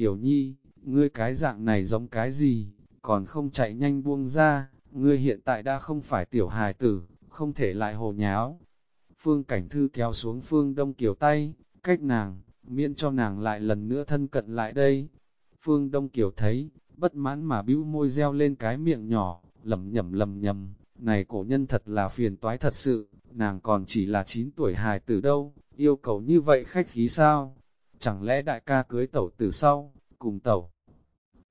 Kiều Nhi, ngươi cái dạng này giống cái gì, còn không chạy nhanh buông ra, ngươi hiện tại đã không phải tiểu hài tử, không thể lại hồ nháo. Phương Cảnh Thư kéo xuống Phương Đông Kiều tay, cách nàng, miễn cho nàng lại lần nữa thân cận lại đây. Phương Đông Kiều thấy, bất mãn mà bĩu môi reo lên cái miệng nhỏ, lầm nhầm lầm nhầm, này cổ nhân thật là phiền toái thật sự, nàng còn chỉ là 9 tuổi hài tử đâu, yêu cầu như vậy khách khí sao? Chẳng lẽ đại ca cưới tẩu từ sau, cùng tẩu?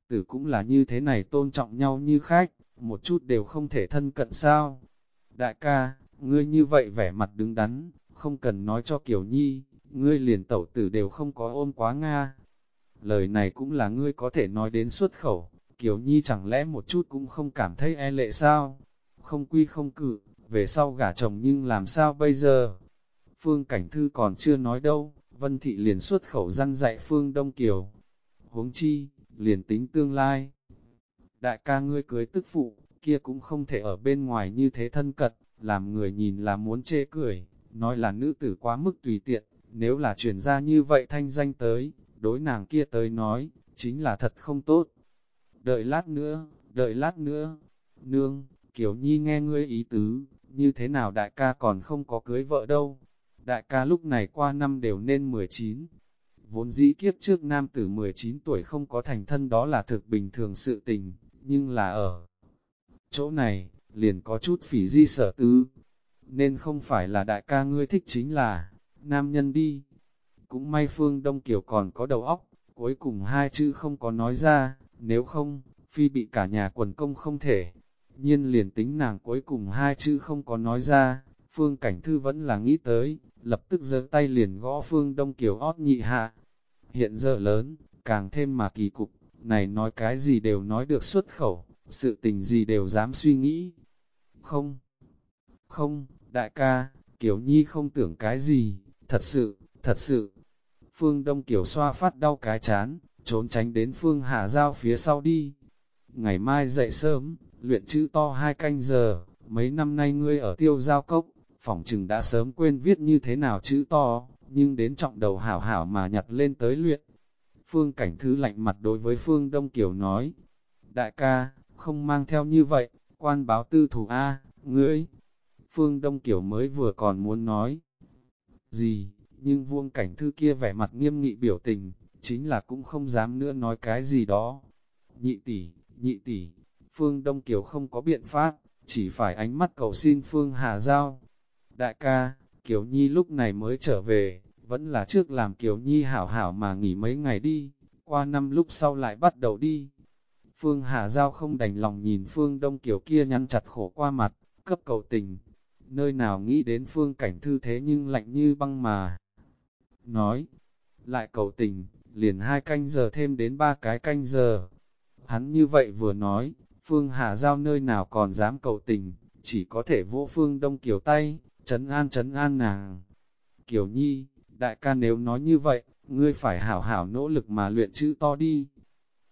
Tử cũng là như thế này tôn trọng nhau như khách, một chút đều không thể thân cận sao? Đại ca, ngươi như vậy vẻ mặt đứng đắn, không cần nói cho Kiều Nhi, ngươi liền tẩu tử đều không có ôm quá Nga. Lời này cũng là ngươi có thể nói đến xuất khẩu, Kiều Nhi chẳng lẽ một chút cũng không cảm thấy e lệ sao? Không quy không cự, về sau gả chồng nhưng làm sao bây giờ? Phương Cảnh Thư còn chưa nói đâu, Vân Thị liền xuất khẩu răn dạy Phương Đông Kiều. Huống chi, liền tính tương lai. Đại ca ngươi cưới tức phụ, kia cũng không thể ở bên ngoài như thế thân cận, làm người nhìn là muốn chê cười, nói là nữ tử quá mức tùy tiện, nếu là truyền ra như vậy thanh danh tới, đối nàng kia tới nói, chính là thật không tốt. Đợi lát nữa, đợi lát nữa, nương, Kiều Nhi nghe ngươi ý tứ, như thế nào đại ca còn không có cưới vợ đâu. Đại ca lúc này qua năm đều nên 19. Vốn dĩ kiếp trước nam tử 19 tuổi không có thành thân đó là thực bình thường sự tình, nhưng là ở chỗ này, liền có chút phỉ di sở tứ. Nên không phải là đại ca ngươi thích chính là, nam nhân đi. Cũng may Phương Đông Kiều còn có đầu óc, cuối cùng hai chữ không có nói ra, nếu không, phi bị cả nhà quần công không thể. Nhiên liền tính nàng cuối cùng hai chữ không có nói ra, Phương Cảnh Thư vẫn là nghĩ tới, lập tức giơ tay liền gõ Phương Đông Kiều ót nhị hạ. Hiện giờ lớn, càng thêm mà kỳ cục, này nói cái gì đều nói được xuất khẩu, sự tình gì đều dám suy nghĩ. Không, không, đại ca, Kiều Nhi không tưởng cái gì, thật sự, thật sự. Phương Đông Kiều xoa phát đau cái chán, trốn tránh đến Phương Hà Giao phía sau đi. Ngày mai dậy sớm, luyện chữ to hai canh giờ, mấy năm nay ngươi ở tiêu giao cốc, phỏng chừng đã sớm quên viết như thế nào chữ to, nhưng đến trọng đầu hảo hảo mà nhặt lên tới luyện. Phương Cảnh Thứ lạnh mặt đối với Phương Đông Kiều nói, Đại ca, không mang theo như vậy, quan báo tư thủ A, ngươi. Phương Đông Kiều mới vừa còn muốn nói gì, nhưng vuông cảnh thư kia vẻ mặt nghiêm nghị biểu tình, chính là cũng không dám nữa nói cái gì đó. Nhị tỷ, nhị tỷ, Phương Đông Kiều không có biện pháp, chỉ phải ánh mắt cầu xin Phương Hà Giao. Đại ca, Kiều Nhi lúc này mới trở về, vẫn là trước làm Kiều Nhi hảo hảo mà nghỉ mấy ngày đi, qua năm lúc sau lại bắt đầu đi. Phương Hà Giao không đành lòng nhìn Phương Đông Kiều kia nhăn chặt khổ qua mặt, cấp cầu tình. Nơi nào nghĩ đến Phương cảnh thư thế nhưng lạnh như băng mà. Nói, lại cầu tình, liền hai canh giờ thêm đến ba cái canh giờ. Hắn như vậy vừa nói, Phương Hà Giao nơi nào còn dám cầu tình, chỉ có thể vỗ Phương Đông Kiều tay, chấn an chấn an nàng. Kiều Nhi, đại ca nếu nói như vậy, ngươi phải hảo hảo nỗ lực mà luyện chữ to đi.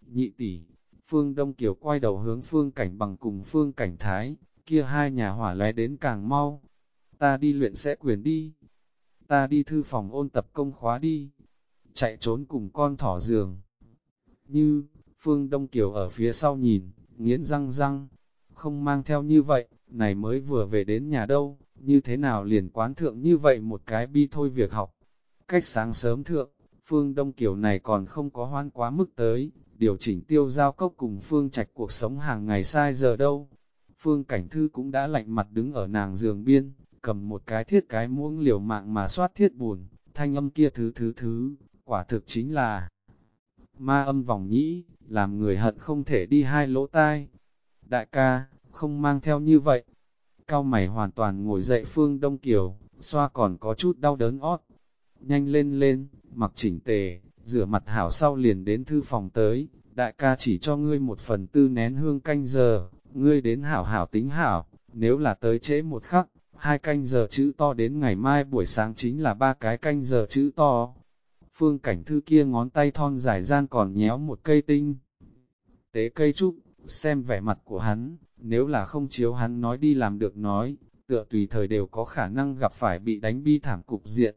Nhị tỷ, Phương Đông Kiều quay đầu hướng Phương Cảnh bằng cùng Phương Cảnh Thái, kia hai nhà hỏa lóe đến càng mau. Ta đi luyện sẽ quyền đi. Ta đi thư phòng ôn tập công khóa đi. Chạy trốn cùng con thỏ giường. Như, Phương Đông Kiều ở phía sau nhìn, nghiến răng răng, không mang theo như vậy, này mới vừa về đến nhà đâu, như thế nào liền quán thượng như vậy một cái bi thôi việc học. Cách sáng sớm thượng, Phương Đông Kiều này còn không có hoan quá mức tới, điều chỉnh tiêu giao cốc cùng Phương Trạch cuộc sống hàng ngày sai giờ đâu. Phương Cảnh Thư cũng đã lạnh mặt đứng ở nàng giường biên, cầm một cái thiết cái muỗng liều mạng mà soát thiết buồn, thanh âm kia thứ thứ thứ, quả thực chính là ma âm vòng nhĩ, làm người hận không thể đi hai lỗ tai. Đại ca, không mang theo như vậy. Cao mày hoàn toàn ngồi dậy Phương Đông Kiều, xoa còn có chút đau đớn ót. Nhanh lên lên, mặc chỉnh tề, rửa mặt hảo sau liền đến thư phòng tới, đại ca chỉ cho ngươi một phần tư nén hương canh giờ, ngươi đến hảo hảo tính hảo, nếu là tới trễ một khắc, hai canh giờ chữ to đến ngày mai buổi sáng chính là ba cái canh giờ chữ to. Phương cảnh thư kia ngón tay thon dài gian còn nhéo một cây tinh. Tế cây trúc, xem vẻ mặt của hắn, nếu là không chiếu hắn nói đi làm được nói, tựa tùy thời đều có khả năng gặp phải bị đánh bi thảm cục diện.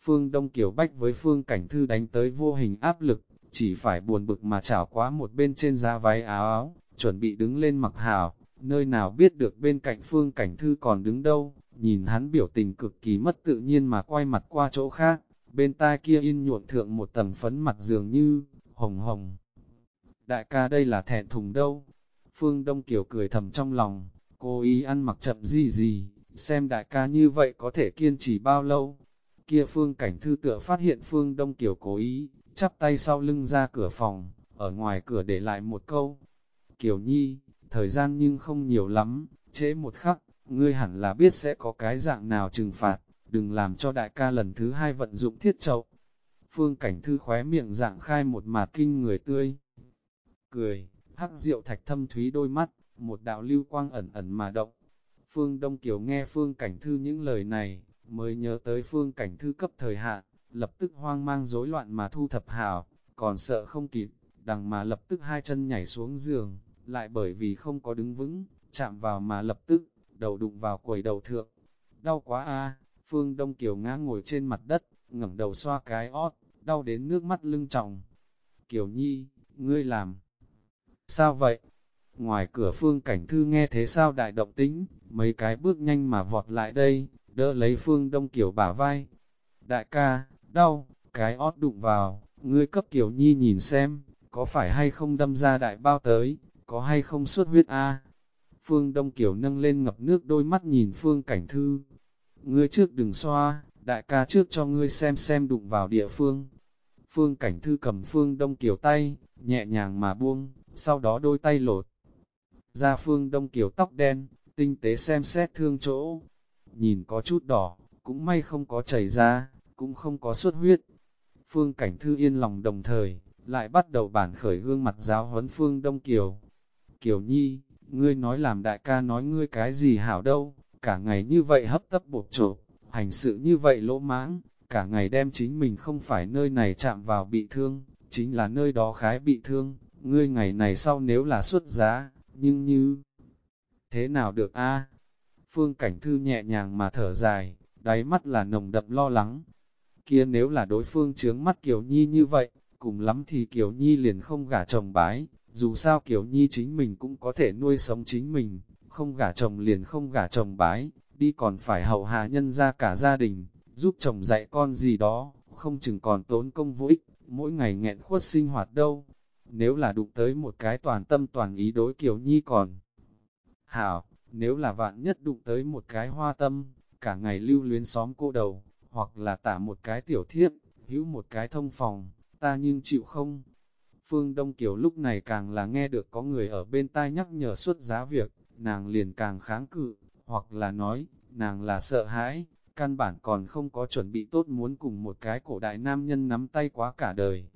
Phương Đông Kiều Bách với Phương Cảnh Thư đánh tới vô hình áp lực, chỉ phải buồn bực mà chảo quá một bên trên da váy áo áo, chuẩn bị đứng lên mặc hào. nơi nào biết được bên cạnh phương cảnh thư còn đứng đâu, nhìn hắn biểu tình cực kỳ mất tự nhiên mà quay mặt qua chỗ khác, bên tai kia in nhuộn thượng một tầng phấn mặt dường như, hồng hồng. Đại ca đây là thẹn thùng đâu? Phương Đông Kiều cười thầm trong lòng, cô ý ăn mặc chậm gì gì, xem đại ca như vậy có thể kiên trì bao lâu. Kia Phương Cảnh Thư tựa phát hiện Phương Đông Kiều cố ý, chắp tay sau lưng ra cửa phòng, ở ngoài cửa để lại một câu. Kiều Nhi, thời gian nhưng không nhiều lắm, trễ một khắc, ngươi hẳn là biết sẽ có cái dạng nào trừng phạt, đừng làm cho đại ca lần thứ hai vận dụng thiết chậu. Phương Cảnh Thư khóe miệng dạng khai một mạt kinh người tươi. Cười, hắc rượu thạch thâm thúy đôi mắt, một đạo lưu quang ẩn ẩn mà động. Phương Đông Kiều nghe Phương Cảnh Thư những lời này, mới nhớ tới Phương Cảnh Thư cấp thời hạn, lập tức hoang mang rối loạn mà thu thập hảo, còn sợ không kịp, đằng mà lập tức hai chân nhảy xuống giường, lại bởi vì không có đứng vững, chạm vào mà lập tức, đầu đụng vào quầy đầu thượng. Đau quá a Phương Đông Kiều ngã ngồi trên mặt đất, ngẩng đầu xoa cái ót, đau đến nước mắt lưng tròng. Kiều Nhi, ngươi làm. Sao vậy? Ngoài cửa Phương Cảnh Thư nghe thế sao đại động tính, mấy cái bước nhanh mà vọt lại đây, đỡ lấy Phương Đông Kiều bả vai. Đại ca, đau, cái ót đụng vào, ngươi cấp Kiều Nhi nhìn xem, có phải hay không đâm ra đại bao tới, có hay không xuất huyết a? Phương Đông Kiều nâng lên ngập nước đôi mắt nhìn Phương Cảnh Thư. Ngươi trước đừng xoa, đại ca trước cho ngươi xem xem đụng vào địa phương. Phương Cảnh Thư cầm Phương Đông Kiều tay, nhẹ nhàng mà buông, sau đó đôi tay lột. Ra Phương Đông Kiều tóc đen, tinh tế xem xét thương chỗ. Nhìn có chút đỏ, cũng may không có chảy ra, cũng không có xuất huyết. Phương Cảnh Thư yên lòng đồng thời, lại bắt đầu bản khởi gương mặt giáo huấn Phương Đông Kiều. Kiều Nhi, ngươi nói làm đại ca nói ngươi cái gì hảo đâu, cả ngày như vậy hấp tấp bột trộp, hành sự như vậy lỗ mãng, cả ngày đem chính mình không phải nơi này chạm vào bị thương, chính là nơi đó khái bị thương, ngươi ngày này sau nếu là xuất giá, nhưng như thế nào được a? Phương Cảnh Thư nhẹ nhàng mà thở dài, đáy mắt là nồng đậm lo lắng. Kia nếu là đối phương chướng mắt Kiều Nhi như vậy, cùng lắm thì Kiều Nhi liền không gả chồng bái, dù sao Kiều Nhi chính mình cũng có thể nuôi sống chính mình, không gả chồng liền không gả chồng bái, đi còn phải hậu hạ nhân ra cả gia đình, giúp chồng dạy con gì đó, không chừng còn tốn công vô ích, mỗi ngày nghẹn khuất sinh hoạt đâu. Nếu là đụng tới một cái toàn tâm toàn ý đối kiểu Nhi còn hảo, nếu là vạn nhất đụng tới một cái hoa tâm, cả ngày lưu luyến xóm cô đầu, hoặc là tả một cái tiểu thiếp, hữu một cái thông phòng, ta nhưng chịu không? Phương Đông Kiều lúc này càng là nghe được có người ở bên tai nhắc nhở suốt giá việc, nàng liền càng kháng cự, hoặc là nói, nàng là sợ hãi, căn bản còn không có chuẩn bị tốt muốn cùng một cái cổ đại nam nhân nắm tay quá cả đời.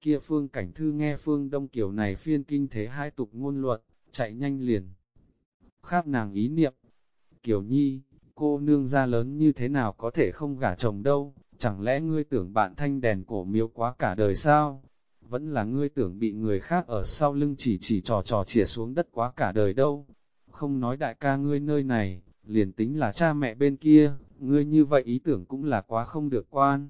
Kia Phương Cảnh Thư nghe Phương Đông Kiều này phiên kinh thế hai tục ngôn luận, chạy nhanh liền. Khác nàng ý niệm, Kiều Nhi, cô nương ra lớn như thế nào có thể không gả chồng đâu, chẳng lẽ ngươi tưởng bạn thanh đèn cổ miếu quá cả đời sao? Vẫn là ngươi tưởng bị người khác ở sau lưng chỉ chỉ trò trò chìa xuống đất quá cả đời đâu. Không nói đại ca ngươi nơi này, liền tính là cha mẹ bên kia, ngươi như vậy ý tưởng cũng là quá không được quan.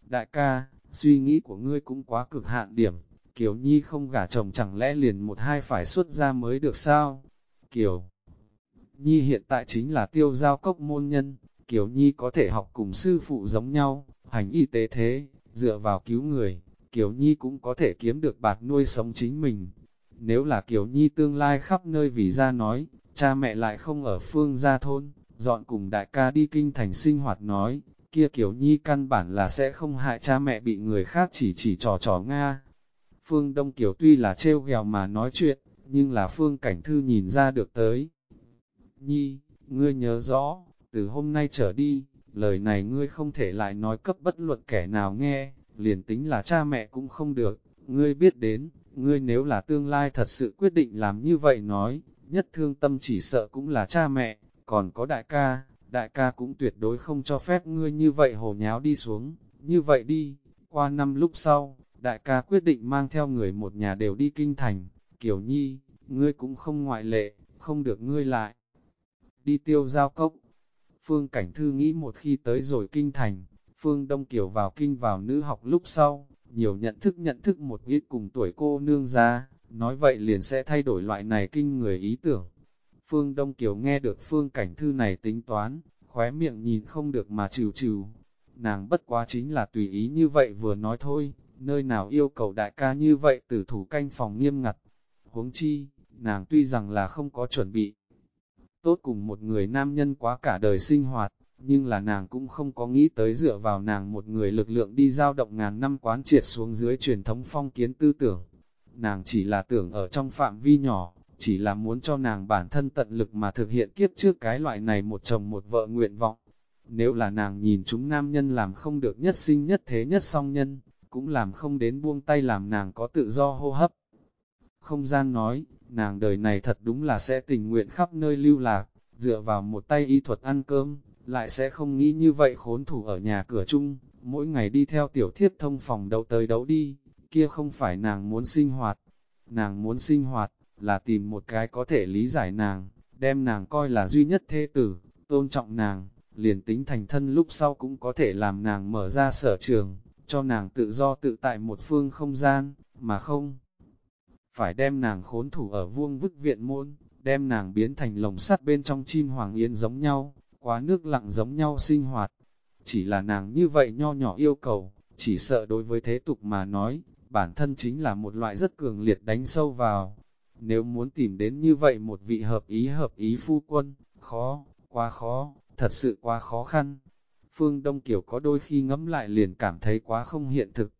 Đại ca, suy nghĩ của ngươi cũng quá cực hạn điểm, Kiều Nhi không gả chồng chẳng lẽ liền một hai phải xuất ra mới được sao? Kiều Nhi hiện tại chính là tiêu giao cốc môn nhân, Kiều Nhi có thể học cùng sư phụ giống nhau, hành y tế thế, dựa vào cứu người, Kiều Nhi cũng có thể kiếm được bạc nuôi sống chính mình. Nếu là Kiều Nhi tương lai khắp nơi vì ra nói, cha mẹ lại không ở phương gia thôn, dọn cùng đại ca đi kinh thành sinh hoạt nói, kia Kiều Nhi căn bản là sẽ không hại cha mẹ bị người khác chỉ chỉ trò trò Nga. Phương Đông Kiều tuy là trêu ghèo mà nói chuyện, nhưng là Phương Cảnh Thư nhìn ra được tới. Nhi, ngươi nhớ rõ, từ hôm nay trở đi, lời này ngươi không thể lại nói cấp bất luận kẻ nào nghe, liền tính là cha mẹ cũng không được, ngươi biết đến, ngươi nếu là tương lai thật sự quyết định làm như vậy nói, nhất thương tâm chỉ sợ cũng là cha mẹ, còn có đại ca, đại ca cũng tuyệt đối không cho phép ngươi như vậy hồ nháo đi xuống, như vậy đi, qua năm lúc sau, đại ca quyết định mang theo người một nhà đều đi kinh thành, kiểu nhi, ngươi cũng không ngoại lệ, không được ngươi lại. Đi tiêu giao cốc, Phương Cảnh Thư nghĩ một khi tới rồi kinh thành, Phương Đông Kiều vào kinh vào nữ học lúc sau, nhiều nhận thức nhận thức một ít cùng tuổi cô nương ra, nói vậy liền sẽ thay đổi loại này kinh người ý tưởng. Phương Đông Kiều nghe được phương cảnh thư này tính toán, khóe miệng nhìn không được mà chịu chịu. Nàng bất quá chính là tùy ý như vậy vừa nói thôi, nơi nào yêu cầu đại ca như vậy tử thủ canh phòng nghiêm ngặt. Huống chi, nàng tuy rằng là không có chuẩn bị, tốt cùng một người nam nhân quá cả đời sinh hoạt, nhưng là nàng cũng không có nghĩ tới dựa vào nàng một người lực lượng đi giao động ngàn năm quán triệt xuống dưới truyền thống phong kiến tư tưởng. Nàng chỉ là tưởng ở trong phạm vi nhỏ, chỉ là muốn cho nàng bản thân tận lực mà thực hiện kiếp trước cái loại này một chồng một vợ nguyện vọng. Nếu là nàng nhìn chúng nam nhân làm không được nhất sinh nhất thế nhất song nhân, cũng làm không đến buông tay làm nàng có tự do hô hấp. Không gian nói, nàng đời này thật đúng là sẽ tình nguyện khắp nơi lưu lạc, dựa vào một tay y thuật ăn cơm, lại sẽ không nghĩ như vậy khốn thủ ở nhà cửa chung, mỗi ngày đi theo tiểu thiết thông phòng đấu tới đấu đi, kia không phải nàng muốn sinh hoạt. Nàng muốn sinh hoạt, là tìm một cái có thể lý giải nàng, đem nàng coi là duy nhất thế tử, tôn trọng nàng, liền tính thành thân lúc sau cũng có thể làm nàng mở ra sở trường, cho nàng tự do tự tại một phương không gian, mà không phải đem nàng khốn thủ ở vuông vức viện môn, đem nàng biến thành lồng sắt bên trong chim hoàng yến giống nhau, quá nước lặng giống nhau sinh hoạt. Chỉ là nàng như vậy nho nhỏ yêu cầu, chỉ sợ đối với thế tục mà nói, bản thân chính là một loại rất cường liệt đánh sâu vào. Nếu muốn tìm đến như vậy một vị hợp ý hợp ý phu quân, khó, quá khó, thật sự quá khó khăn. Phương Đông Kiều có đôi khi ngẫm lại liền cảm thấy quá không hiện thực.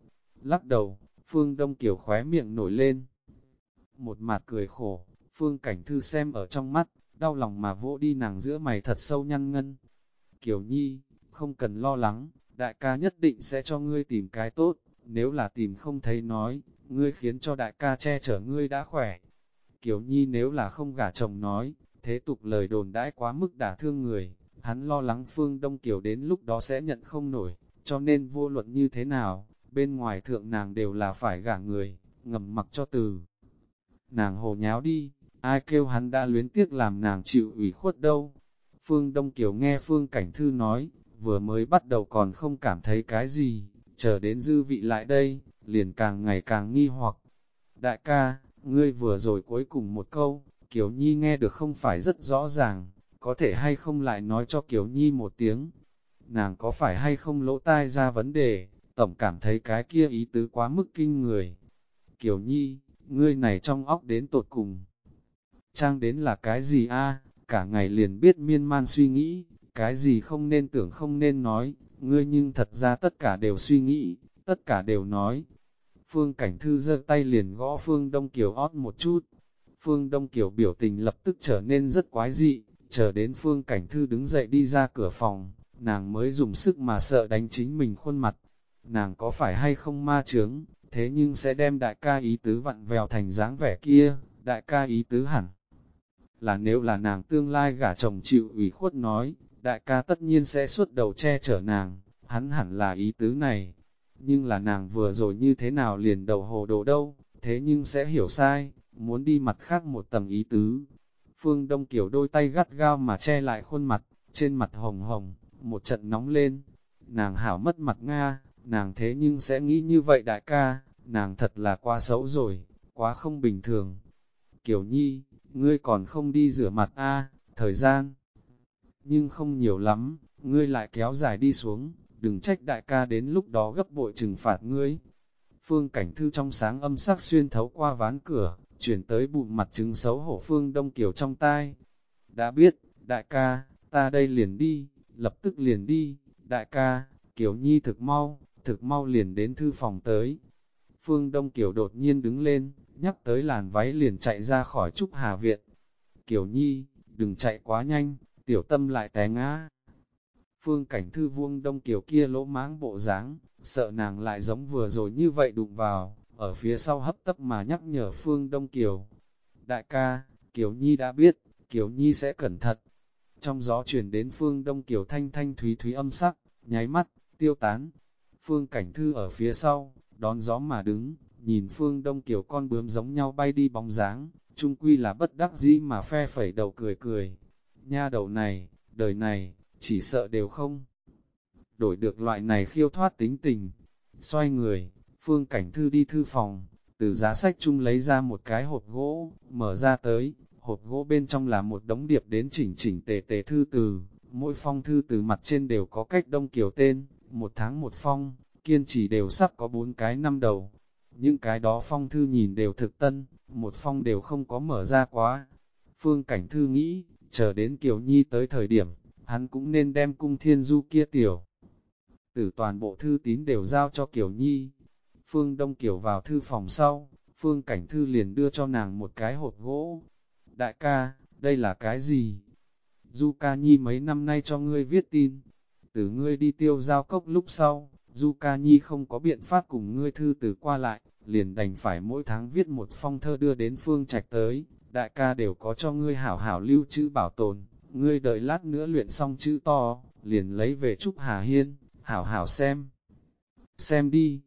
Lắc đầu, Phương Đông Kiều khóe miệng nổi lên. Một mặt cười khổ, Phương Cảnh Thư xem ở trong mắt, đau lòng mà vỗ đi nàng giữa mày thật sâu nhăn ngân. Kiều Nhi, không cần lo lắng, đại ca nhất định sẽ cho ngươi tìm cái tốt, nếu là tìm không thấy nói, ngươi khiến cho đại ca che chở ngươi đã khỏe. Kiều Nhi nếu là không gả chồng nói, thế tục lời đồn đãi quá mức đả thương người, hắn lo lắng Phương Đông Kiều đến lúc đó sẽ nhận không nổi, cho nên vô luận như thế nào, bên ngoài thượng nàng đều là phải gả người, ngầm mặc cho từ. Nàng hồ nháo đi, ai kêu hắn đã luyến tiếc làm nàng chịu ủy khuất đâu. Phương Đông Kiều nghe Phương Cảnh Thư nói, vừa mới bắt đầu còn không cảm thấy cái gì, chờ đến dư vị lại đây, liền càng ngày càng nghi hoặc. Đại ca, ngươi vừa rồi cuối cùng một câu, Kiều Nhi nghe được không phải rất rõ ràng, có thể hay không lại nói cho Kiều Nhi một tiếng. Nàng có phải hay không lỗ tai ra vấn đề, tổng cảm thấy cái kia ý tứ quá mức kinh người. Kiều Nhi, ngươi này trong óc đến tột cùng. Trang đến là cái gì a? cả ngày liền biết miên man suy nghĩ, cái gì không nên tưởng không nên nói, ngươi nhưng thật ra tất cả đều suy nghĩ, tất cả đều nói. Phương Cảnh Thư giơ tay liền gõ Phương Đông Kiều ót một chút. Phương Đông Kiều biểu tình lập tức trở nên rất quái dị, chờ đến Phương Cảnh Thư đứng dậy đi ra cửa phòng, nàng mới dùng sức mà sợ đánh chính mình khuôn mặt. Nàng có phải hay không ma chướng, thế nhưng sẽ đem đại ca ý tứ vặn vèo thành dáng vẻ kia, đại ca ý tứ hẳn. Là nếu là nàng tương lai gả chồng chịu ủy khuất nói, đại ca tất nhiên sẽ suốt đầu che chở nàng, hắn hẳn là ý tứ này. Nhưng là nàng vừa rồi như thế nào liền đầu hồ đồ đâu, thế nhưng sẽ hiểu sai, muốn đi mặt khác một tầng ý tứ. Phương Đông Kiều đôi tay gắt gao mà che lại khuôn mặt, trên mặt hồng hồng, một trận nóng lên. Nàng hảo mất mặt Nga, nàng thế nhưng sẽ nghĩ như vậy đại ca, nàng thật là quá xấu rồi, quá không bình thường. Kiều Nhi, ngươi còn không đi rửa mặt a thời gian. Nhưng không nhiều lắm, ngươi lại kéo dài đi xuống, đừng trách đại ca đến lúc đó gấp bội trừng phạt ngươi. Phương cảnh thư trong sáng âm sắc xuyên thấu qua ván cửa, chuyển tới bụng mặt trứng xấu hổ Phương Đông Kiều trong tai. Đã biết, đại ca, ta đây liền đi, lập tức liền đi, đại ca, Kiều Nhi thực mau, thực mau liền đến thư phòng tới. Phương Đông Kiều đột nhiên đứng lên, nhắc tới làn váy liền chạy ra khỏi Trúc Hà Viện. Kiều Nhi, đừng chạy quá nhanh, tiểu tâm lại té ngã. Phương cảnh thư vuông Đông Kiều kia lỗ máng bộ dáng, sợ nàng lại giống vừa rồi như vậy đụng vào, ở phía sau hấp tấp mà nhắc nhở Phương Đông Kiều. Đại ca, Kiều Nhi đã biết, Kiều Nhi sẽ cẩn thận. Trong gió truyền đến Phương Đông Kiều thanh thanh thúy thúy âm sắc, nháy mắt, tiêu tán. Phương Cảnh Thư ở phía sau, đón gió mà đứng, nhìn phương đông kiểu con bướm giống nhau bay đi bóng dáng, chung quy là bất đắc dĩ mà phe phẩy đầu cười cười. Nha đầu này, đời này, chỉ sợ đều không. Đổi được loại này khiêu thoát tính tình. Xoay người, Phương Cảnh Thư đi thư phòng, từ giá sách chung lấy ra một cái hộp gỗ, mở ra tới, hộp gỗ bên trong là một đống điệp đến chỉnh chỉnh tề tề thư từ, mỗi phong thư từ mặt trên đều có cách đông kiểu tên, một tháng một phong, kiên trì đều sắp có bốn cái năm đầu. Những cái đó phong thư nhìn đều thực tân, một phong đều không có mở ra quá. Phương Cảnh Thư nghĩ, chờ đến Kiều Nhi tới thời điểm, hắn cũng nên đem cung thiên du kia tiểu. Tử toàn bộ thư tín đều giao cho Kiều Nhi. Phương Đông Kiều vào thư phòng sau, Phương Cảnh Thư liền đưa cho nàng một cái hộp gỗ. Đại ca, đây là cái gì? Du ca nhi mấy năm nay cho ngươi viết tin. Từ ngươi đi tiêu giao cốc lúc sau, Du ca nhi không có biện pháp cùng ngươi thư từ qua lại, liền đành phải mỗi tháng viết một phong thơ đưa đến phương trạch tới. Đại ca đều có cho ngươi hảo hảo lưu trữ bảo tồn, ngươi đợi lát nữa luyện xong chữ to, liền lấy về chúc Hà Hiên, hảo hảo xem. Xem đi,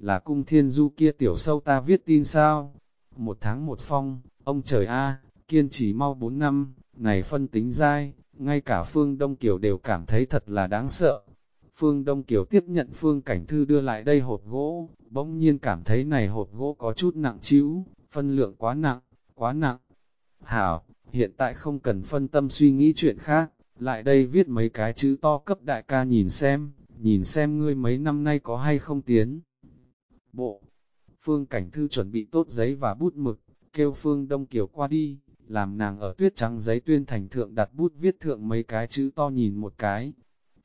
là cung thiên du kia tiểu sâu ta viết tin sao? Một tháng một phong, ông trời A, kiên trì mau bốn năm, này phân tính dai, ngay cả Phương Đông Kiều đều cảm thấy thật là đáng sợ. Phương Đông Kiều tiếp nhận Phương Cảnh Thư đưa lại đây hộp gỗ, bỗng nhiên cảm thấy này hộp gỗ có chút nặng chịu, phân lượng quá nặng, quá nặng. Hảo, hiện tại không cần phân tâm suy nghĩ chuyện khác, lại đây viết mấy cái chữ to cấp đại ca nhìn xem, nhìn xem ngươi mấy năm nay có hay không tiến. Bộ, Phương Cảnh Thư chuẩn bị tốt giấy và bút mực, kêu Phương Đông Kiều qua đi, làm nàng ở tuyết trắng giấy tuyên thành thượng đặt bút viết thượng mấy cái chữ to nhìn một cái.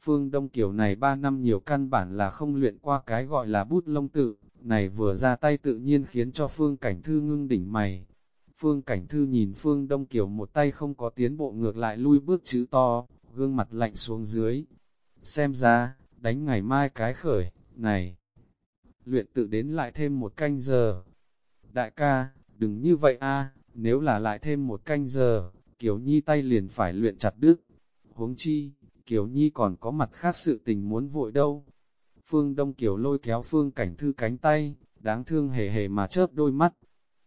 Phương Đông Kiều này ba năm nhiều căn bản là không luyện qua cái gọi là bút lông tự, này vừa ra tay tự nhiên khiến cho Phương Cảnh Thư ngưng đỉnh mày. Phương Cảnh Thư nhìn Phương Đông Kiều một tay không có tiến bộ ngược lại lui bước chữ to, gương mặt lạnh xuống dưới. Xem ra, đánh ngày mai cái khởi, này. Luyện tự đến lại thêm một canh giờ. Đại ca, đừng như vậy a nếu là lại thêm một canh giờ, Kiều Nhi tay liền phải luyện chặt đứt. Huống chi, Kiều Nhi còn có mặt khác sự tình muốn vội đâu. Phương Đông Kiều lôi kéo Phương Cảnh Thư cánh tay, đáng thương hề hề mà chớp đôi mắt.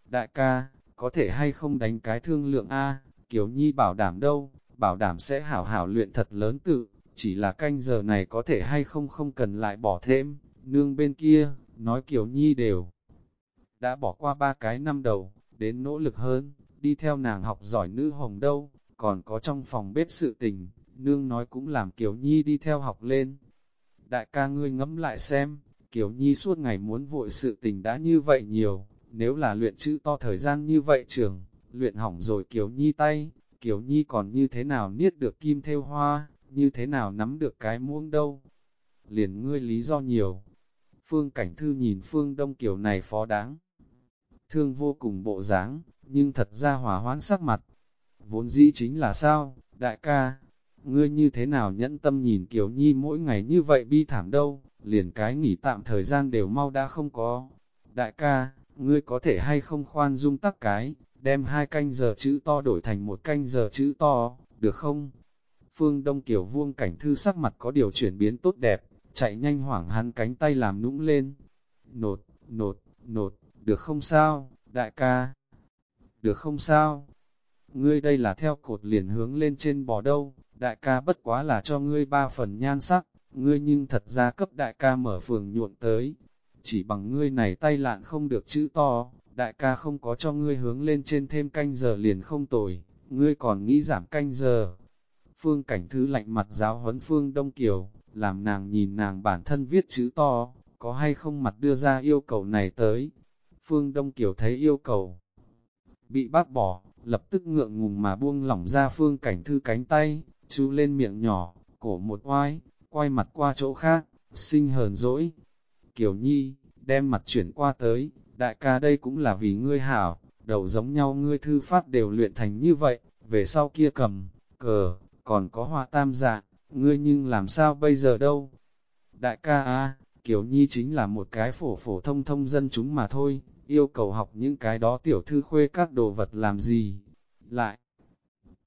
Đại ca, có thể hay không đánh cái thương lượng A, Kiều Nhi bảo đảm đâu, bảo đảm sẽ hảo hảo luyện thật lớn tự, chỉ là canh giờ này có thể hay không không cần lại bỏ thêm, nương bên kia, nói Kiều Nhi đều. Đã bỏ qua ba cái năm đầu, đến nỗ lực hơn, đi theo nàng học giỏi nữ hồng đâu, còn có trong phòng bếp sự tình, nương nói cũng làm Kiều Nhi đi theo học lên. Đại ca ngươi ngẫm lại xem, Kiều Nhi suốt ngày muốn vội sự tình đã như vậy nhiều, nếu là luyện chữ to thời gian như vậy trường, luyện hỏng rồi Kiều Nhi tay, Kiều Nhi còn như thế nào niết được kim theo hoa, như thế nào nắm được cái muỗng đâu. Liền ngươi lý do nhiều. Phương Cảnh Thư nhìn Phương Đông Kiều này phó đáng thương vô cùng bộ dáng, nhưng thật ra hòa hoãn sắc mặt. Vốn dĩ chính là sao, đại ca, ngươi như thế nào nhẫn tâm nhìn Kiều Nhi mỗi ngày như vậy bi thảm đâu, liền cái nghỉ tạm thời gian đều mau đã không có. Đại ca, ngươi có thể hay không khoan dung tắc cái, đem hai canh giờ chữ to đổi thành một canh giờ chữ to, được không? Phương Đông Kiều vuông cảnh thư sắc mặt có điều chuyển biến tốt đẹp, chạy nhanh hoảng hắn cánh tay làm nũng lên. Nột, nột, nột, được không sao, đại ca? Được không sao? Ngươi đây là theo cột liền hướng lên trên bò đâu, đại ca bất quá là cho ngươi ba phần nhan sắc, ngươi nhưng thật ra cấp đại ca mở phường nhuộn tới. Chỉ bằng ngươi này tay lạn không được chữ to, đại ca không có cho ngươi hướng lên trên thêm canh giờ liền không tồi, ngươi còn nghĩ giảm canh giờ. Phương cảnh thứ lạnh mặt giáo huấn Phương Đông Kiều, làm nàng nhìn nàng bản thân viết chữ to, có hay không mặt đưa ra yêu cầu này tới, Phương Đông Kiều thấy yêu cầu. Bị bác bỏ, lập tức ngượng ngùng mà buông lỏng ra phương cảnh thư cánh tay, chú lên miệng nhỏ, cổ một oai, quay mặt qua chỗ khác, sinh hờn dỗi. Kiều Nhi, đem mặt chuyển qua tới, đại ca đây cũng là vì ngươi hảo, đầu giống nhau ngươi thư pháp đều luyện thành như vậy, về sau kia cầm, cờ, còn có hoa tam dạng, ngươi nhưng làm sao bây giờ đâu. Đại ca a Kiều Nhi chính là một cái phổ phổ thông thông dân chúng mà thôi, yêu cầu học những cái đó tiểu thư khuê các đồ vật làm gì. Lại,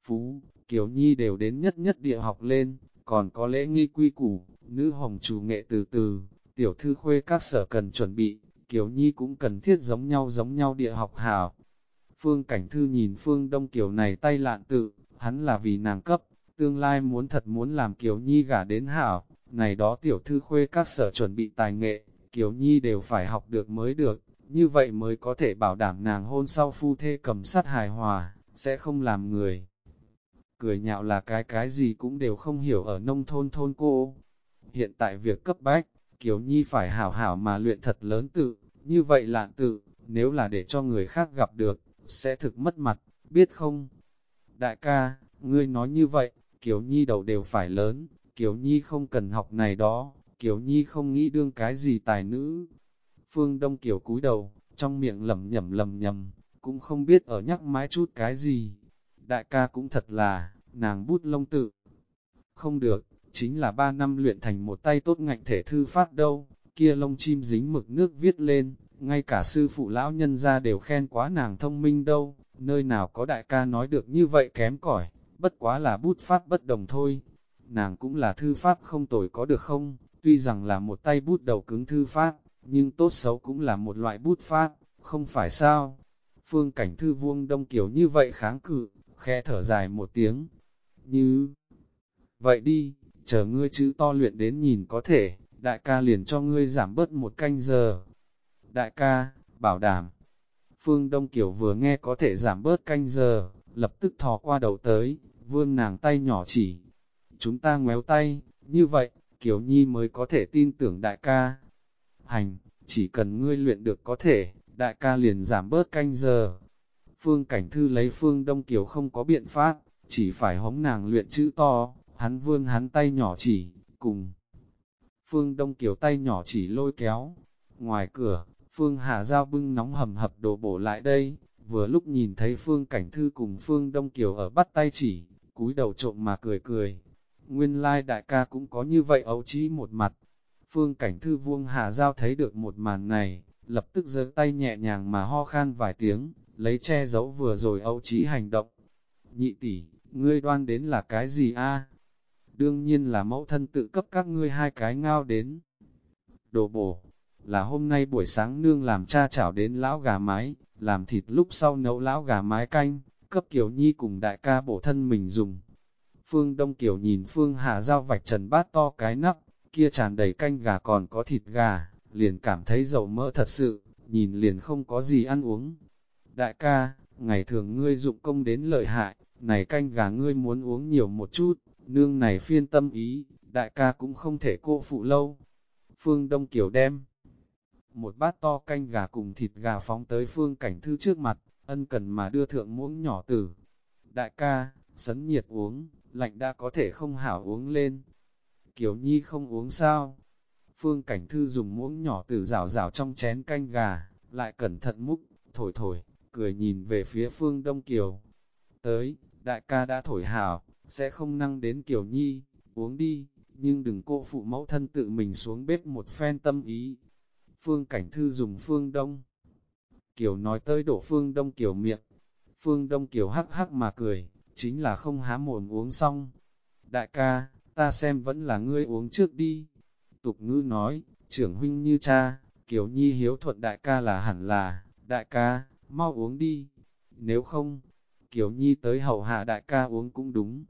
Phú, Kiều Nhi đều đến nhất nhất địa học lên, còn có lễ nghi quy củ, nữ hồng chủ nghệ từ từ, tiểu thư khuê các sở cần chuẩn bị, Kiều Nhi cũng cần thiết giống nhau giống nhau địa học hảo. Phương Cảnh Thư nhìn Phương Đông Kiều này tay lạn tự, hắn là vì nàng cấp, tương lai muốn thật muốn làm Kiều Nhi gả đến hảo, này đó tiểu thư khuê các sở chuẩn bị tài nghệ, Kiều Nhi đều phải học được mới được, như vậy mới có thể bảo đảm nàng hôn sau phu thê cầm sát hài hòa, sẽ không làm người. Cười nhạo là cái cái gì cũng đều không hiểu ở nông thôn thôn cô. Hiện tại việc cấp bách, Kiều Nhi phải hảo hảo mà luyện thật lớn tự, như vậy lạn tự, nếu là để cho người khác gặp được, sẽ thực mất mặt, biết không? Đại ca, ngươi nói như vậy, Kiều Nhi đầu đều phải lớn, Kiều Nhi không cần học này đó, Kiều Nhi không nghĩ đương cái gì tài nữ. Phương Đông Kiều cúi đầu, trong miệng lầm nhầm lầm nhầm, cũng không biết ở nhắc mãi chút cái gì. Đại ca cũng thật là, nàng bút lông tự. Không được, chính là ba năm luyện thành một tay tốt ngạnh thể thư pháp đâu, kia lông chim dính mực nước viết lên, ngay cả sư phụ lão nhân ra đều khen quá nàng thông minh đâu, nơi nào có đại ca nói được như vậy kém cỏi bất quá là bút pháp bất đồng thôi. Nàng cũng là thư pháp không tồi có được không, tuy rằng là một tay bút đầu cứng thư pháp, nhưng tốt xấu cũng là một loại bút pháp, không phải sao. Phương cảnh thư vuông đông kiểu như vậy kháng cự, khẽ thở dài một tiếng. Như vậy đi, chờ ngươi chữ to luyện đến nhìn có thể, đại ca liền cho ngươi giảm bớt một canh giờ. Đại ca, bảo đảm. Phương Đông Kiều vừa nghe có thể giảm bớt canh giờ, lập tức thò qua đầu tới, vươn nàng tay nhỏ chỉ. Chúng ta ngoéo tay, như vậy, Kiều Nhi mới có thể tin tưởng đại ca. Hành, chỉ cần ngươi luyện được có thể, đại ca liền giảm bớt canh giờ. Phương Cảnh Thư lấy Phương Đông Kiều không có biện pháp, chỉ phải hống nàng luyện chữ to, hắn vươn hắn tay nhỏ chỉ, cùng. Phương Đông Kiều tay nhỏ chỉ lôi kéo. Ngoài cửa, Phương Hà Giao bưng nóng hầm hập đồ bổ lại đây, vừa lúc nhìn thấy Phương Cảnh Thư cùng Phương Đông Kiều ở bắt tay chỉ, cúi đầu trộm mà cười cười. Nguyên lai đại ca cũng có như vậy ấu trí một mặt. Phương Cảnh Thư vuông Hà Giao thấy được một màn này, lập tức giơ tay nhẹ nhàng mà ho khan vài tiếng, lấy che giấu vừa rồi ấu trí hành động. Nhị tỷ, ngươi đoan đến là cái gì a? Đương nhiên là mẫu thân tự cấp các ngươi hai cái ngao đến. Đồ bổ, là hôm nay buổi sáng nương làm cha chảo đến lão gà mái, làm thịt lúc sau nấu lão gà mái canh, cấp Kiều Nhi cùng đại ca bổ thân mình dùng. Phương Đông Kiều nhìn Phương Hà Giao vạch trần bát to cái nắp, kia tràn đầy canh gà còn có thịt gà, liền cảm thấy dầu mỡ thật sự, nhìn liền không có gì ăn uống. Đại ca, ngày thường ngươi dụng công đến lợi hại, này canh gà ngươi muốn uống nhiều một chút, nương này phiên tâm ý, đại ca cũng không thể cô phụ lâu. Phương Đông Kiều đem một bát to canh gà cùng thịt gà phóng tới phương cảnh thư trước mặt, ân cần mà đưa thượng muỗng nhỏ tử. Đại ca, sấn nhiệt uống, lạnh đã có thể không hảo uống lên. Kiều Nhi không uống sao? Phương cảnh thư dùng muỗng nhỏ tử rào rào trong chén canh gà, lại cẩn thận múc, thổi thổi, cười nhìn về phía phương Đông Kiều. Tới, đại ca đã thổi hảo, sẽ không năng đến Kiều Nhi, uống đi, nhưng đừng cô phụ mẫu thân tự mình xuống bếp một phen tâm ý. Phương Cảnh Thư dùng Phương Đông. Kiều nói tới đổ Phương Đông Kiều miệng. Phương Đông Kiều hắc hắc mà cười, chính là không há mồm uống xong. Đại ca, ta xem vẫn là ngươi uống trước đi. Tục Ngư nói, trưởng huynh như cha, Kiều Nhi hiếu thuận đại ca là hẳn là, đại ca, mau uống đi. Nếu không, Kiều Nhi tới hậu hạ đại ca uống cũng đúng.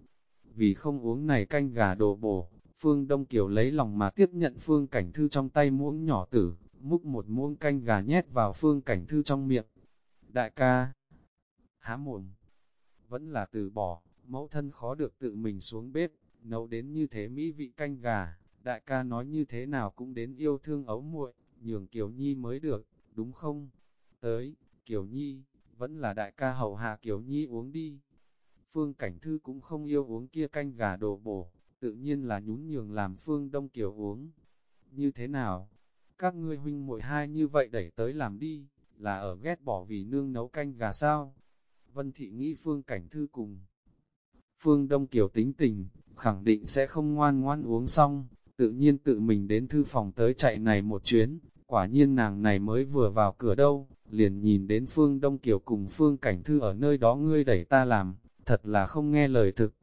Vì không uống này canh gà đồ bổ, Phương Đông Kiều lấy lòng mà tiếp nhận Phương Cảnh Thư trong tay muỗng nhỏ tử, múc một muỗng canh gà nhét vào phương cảnh thư trong miệng. Đại ca, há mồm, vẫn là từ bỏ, mẫu thân khó được tự mình xuống bếp, nấu đến như thế mỹ vị canh gà, đại ca nói như thế nào cũng đến yêu thương ấu muội, nhường Kiều Nhi mới được, đúng không? Tới, Kiều Nhi, vẫn là đại ca hậu hạ Kiều Nhi uống đi. Phương Cảnh Thư cũng không yêu uống kia canh gà đồ bổ, tự nhiên là nhún nhường làm Phương Đông Kiều uống. Như thế nào? các ngươi huynh muội hai như vậy đẩy tới làm đi, là ở ghét bỏ vì nương nấu canh gà sao. Vân Thị nghĩ Phương Cảnh Thư cùng. Phương Đông Kiều tính tình, khẳng định sẽ không ngoan ngoan uống xong, tự nhiên tự mình đến thư phòng tới chạy này một chuyến, quả nhiên nàng này mới vừa vào cửa đâu, liền nhìn đến Phương Đông Kiều cùng Phương Cảnh Thư ở nơi đó ngươi đẩy ta làm, thật là không nghe lời thực.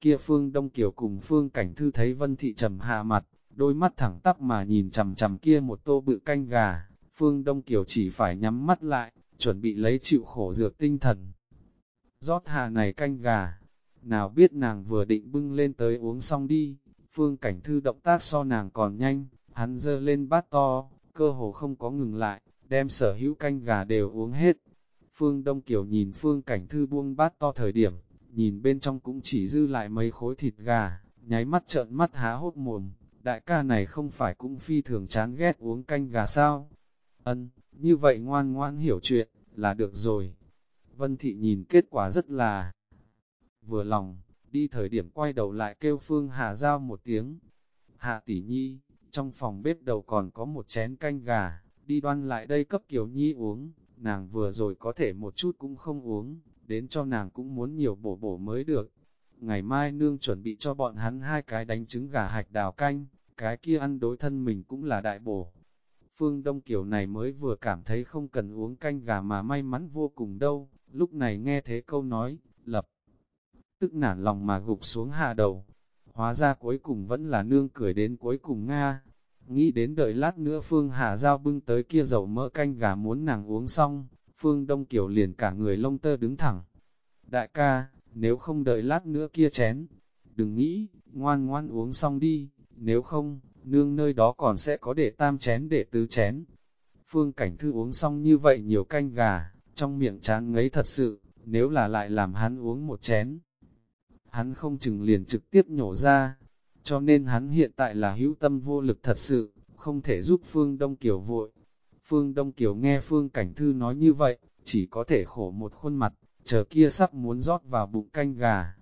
Kia Phương Đông Kiều cùng Phương Cảnh Thư thấy Vân Thị trầm hạ mặt, đôi mắt thẳng tắp mà nhìn chầm chầm kia một tô bự canh gà, Phương Đông Kiều chỉ phải nhắm mắt lại, chuẩn bị lấy chịu khổ dược tinh thần. rót hà này canh gà, nào biết nàng vừa định bưng lên tới uống xong đi, Phương Cảnh Thư động tác so nàng còn nhanh, hắn dơ lên bát to, cơ hồ không có ngừng lại, đem sở hữu canh gà đều uống hết. Phương Đông Kiều nhìn Phương Cảnh Thư buông bát to thời điểm, nhìn bên trong cũng chỉ dư lại mấy khối thịt gà, nháy mắt trợn mắt há hốt mồm, đại ca này không phải cũng phi thường chán ghét uống canh gà sao? Ân, như vậy ngoan ngoan hiểu chuyện, là được rồi. Vân Thị nhìn kết quả rất là vừa lòng, đi thời điểm quay đầu lại kêu Phương Hà Giao một tiếng. Hạ tỷ nhi, trong phòng bếp đầu còn có một chén canh gà, đi đoan lại đây cấp Kiều Nhi uống, nàng vừa rồi có thể một chút cũng không uống, đến cho nàng cũng muốn nhiều bổ bổ mới được. Ngày mai nương chuẩn bị cho bọn hắn hai cái đánh trứng gà hạch đào canh, cái kia ăn đối thân mình cũng là đại bổ. Phương Đông Kiều này mới vừa cảm thấy không cần uống canh gà mà may mắn vô cùng đâu, lúc này nghe thế câu nói, lập. Tức nản lòng mà gục xuống hạ đầu. Hóa ra cuối cùng vẫn là nương cười đến cuối cùng Nga. Nghĩ đến đợi lát nữa Phương Hà Giao bưng tới kia dầu mỡ canh gà muốn nàng uống xong, Phương Đông Kiều liền cả người lông tơ đứng thẳng. Đại ca, nếu không đợi lát nữa kia chén, đừng nghĩ, ngoan ngoan uống xong đi, nếu không, nương nơi đó còn sẽ có để tam chén để tứ chén. Phương Cảnh Thư uống xong như vậy nhiều canh gà, trong miệng chán ngấy thật sự, nếu là lại làm hắn uống một chén. Hắn không chừng liền trực tiếp nhổ ra, cho nên hắn hiện tại là hữu tâm vô lực thật sự, không thể giúp Phương Đông Kiều vội. Phương Đông Kiều nghe Phương Cảnh Thư nói như vậy, chỉ có thể khổ một khuôn mặt, chờ kia sắp muốn rót vào bụng canh gà.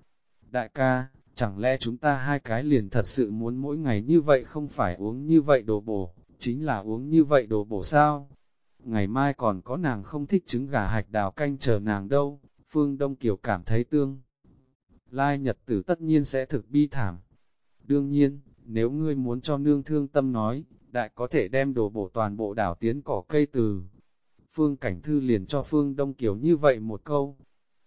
Đại ca, chẳng lẽ chúng ta hai cái liền thật sự muốn mỗi ngày như vậy không phải uống như vậy đồ bổ, chính là uống như vậy đồ bổ sao? Ngày mai còn có nàng không thích trứng gà hạch đào canh chờ nàng đâu, Phương Đông Kiều cảm thấy tương. Lai nhật tử tất nhiên sẽ thực bi thảm. Đương nhiên, nếu ngươi muốn cho nương thương tâm nói, đại có thể đem đồ bổ toàn bộ đảo tiến cỏ cây từ. Phương Cảnh Thư liền cho Phương Đông Kiều như vậy một câu.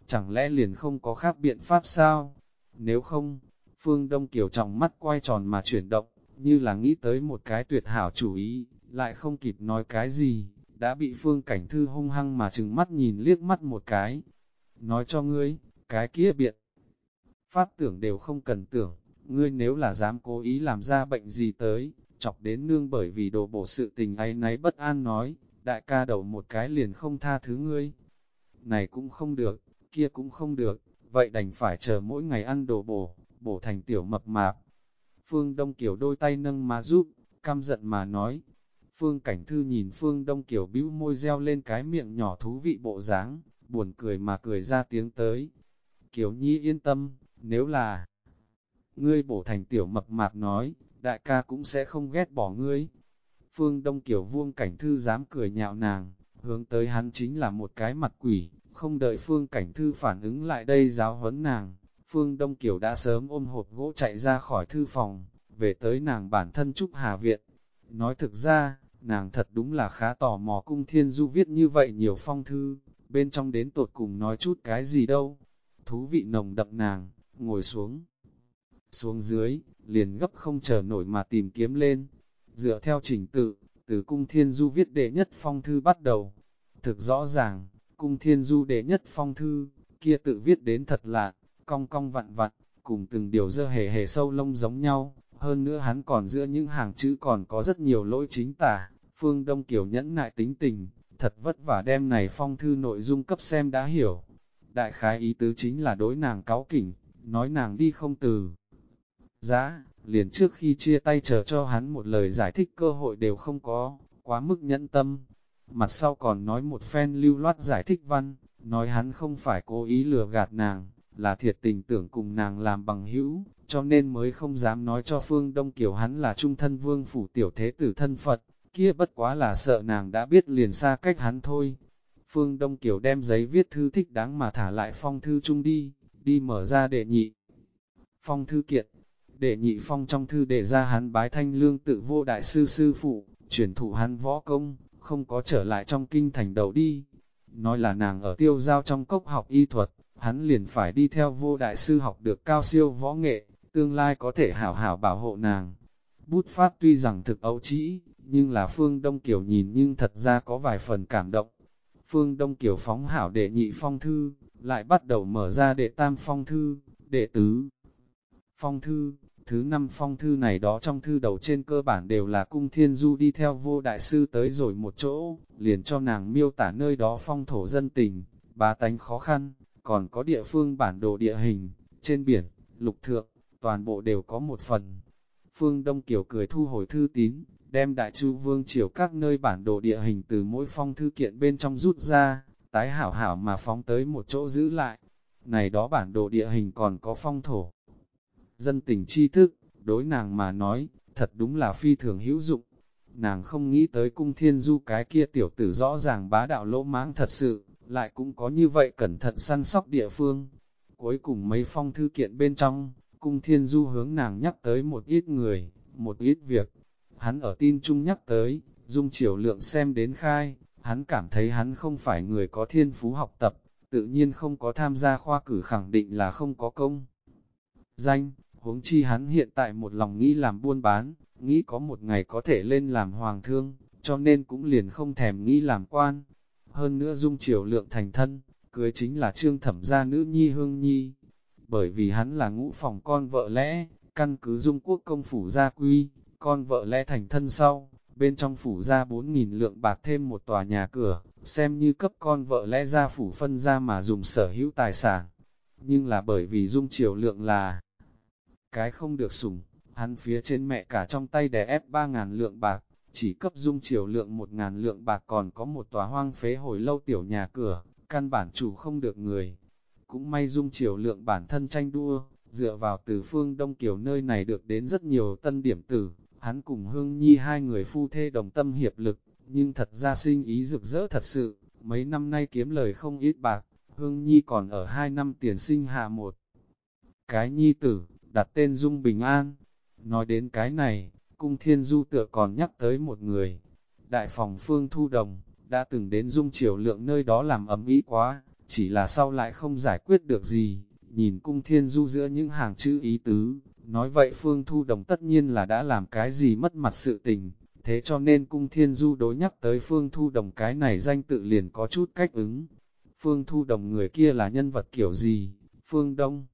Chẳng lẽ liền không có khác biện pháp sao? Nếu không, Phương Đông Kiều trong mắt quay tròn mà chuyển động, như là nghĩ tới một cái tuyệt hảo chủ ý, lại không kịp nói cái gì, đã bị Phương Cảnh Thư hung hăng mà chừng mắt nhìn liếc mắt một cái. Nói cho ngươi, cái kia biện. Pháp tưởng đều không cần tưởng, ngươi nếu là dám cố ý làm ra bệnh gì tới, chọc đến nương bởi vì đồ bổ sự tình ấy nấy bất an nói, đại ca đầu một cái liền không tha thứ ngươi. Này cũng không được, kia cũng không được, vậy đành phải chờ mỗi ngày ăn đồ bổ, bổ thành tiểu mập mạp. Phương Đông Kiều đôi tay nâng mà giúp, căm giận mà nói. Phương Cảnh Thư nhìn Phương Đông Kiều bĩu môi reo lên cái miệng nhỏ thú vị bộ dáng, buồn cười mà cười ra tiếng tới. Kiều Nhi yên tâm, nếu là ngươi bổ thành tiểu mập mạp nói, đại ca cũng sẽ không ghét bỏ ngươi. Phương Đông Kiều vuông cảnh thư dám cười nhạo nàng, hướng tới hắn chính là một cái mặt quỷ, không đợi Phương Cảnh Thư phản ứng lại đây giáo huấn nàng. Phương Đông Kiều đã sớm ôm hộp gỗ chạy ra khỏi thư phòng, về tới nàng bản thân Trúc Hà Viện. Nói thực ra, nàng thật đúng là khá tò mò cung thiên du viết như vậy nhiều phong thư, bên trong đến tột cùng nói chút cái gì đâu. Thú vị nồng đậm nàng, ngồi xuống. Xuống dưới, liền gấp không chờ nổi mà tìm kiếm lên. Dựa theo trình tự, từ cung thiên du viết đệ nhất phong thư bắt đầu. Thực rõ ràng, cung thiên du đệ nhất phong thư, kia tự viết đến thật lạ, cong cong vặn vặn, cùng từng điều dơ hề hề sâu lông giống nhau. Hơn nữa hắn còn giữa những hàng chữ còn có rất nhiều lỗi chính tả, phương Đông Kiều nhẫn nại tính tình, thật vất vả đem này phong thư nội dung cấp xem đã hiểu. Đại khái ý tứ chính là đối nàng cáo kỉnh, nói nàng đi không từ. Giá, liền trước khi chia tay chờ cho hắn một lời giải thích cơ hội đều không có, quá mức nhẫn tâm. Mặt sau còn nói một phen lưu loát giải thích văn, nói hắn không phải cố ý lừa gạt nàng, là thiệt tình tưởng cùng nàng làm bằng hữu, cho nên mới không dám nói cho Phương Đông Kiều hắn là trung thân vương phủ tiểu thế tử thân Phật, kia bất quá là sợ nàng đã biết liền xa cách hắn thôi. Phương Đông Kiều đem giấy viết thư thích đáng mà thả lại phong thư chung đi, đi mở ra để nhị. Phong thư kiện, đệ nhị phong trong thư để ra hắn bái thanh lương tự vô đại sư sư phụ, chuyển thủ hắn võ công, không có trở lại trong kinh thành đầu đi. Nói là nàng ở tiêu giao trong cốc học y thuật, hắn liền phải đi theo vô đại sư học được cao siêu võ nghệ, tương lai có thể hảo hảo bảo hộ nàng. Bút pháp tuy rằng thực ấu trĩ, nhưng là Phương Đông Kiều nhìn nhưng thật ra có vài phần cảm động. Phương Đông Kiều phóng hảo đệ nhị phong thư, lại bắt đầu mở ra đệ tam phong thư, đệ tứ phong thư, Thứ năm phong thư này đó trong thư đầu trên cơ bản đều là cung thiên du đi theo vô đại sư tới rồi một chỗ, liền cho nàng miêu tả nơi đó phong thổ dân tình, bá tánh khó khăn, còn có địa phương bản đồ địa hình, trên biển, lục thượng, toàn bộ đều có một phần. Phương Đông Kiều cười thu hồi thư tín, đem đại chu vương triều các nơi bản đồ địa hình từ mỗi phong thư kiện bên trong rút ra, tái hảo hảo mà phóng tới một chỗ giữ lại. Này đó bản đồ địa hình còn có phong thổ. Dân tình tri thức, đối nàng mà nói, thật đúng là phi thường hữu dụng. Nàng không nghĩ tới cung thiên du cái kia tiểu tử rõ ràng bá đạo lỗ mãng thật sự, lại cũng có như vậy cẩn thận săn sóc địa phương. Cuối cùng mấy phong thư kiện bên trong, cung thiên du hướng nàng nhắc tới một ít người, một ít việc. Hắn ở tin chung nhắc tới, dung chiều lượng xem đến khai, hắn cảm thấy hắn không phải người có thiên phú học tập, tự nhiên không có tham gia khoa cử khẳng định là không có công. Danh, huống chi hắn hiện tại một lòng nghĩ làm buôn bán, nghĩ có một ngày có thể lên làm hoàng thương, cho nên cũng liền không thèm nghĩ làm quan. Hơn nữa dung triều lượng thành thân, cưới chính là trương thẩm gia nữ nhi hương nhi. Bởi vì hắn là ngũ phòng con vợ lẽ, căn cứ dung quốc công phủ gia quy, con vợ lẽ thành thân sau, bên trong phủ ra 4.000 lượng bạc thêm một tòa nhà cửa, xem như cấp con vợ lẽ ra phủ phân ra mà dùng sở hữu tài sản. Nhưng là bởi vì dung triều lượng là cái không được sủng, hắn phía trên mẹ cả trong tay đè ép 3.000 lượng bạc, chỉ cấp dung chiều lượng 1.000 lượng bạc còn có một tòa hoang phế hồi lâu tiểu nhà cửa, căn bản chủ không được người. Cũng may dung chiều lượng bản thân tranh đua, dựa vào từ phương Đông Kiều nơi này được đến rất nhiều tân điểm tử, hắn cùng Hương Nhi hai người phu thê đồng tâm hiệp lực, nhưng thật ra sinh ý rực rỡ thật sự, mấy năm nay kiếm lời không ít bạc, Hương Nhi còn ở hai năm tiền sinh hạ một. Cái Nhi tử, đặt tên Dung Bình An. Nói đến cái này, cung thiên du tựa còn nhắc tới một người. Đại phòng Phương Thu Đồng, đã từng đến Dung Triều Lượng nơi đó làm ấm ý quá, chỉ là sau lại không giải quyết được gì. Nhìn cung thiên du giữa những hàng chữ ý tứ, nói vậy Phương Thu Đồng tất nhiên là đã làm cái gì mất mặt sự tình, thế cho nên cung thiên du đối nhắc tới Phương Thu Đồng cái này danh tự liền có chút cách ứng. Phương Thu Đồng người kia là nhân vật kiểu gì? Phương Đông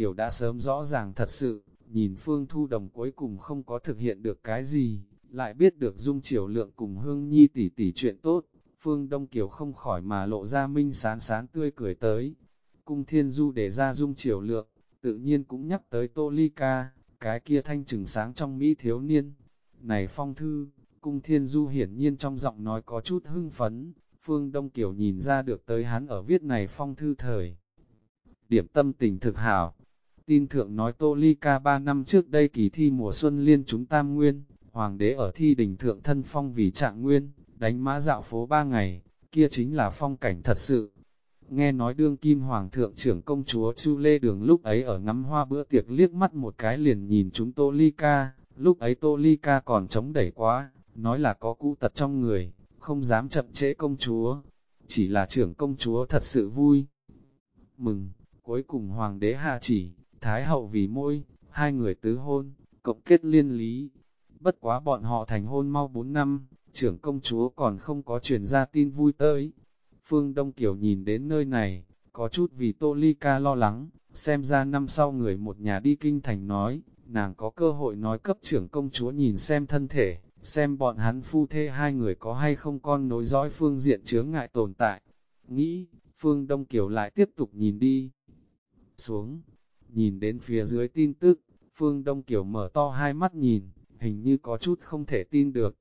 Kiều đã sớm rõ ràng thật sự, nhìn Phương Thu Đồng cuối cùng không có thực hiện được cái gì, lại biết được Dung Triều Lượng cùng Hương Nhi tỷ tỷ chuyện tốt, Phương Đông Kiều không khỏi mà lộ ra minh sán sán tươi cười tới. Cung Thiên Du để ra Dung Triều Lượng, tự nhiên cũng nhắc tới Tô Ly Ca, cái kia thanh trừng sáng trong Mỹ thiếu niên. Này Phong Thư, Cung Thiên Du hiển nhiên trong giọng nói có chút hưng phấn, Phương Đông Kiều nhìn ra được tới hắn ở viết này Phong Thư thời. Điểm tâm tình thực hảo, Tin thượng nói Tô Ly ca ba năm trước đây kỳ thi mùa xuân liên chúng tam nguyên, hoàng đế ở thi đỉnh thượng thân phong vì trạng nguyên, đánh mã dạo phố ba ngày, kia chính là phong cảnh thật sự. Nghe nói đương kim hoàng thượng trưởng công chúa Chu Lê Đường lúc ấy ở ngắm hoa bữa tiệc liếc mắt một cái liền nhìn chúng Tô Ly ca, lúc ấy Tô Ly ca còn chống đẩy quá, nói là có cũ tật trong người, không dám chậm trễ công chúa, chỉ là trưởng công chúa thật sự vui. Mừng, cuối cùng hoàng đế hạ chỉ, Thái hậu vì môi, hai người tứ hôn, cộng kết liên lý. Bất quá bọn họ thành hôn mau 4 năm, trưởng công chúa còn không có truyền ra tin vui tới. Phương Đông Kiều nhìn đến nơi này, có chút vì Tô Ly Ca lo lắng, xem ra năm sau người một nhà đi kinh thành nói, nàng có cơ hội nói cấp trưởng công chúa nhìn xem thân thể, xem bọn hắn phu thê hai người có hay không con nối dõi phương diện chướng ngại tồn tại. Nghĩ, Phương Đông Kiều lại tiếp tục nhìn đi. Xuống, Nhìn đến phía dưới tin tức, Phương Đông Kiều mở to hai mắt nhìn, hình như có chút không thể tin được.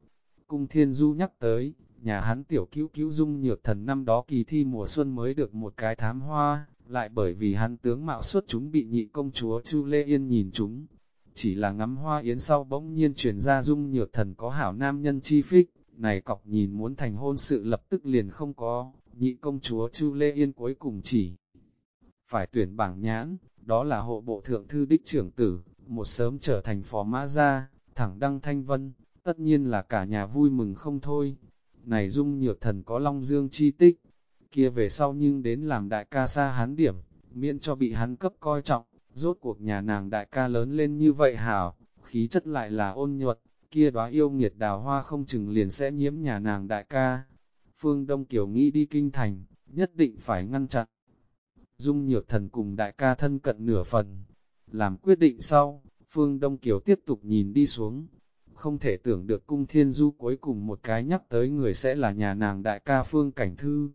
Cung Thiên Du nhắc tới, nhà hắn tiểu cứu cứu dung nhược thần năm đó kỳ thi mùa xuân mới được một cái thám hoa, lại bởi vì hắn tướng mạo xuất chúng bị nhị công chúa Chu Lê Yên nhìn chúng. Chỉ là ngắm hoa yến sau bỗng nhiên truyền ra dung nhược thần có hảo nam nhân chi phích, này cọc nhìn muốn thành hôn sự lập tức liền không có, nhị công chúa Chu Lê Yên cuối cùng chỉ phải tuyển bảng nhãn, đó là hộ bộ thượng thư đích trưởng tử, một sớm trở thành phó mã gia, thẳng đăng thanh vân, tất nhiên là cả nhà vui mừng không thôi. Này dung nhược thần có long dương chi tích, kia về sau nhưng đến làm đại ca xa hắn điểm, miễn cho bị hắn cấp coi trọng, rốt cuộc nhà nàng đại ca lớn lên như vậy hảo, khí chất lại là ôn nhuật, kia đóa yêu nghiệt đào hoa không chừng liền sẽ nhiễm nhà nàng đại ca. Phương Đông Kiều nghĩ đi kinh thành, nhất định phải ngăn chặn. Dung nhược thần cùng đại ca thân cận nửa phần. Làm quyết định sau, Phương Đông Kiều tiếp tục nhìn đi xuống, không thể tưởng được cung thiên du cuối cùng một cái nhắc tới người sẽ là nhà nàng đại ca Phương Cảnh Thư.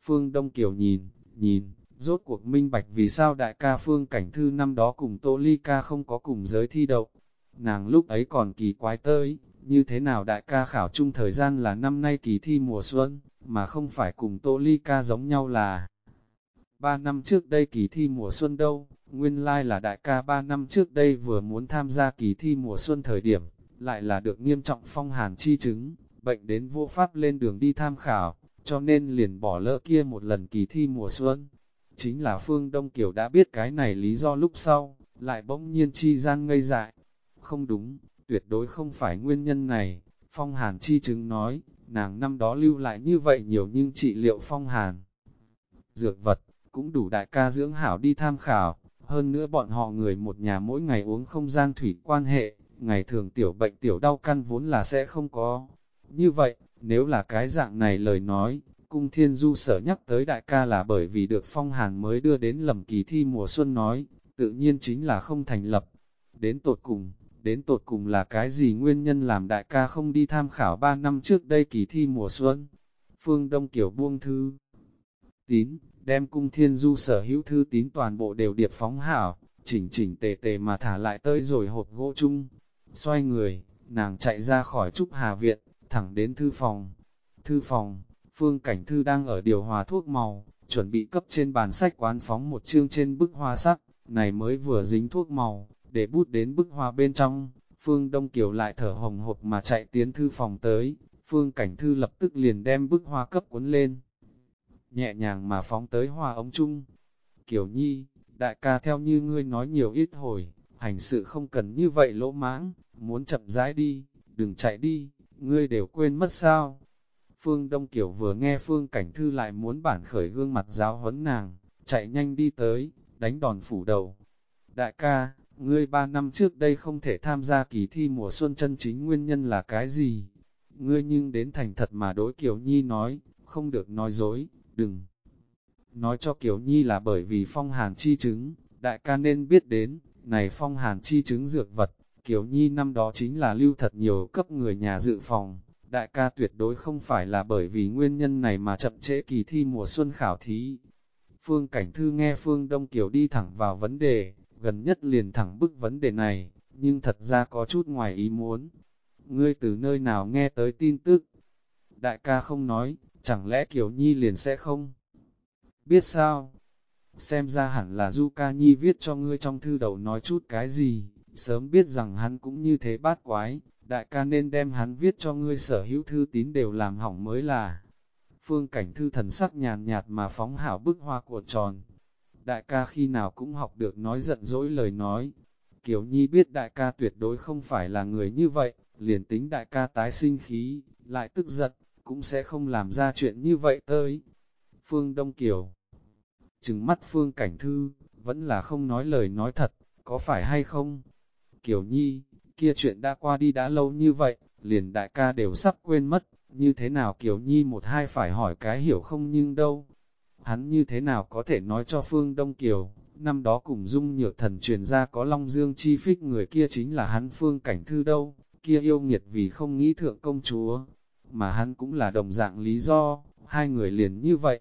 Phương Đông Kiều nhìn, nhìn, rốt cuộc minh bạch vì sao đại ca Phương Cảnh Thư năm đó cùng Tô Ly ca không có cùng giới thi đậu. Nàng lúc ấy còn kỳ quái tới, như thế nào đại ca khảo chung thời gian là năm nay kỳ thi mùa xuân, mà không phải cùng Tô Ly ca giống nhau là ba năm trước đây kỳ thi mùa xuân đâu, nguyên lai like là đại ca ba năm trước đây vừa muốn tham gia kỳ thi mùa xuân thời điểm, lại là được nghiêm trọng phong hàn chi chứng, bệnh đến vô pháp lên đường đi tham khảo, cho nên liền bỏ lỡ kia một lần kỳ thi mùa xuân. Chính là Phương Đông Kiều đã biết cái này lý do lúc sau, lại bỗng nhiên chi gian ngây dại. Không đúng, tuyệt đối không phải nguyên nhân này, phong hàn chi chứng nói, nàng năm đó lưu lại như vậy nhiều nhưng trị liệu phong hàn. Dược vật, cũng đủ đại ca dưỡng hảo đi tham khảo, hơn nữa bọn họ người một nhà mỗi ngày uống không gian thủy quan hệ, ngày thường tiểu bệnh tiểu đau căn vốn là sẽ không có. Như vậy, nếu là cái dạng này lời nói, cung thiên du sở nhắc tới đại ca là bởi vì được phong hàn mới đưa đến lầm kỳ thi mùa xuân nói, tự nhiên chính là không thành lập. Đến tột cùng, đến tột cùng là cái gì nguyên nhân làm đại ca không đi tham khảo 3 năm trước đây kỳ thi mùa xuân? Phương Đông Kiều buông thư tín, đem cung thiên du sở hữu thư tín toàn bộ đều điệp phóng hảo, chỉnh chỉnh tề tề mà thả lại tới rồi hộp gỗ chung. Xoay người, nàng chạy ra khỏi Trúc Hà Viện, thẳng đến thư phòng. Thư phòng, phương cảnh thư đang ở điều hòa thuốc màu, chuẩn bị cấp trên bàn sách quán phóng một chương trên bức hoa sắc, này mới vừa dính thuốc màu, để bút đến bức hoa bên trong. Phương Đông Kiều lại thở hồng hộc mà chạy tiến thư phòng tới, Phương Cảnh Thư lập tức liền đem bức hoa cấp cuốn lên. Nhẹ nhàng mà phóng tới hòa ống chung. Kiều Nhi, đại ca theo như ngươi nói nhiều ít hồi, hành sự không cần như vậy lỗ mãng, muốn chậm rãi đi, đừng chạy đi, ngươi đều quên mất sao. Phương Đông Kiều vừa nghe Phương Cảnh Thư lại muốn bản khởi gương mặt giáo huấn nàng, chạy nhanh đi tới, đánh đòn phủ đầu. Đại ca, ngươi ba năm trước đây không thể tham gia kỳ thi mùa xuân chân chính nguyên nhân là cái gì? Ngươi nhưng đến thành thật mà đối Kiều Nhi nói, không được nói dối, đừng. Nói cho Kiều Nhi là bởi vì phong hàn chi chứng, đại ca nên biết đến, này phong hàn chi chứng dược vật, Kiều Nhi năm đó chính là lưu thật nhiều cấp người nhà dự phòng, đại ca tuyệt đối không phải là bởi vì nguyên nhân này mà chậm trễ kỳ thi mùa xuân khảo thí. Phương Cảnh Thư nghe Phương Đông Kiều đi thẳng vào vấn đề, gần nhất liền thẳng bức vấn đề này, nhưng thật ra có chút ngoài ý muốn. Ngươi từ nơi nào nghe tới tin tức? Đại ca không nói, chẳng lẽ Kiều Nhi liền sẽ không? Biết sao? Xem ra hẳn là Du Ca Nhi viết cho ngươi trong thư đầu nói chút cái gì, sớm biết rằng hắn cũng như thế bát quái, đại ca nên đem hắn viết cho ngươi sở hữu thư tín đều làm hỏng mới là. Phương cảnh thư thần sắc nhàn nhạt mà phóng hảo bức hoa của tròn. Đại ca khi nào cũng học được nói giận dỗi lời nói. Kiều Nhi biết đại ca tuyệt đối không phải là người như vậy, liền tính đại ca tái sinh khí, lại tức giận, cũng sẽ không làm ra chuyện như vậy tới. Phương Đông Kiều Trừng mắt Phương Cảnh Thư, vẫn là không nói lời nói thật, có phải hay không? Kiều Nhi, kia chuyện đã qua đi đã lâu như vậy, liền đại ca đều sắp quên mất, như thế nào Kiều Nhi một hai phải hỏi cái hiểu không nhưng đâu. Hắn như thế nào có thể nói cho Phương Đông Kiều, năm đó cùng dung nhược thần truyền ra có Long Dương chi phích người kia chính là hắn Phương Cảnh Thư đâu, kia yêu nghiệt vì không nghĩ thượng công chúa, mà hắn cũng là đồng dạng lý do, hai người liền như vậy.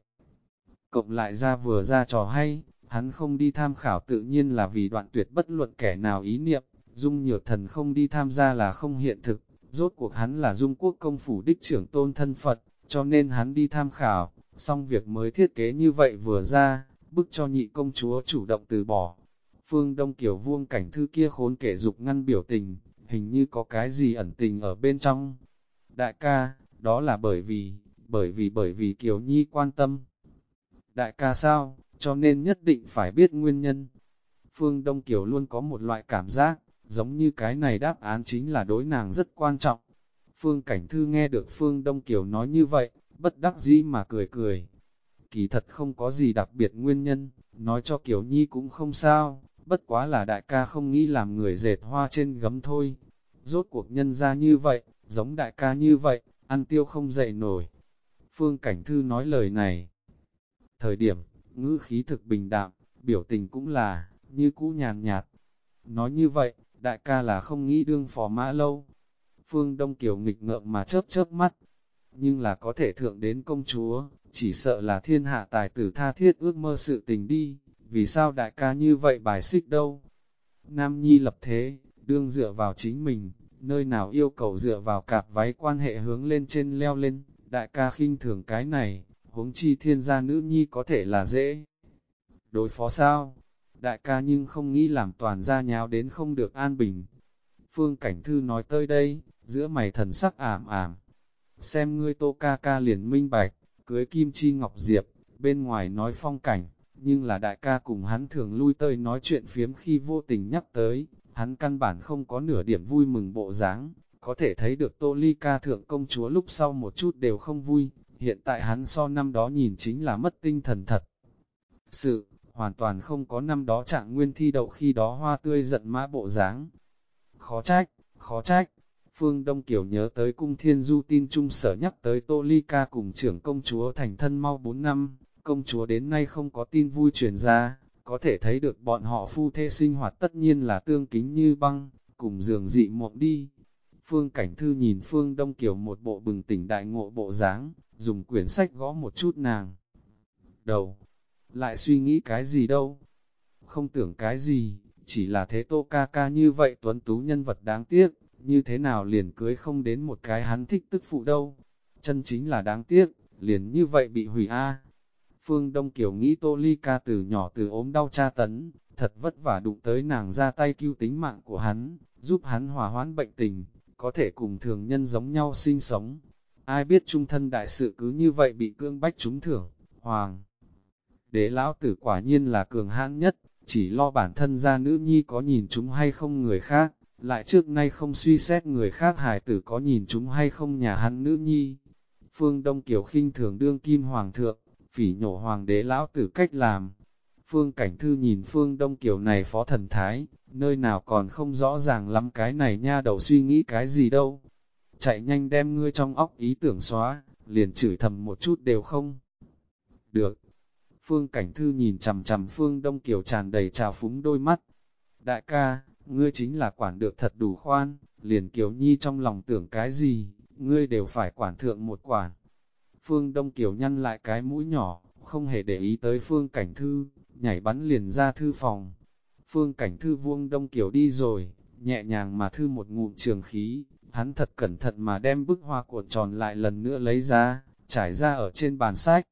Cộng lại ra vừa ra trò hay, hắn không đi tham khảo tự nhiên là vì đoạn tuyệt bất luận kẻ nào ý niệm, dung nhược thần không đi tham gia là không hiện thực, rốt cuộc hắn là dung quốc công phủ đích trưởng tôn thân Phật, cho nên hắn đi tham khảo, xong việc mới thiết kế như vậy vừa ra, bức cho nhị công chúa chủ động từ bỏ. Phương Đông Kiều vuông cảnh thư kia khốn kể dục ngăn biểu tình, hình như có cái gì ẩn tình ở bên trong. Đại ca, đó là bởi vì, bởi vì bởi vì Kiều Nhi quan tâm. Đại ca sao, cho nên nhất định phải biết nguyên nhân. Phương Đông Kiều luôn có một loại cảm giác, giống như cái này đáp án chính là đối nàng rất quan trọng. Phương Cảnh Thư nghe được Phương Đông Kiều nói như vậy, bất đắc dĩ mà cười cười. Kỳ thật không có gì đặc biệt nguyên nhân, nói cho Kiều Nhi cũng không sao, bất quá là đại ca không nghĩ làm người dệt hoa trên gấm thôi. Rốt cuộc nhân ra như vậy, giống đại ca như vậy, ăn tiêu không dậy nổi. Phương Cảnh Thư nói lời này. Thời điểm, ngữ khí thực bình đạm, biểu tình cũng là, như cũ nhàn nhạt. Nói như vậy, đại ca là không nghĩ đương phò mã lâu. Phương Đông Kiều nghịch ngợm mà chớp chớp mắt, nhưng là có thể thượng đến công chúa, chỉ sợ là thiên hạ tài tử tha thiết ước mơ sự tình đi, vì sao đại ca như vậy bài xích đâu. Nam Nhi lập thế, đương dựa vào chính mình, nơi nào yêu cầu dựa vào cạp váy quan hệ hướng lên trên leo lên, đại ca khinh thường cái này, huống chi thiên gia nữ nhi có thể là dễ. Đối phó sao? Đại ca nhưng không nghĩ làm toàn gia nháo đến không được an bình. Phương Cảnh Thư nói tới đây, giữa mày thần sắc ảm ảm. Xem ngươi tô ca ca liền minh bạch, cưới Kim Chi Ngọc Diệp, bên ngoài nói phong cảnh, nhưng là đại ca cùng hắn thường lui tới nói chuyện phiếm khi vô tình nhắc tới, hắn căn bản không có nửa điểm vui mừng bộ dáng, có thể thấy được Tô Ly ca thượng công chúa lúc sau một chút đều không vui, hiện tại hắn so năm đó nhìn chính là mất tinh thần thật. Sự, hoàn toàn không có năm đó trạng nguyên thi đậu khi đó hoa tươi giận mã bộ dáng. Khó trách, khó trách, Phương Đông Kiều nhớ tới cung thiên du tin trung sở nhắc tới Tô Ly ca cùng trưởng công chúa thành thân mau 4 năm, công chúa đến nay không có tin vui truyền ra, có thể thấy được bọn họ phu thê sinh hoạt tất nhiên là tương kính như băng, cùng giường dị mộng đi. Phương Cảnh Thư nhìn Phương Đông Kiều một bộ bừng tỉnh đại ngộ bộ dáng, dùng quyển sách gõ một chút nàng. Đầu, lại suy nghĩ cái gì đâu? Không tưởng cái gì, chỉ là thế tô ca ca như vậy tuấn tú nhân vật đáng tiếc, như thế nào liền cưới không đến một cái hắn thích tức phụ đâu. Chân chính là đáng tiếc, liền như vậy bị hủy a Phương Đông Kiều nghĩ Tô Ly ca từ nhỏ từ ốm đau tra tấn, thật vất vả đụng tới nàng ra tay cứu tính mạng của hắn, giúp hắn hòa hoãn bệnh tình, có thể cùng thường nhân giống nhau sinh sống. Ai biết trung thân đại sự cứ như vậy bị cương bách trúng thưởng, hoàng. Đế lão tử quả nhiên là cường hãn nhất, chỉ lo bản thân ra nữ nhi có nhìn chúng hay không người khác, lại trước nay không suy xét người khác hài tử có nhìn chúng hay không nhà hắn nữ nhi. Phương Đông Kiều khinh thường đương kim hoàng thượng, phỉ nhổ hoàng đế lão tử cách làm. Phương Cảnh Thư nhìn Phương Đông Kiều này phó thần thái, nơi nào còn không rõ ràng lắm cái này nha đầu suy nghĩ cái gì đâu. Chạy nhanh đem ngươi trong óc ý tưởng xóa, liền chửi thầm một chút đều không. Được. Phương Cảnh Thư nhìn chầm chầm Phương Đông Kiều tràn đầy trào phúng đôi mắt. Đại ca, ngươi chính là quản được thật đủ khoan, liền Kiều Nhi trong lòng tưởng cái gì, ngươi đều phải quản thượng một quản. Phương Đông Kiều nhăn lại cái mũi nhỏ, không hề để ý tới Phương Cảnh Thư, nhảy bắn liền ra thư phòng. Phương Cảnh Thư vuông Đông Kiều đi rồi, nhẹ nhàng mà thư một ngụm trường khí, hắn thật cẩn thận mà đem bức hoa cuộn tròn lại lần nữa lấy ra, trải ra ở trên bàn sách.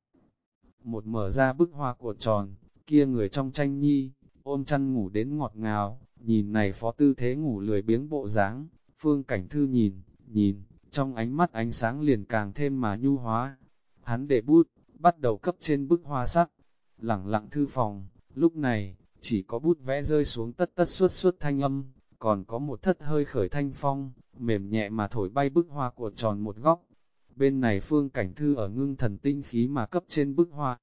Một mở ra bức hoa cuộn tròn, kia người trong tranh nhi, ôm chăn ngủ đến ngọt ngào, nhìn này phó tư thế ngủ lười biếng bộ dáng, Phương Cảnh Thư nhìn, nhìn, trong ánh mắt ánh sáng liền càng thêm mà nhu hóa, Hắn để bút, bắt đầu cấp trên bức hoa sắc, lẳng lặng thư phòng, lúc này, chỉ có bút vẽ rơi xuống tất tất suốt suốt thanh âm, còn có một thất hơi khởi thanh phong, mềm nhẹ mà thổi bay bức hoa của tròn một góc. Bên này phương cảnh thư ở ngưng thần tinh khí mà cấp trên bức hoa.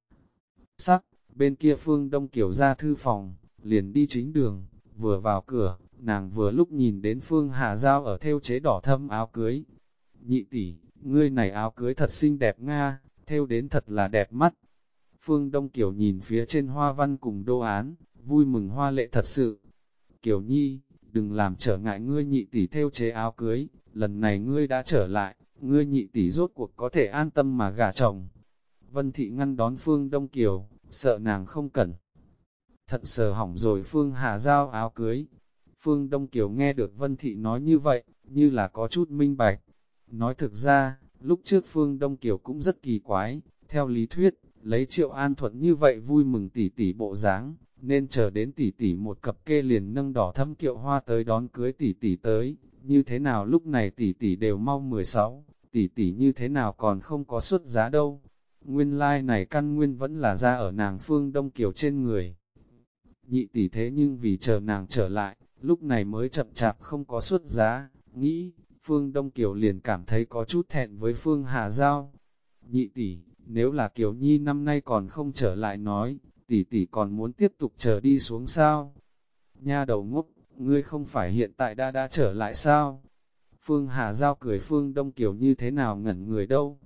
Sắc, bên kia phương đông kiểu ra thư phòng, liền đi chính đường, vừa vào cửa, nàng vừa lúc nhìn đến phương hạ giao ở theo chế đỏ thâm áo cưới. Nhị tỷ, ngươi này áo cưới thật xinh đẹp nga, theo đến thật là đẹp mắt. Phương Đông Kiều nhìn phía trên hoa văn cùng đô án, vui mừng hoa lệ thật sự. Kiều Nhi, đừng làm trở ngại ngươi nhị tỷ theo chế áo cưới, lần này ngươi đã trở lại, ngươi nhị tỷ rốt cuộc có thể an tâm mà gả chồng. Vân Thị ngăn đón Phương Đông Kiều, sợ nàng không cần. Thật sờ hỏng rồi Phương Hà Giao áo cưới. Phương Đông Kiều nghe được Vân Thị nói như vậy, như là có chút minh bạch. Nói thực ra, Lúc trước Phương Đông Kiều cũng rất kỳ quái, theo lý thuyết, lấy triệu an thuận như vậy vui mừng tỷ tỷ bộ dáng, nên chờ đến tỷ tỷ một cặp kê liền nâng đỏ thâm kiệu hoa tới đón cưới tỷ tỷ tới, như thế nào lúc này tỷ tỷ đều mau 16, tỷ tỷ như thế nào còn không có xuất giá đâu. Nguyên lai like này căn nguyên vẫn là ra ở nàng Phương Đông Kiều trên người. Nhị tỷ thế nhưng vì chờ nàng trở lại, lúc này mới chậm chạp không có xuất giá, nghĩ, Phương Đông Kiều liền cảm thấy có chút thẹn với Phương Hà Giao. Nhị tỷ, nếu là Kiều Nhi năm nay còn không trở lại nói, tỷ tỷ còn muốn tiếp tục chờ đi xuống sao? Nha đầu ngốc, ngươi không phải hiện tại đã đã trở lại sao? Phương Hà Giao cười Phương Đông Kiều như thế nào ngẩn người đâu?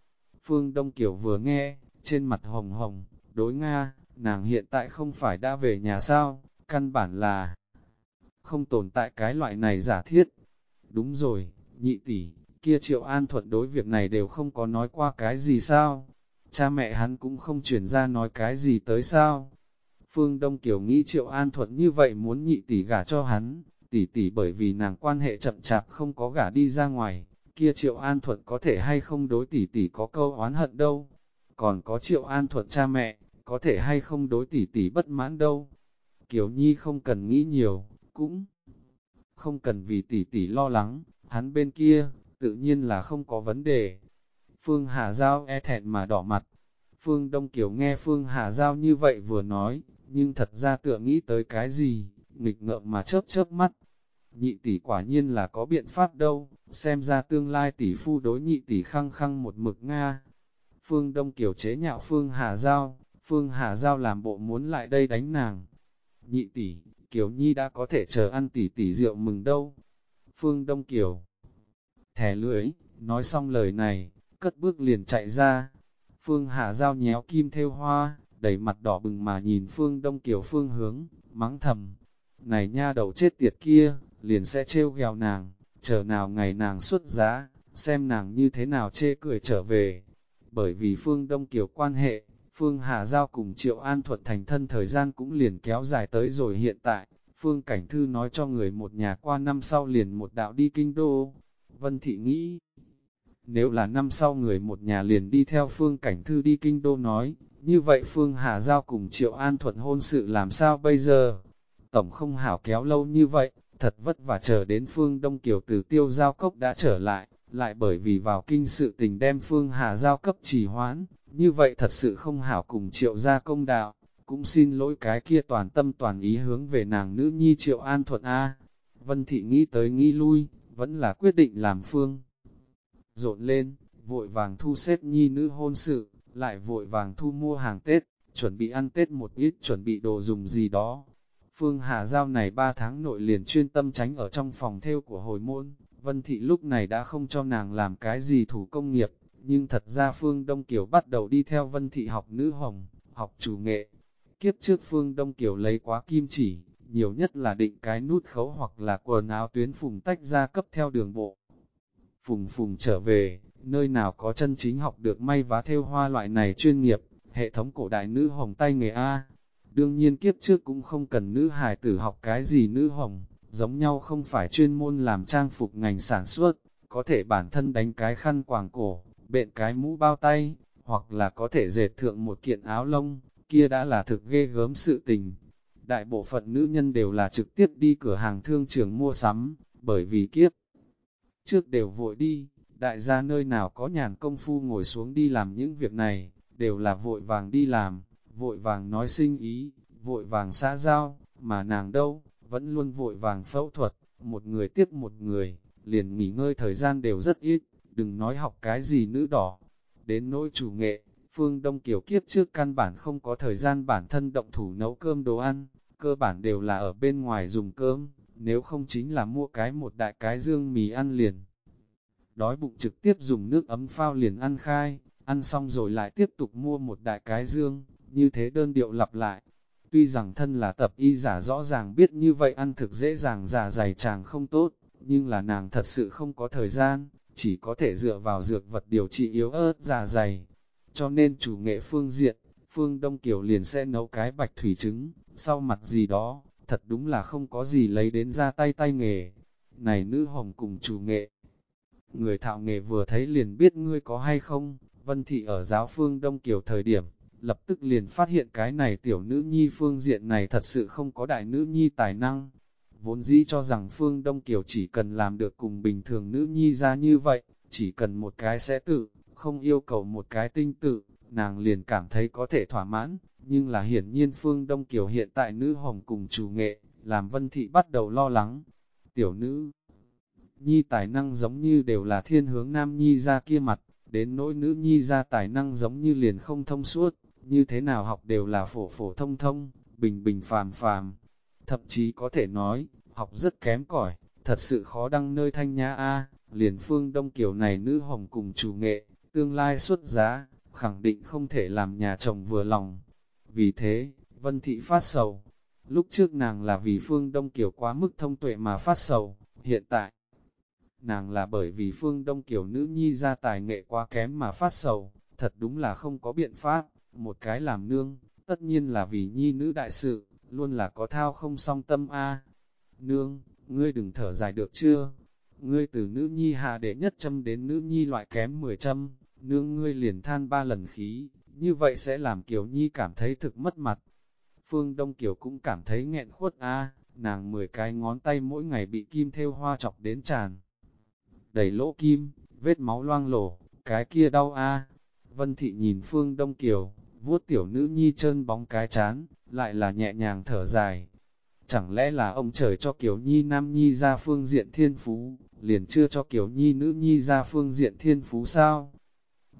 Phương Đông Kiều vừa nghe, trên mặt hồng hồng, đối Nga, nàng hiện tại không phải đã về nhà sao, căn bản là không tồn tại cái loại này giả thiết. Đúng rồi, nhị tỷ, kia triệu an thuận đối việc này đều không có nói qua cái gì sao? Cha mẹ hắn cũng không chuyển ra nói cái gì tới sao? Phương Đông Kiều nghĩ triệu an thuận như vậy muốn nhị tỷ gả cho hắn, tỷ tỷ bởi vì nàng quan hệ chậm chạp không có gả đi ra ngoài, kia triệu an thuận có thể hay không đối tỷ tỷ có câu oán hận đâu. Còn có triệu an thuận cha mẹ, có thể hay không đối tỷ tỷ bất mãn đâu. Kiều Nhi không cần nghĩ nhiều, cũng không cần vì tỷ tỷ lo lắng, hắn bên kia, tự nhiên là không có vấn đề. Phương Hà Giao e thẹn mà đỏ mặt. Phương Đông Kiều nghe Phương Hà Giao như vậy vừa nói, nhưng thật ra tựa nghĩ tới cái gì, nghịch ngợm mà chớp chớp mắt. Nhị tỷ quả nhiên là có biện pháp đâu, xem ra tương lai tỷ phu đối nhị tỷ khăng khăng một mực Nga. Phương Đông Kiều chế nhạo Phương Hà Giao, Phương Hà Giao làm bộ muốn lại đây đánh nàng. Nhị tỷ, Kiều Nhi đã có thể chờ ăn tỷ tỷ rượu mừng đâu. Phương Đông Kiều thẻ lưỡi, nói xong lời này, cất bước liền chạy ra. Phương Hạ Giao nhéo kim theo hoa, đầy mặt đỏ bừng mà nhìn Phương Đông Kiều phương hướng, mắng thầm. Này nha đầu chết tiệt kia, liền sẽ trêu ghèo nàng, chờ nào ngày nàng xuất giá, xem nàng như thế nào chê cười trở về. Bởi vì Phương Đông Kiều quan hệ, Phương Hà Giao cùng Triệu An Thuật thành thân thời gian cũng liền kéo dài tới rồi hiện tại. Phương Cảnh Thư nói cho người một nhà qua năm sau liền một đạo đi kinh đô. Vân Thị nghĩ, nếu là năm sau người một nhà liền đi theo Phương Cảnh Thư đi kinh đô nói, như vậy Phương Hà Giao cùng Triệu An Thuận hôn sự làm sao bây giờ? Tổng không hảo kéo lâu như vậy, thật vất vả chờ đến Phương Đông Kiều từ tiêu giao cốc đã trở lại, lại bởi vì vào kinh sự tình đem Phương Hà Giao cấp trì hoãn, như vậy thật sự không hảo cùng Triệu gia công đạo, cũng xin lỗi cái kia toàn tâm toàn ý hướng về nàng nữ nhi Triệu An Thuận A. Vân Thị nghĩ tới nghĩ lui, vẫn là quyết định làm Phương. Rộn lên, vội vàng thu xếp nhi nữ hôn sự, lại vội vàng thu mua hàng Tết, chuẩn bị ăn Tết một ít chuẩn bị đồ dùng gì đó. Phương Hà Giao này 3 tháng nội liền chuyên tâm tránh ở trong phòng theo của hồi môn, Vân Thị lúc này đã không cho nàng làm cái gì thủ công nghiệp, nhưng thật ra Phương Đông Kiều bắt đầu đi theo Vân Thị học nữ hồng, học chủ nghệ. Kiếp trước Phương Đông Kiều lấy quá kim chỉ, nhiều nhất là định cái nút khấu hoặc là quần áo tuyến phùng tách ra cấp theo đường bộ. Phùng phùng trở về, nơi nào có chân chính học được may vá theo hoa loại này chuyên nghiệp, hệ thống cổ đại nữ hồng tay nghề A. Đương nhiên kiếp trước cũng không cần nữ hài tử học cái gì nữ hồng, giống nhau không phải chuyên môn làm trang phục ngành sản xuất, có thể bản thân đánh cái khăn quàng cổ, bện cái mũ bao tay, hoặc là có thể dệt thượng một kiện áo lông, kia đã là thực ghê gớm sự tình. Đại bộ phận nữ nhân đều là trực tiếp đi cửa hàng thương trường mua sắm, bởi vì kiếp trước đều vội đi, đại gia nơi nào có nhàn công phu ngồi xuống đi làm những việc này, đều là vội vàng đi làm, vội vàng nói sinh ý, vội vàng xã giao, mà nàng đâu, vẫn luôn vội vàng phẫu thuật, một người tiếp một người, liền nghỉ ngơi thời gian đều rất ít, đừng nói học cái gì nữ đỏ. Đến nỗi chủ nghệ, Phương Đông Kiều kiếp trước căn bản không có thời gian bản thân động thủ nấu cơm đồ ăn, cơ bản đều là ở bên ngoài dùng cơm, nếu không chính là mua cái một đại cái dương mì ăn liền. Đói bụng trực tiếp dùng nước ấm phao liền ăn khai, ăn xong rồi lại tiếp tục mua một đại cái dương, như thế đơn điệu lặp lại. Tuy rằng thân là tập y giả rõ ràng biết như vậy ăn thực dễ dàng giả dày chàng không tốt, nhưng là nàng thật sự không có thời gian, chỉ có thể dựa vào dược vật điều trị yếu ớt giả dày. Cho nên chủ nghệ phương diện, Phương Đông Kiều liền sẽ nấu cái bạch thủy trứng, sau mặt gì đó, thật đúng là không có gì lấy đến ra tay tay nghề. Này nữ hồng cùng chủ nghệ. Người thạo nghề vừa thấy liền biết ngươi có hay không, Vân Thị ở giáo phương Đông Kiều thời điểm, lập tức liền phát hiện cái này tiểu nữ nhi phương diện này thật sự không có đại nữ nhi tài năng. Vốn dĩ cho rằng phương Đông Kiều chỉ cần làm được cùng bình thường nữ nhi ra như vậy, chỉ cần một cái sẽ tự, không yêu cầu một cái tinh tự, nàng liền cảm thấy có thể thỏa mãn, nhưng là hiển nhiên Phương Đông Kiều hiện tại nữ hồng cùng chủ nghệ, làm Vân Thị bắt đầu lo lắng. Tiểu nữ, nhi tài năng giống như đều là thiên hướng nam nhi ra kia mặt, đến nỗi nữ nhi ra tài năng giống như liền không thông suốt, như thế nào học đều là phổ phổ thông thông, bình bình phàm phàm. Thậm chí có thể nói, học rất kém cỏi, thật sự khó đăng nơi thanh nhã A, liền phương đông kiểu này nữ hồng cùng chủ nghệ, tương lai xuất giá, khẳng định không thể làm nhà chồng vừa lòng. Vì thế, Vân Thị phát sầu, lúc trước nàng là vì Phương Đông Kiều quá mức thông tuệ mà phát sầu, hiện tại, nàng là bởi vì Phương Đông Kiều nữ nhi ra tài nghệ quá kém mà phát sầu, thật đúng là không có biện pháp, một cái làm nương, tất nhiên là vì nhi nữ đại sự, luôn là có thao không song tâm a. Nương, ngươi đừng thở dài được chưa? Ngươi từ nữ nhi hạ đệ nhất châm đến nữ nhi loại kém 10 châm, nương ngươi liền than ba lần khí, như vậy sẽ làm Kiều Nhi cảm thấy thực mất mặt. Phương Đông Kiều cũng cảm thấy nghẹn khuất a, nàng 10 cái ngón tay mỗi ngày bị kim thêu hoa chọc đến tràn. Đầy lỗ kim, vết máu loang lổ, cái kia đau a. Vân Thị nhìn Phương Đông Kiều, vuốt tiểu nữ nhi chân bóng cái chán, lại là nhẹ nhàng thở dài. Chẳng lẽ là ông trời cho Kiều Nhi Nam Nhi ra phương diện thiên phú, liền chưa cho Kiều Nhi nữ Nhi ra phương diện thiên phú sao?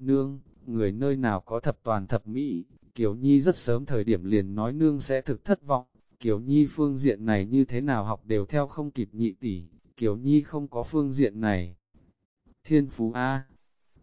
Nương, người nơi nào có thập toàn thập mỹ, Kiều Nhi rất sớm thời điểm liền nói nương sẽ thực thất vọng, Kiều Nhi phương diện này như thế nào học đều theo không kịp nhị tỷ, Kiều Nhi không có phương diện này. Thiên phú A,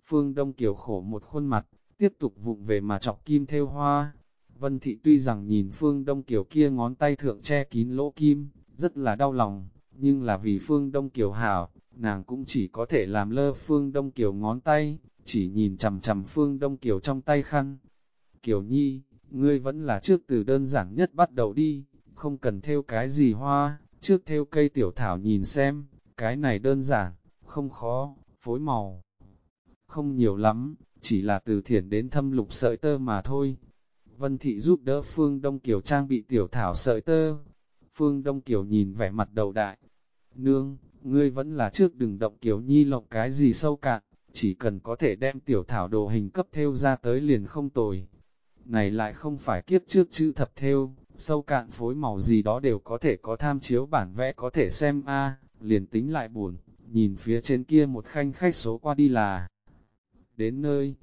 Phương Đông Kiều khổ một khuôn mặt, tiếp tục vụng về mà chọc kim theo hoa. Vân Thị tuy rằng nhìn Phương Đông Kiều kia ngón tay thượng che kín lỗ kim, rất là đau lòng, nhưng là vì Phương Đông Kiều hảo, nàng cũng chỉ có thể làm lơ Phương Đông Kiều ngón tay, chỉ nhìn chằm chằm Phương Đông Kiều trong tay khăn. Kiều Nhi, ngươi vẫn là trước từ đơn giản nhất bắt đầu đi, không cần theo cái gì hoa, trước theo cây tiểu thảo nhìn xem, cái này đơn giản, không khó, phối màu. Không nhiều lắm, chỉ là từ thiển đến thâm lục sợi tơ mà thôi. Vân Thị giúp đỡ Phương Đông Kiều trang bị tiểu thảo sợi tơ. Phương Đông Kiều nhìn vẻ mặt đầu đại. Nương, ngươi vẫn là trước đừng động Kiều Nhi lộng cái gì sâu cạn, chỉ cần có thể đem tiểu thảo đồ hình cấp theo ra tới liền không tồi. Này lại không phải kiếp trước chữ thập theo, sâu cạn phối màu gì đó đều có thể có tham chiếu bản vẽ có thể xem a liền tính lại buồn, nhìn phía trên kia một khanh khách số qua đi là đến nơi.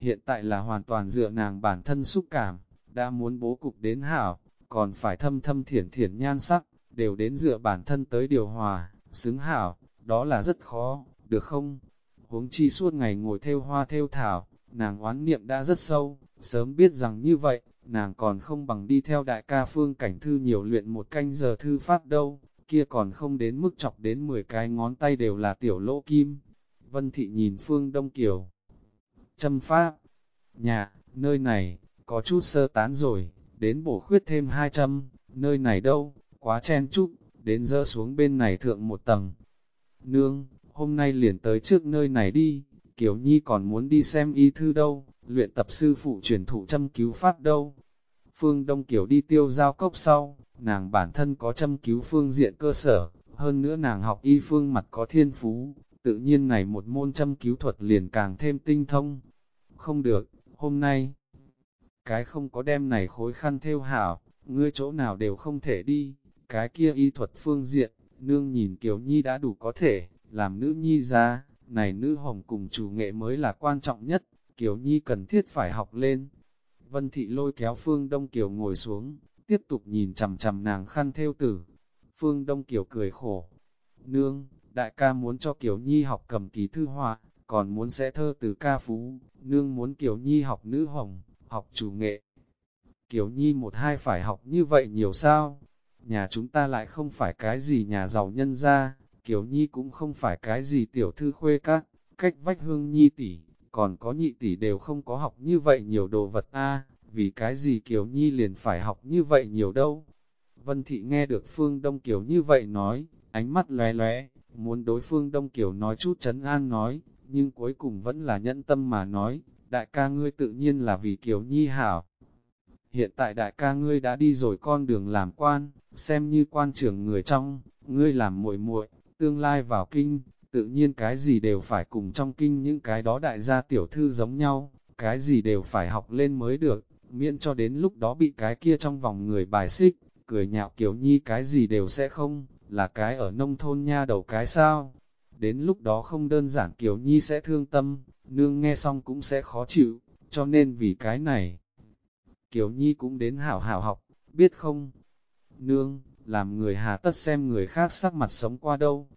Hiện tại là hoàn toàn dựa nàng bản thân xúc cảm, đã muốn bố cục đến hảo, còn phải thâm thâm thiển thiển nhan sắc, đều đến dựa bản thân tới điều hòa, xứng hảo, đó là rất khó, được không? Huống chi suốt ngày ngồi theo hoa theo thảo, nàng oán niệm đã rất sâu, sớm biết rằng như vậy, nàng còn không bằng đi theo đại ca phương cảnh thư nhiều luyện một canh giờ thư pháp đâu, kia còn không đến mức chọc đến 10 cái ngón tay đều là tiểu lỗ kim. Vân thị nhìn phương đông kiều, châm pháp. Nhà, nơi này, có chút sơ tán rồi, đến bổ khuyết thêm hai châm, nơi này đâu, quá chen chúc, đến dỡ xuống bên này thượng một tầng. Nương, hôm nay liền tới trước nơi này đi, Kiều Nhi còn muốn đi xem y thư đâu, luyện tập sư phụ truyền thụ châm cứu pháp đâu. Phương Đông Kiều đi tiêu giao cốc sau, nàng bản thân có châm cứu phương diện cơ sở, hơn nữa nàng học y phương mặt có thiên phú, tự nhiên này một môn châm cứu thuật liền càng thêm tinh thông. Không được, hôm nay, cái không có đem này khối khăn theo hảo, ngươi chỗ nào đều không thể đi, cái kia y thuật phương diện, nương nhìn Kiều Nhi đã đủ có thể, làm nữ nhi ra, này nữ hồng cùng chủ nghệ mới là quan trọng nhất, Kiều Nhi cần thiết phải học lên. Vân Thị lôi kéo Phương Đông Kiều ngồi xuống, tiếp tục nhìn chằm chằm nàng khăn theo tử. Phương Đông Kiều cười khổ. Nương, đại ca muốn cho Kiều Nhi học cầm ký thư họa, còn muốn sẽ thơ từ ca phú, nương muốn Kiều Nhi học nữ hồng, học chủ nghệ. Kiều Nhi một hai phải học như vậy nhiều sao? Nhà chúng ta lại không phải cái gì nhà giàu nhân gia, Kiều Nhi cũng không phải cái gì tiểu thư khuê các, cách vách hương Nhi tỷ, còn có nhị tỷ đều không có học như vậy nhiều đồ vật a vì cái gì Kiều Nhi liền phải học như vậy nhiều đâu. Vân Thị nghe được Phương Đông Kiều như vậy nói, ánh mắt lóe lóe, muốn đối phương Đông Kiều nói chút chấn an nói, nhưng cuối cùng vẫn là nhẫn tâm mà nói, đại ca ngươi tự nhiên là vì Kiều Nhi hảo. Hiện tại đại ca ngươi đã đi rồi con đường làm quan, xem như quan trưởng người trong, ngươi làm muội muội, tương lai vào kinh, tự nhiên cái gì đều phải cùng trong kinh những cái đó đại gia tiểu thư giống nhau, cái gì đều phải học lên mới được, miễn cho đến lúc đó bị cái kia trong vòng người bài xích, cười nhạo Kiều Nhi cái gì đều sẽ không, là cái ở nông thôn nha đầu cái sao. Đến lúc đó không đơn giản Kiều Nhi sẽ thương tâm, nương nghe xong cũng sẽ khó chịu, cho nên vì cái này. Kiều Nhi cũng đến hảo hảo học, biết không? Nương, làm người hà tất xem người khác sắc mặt sống qua đâu.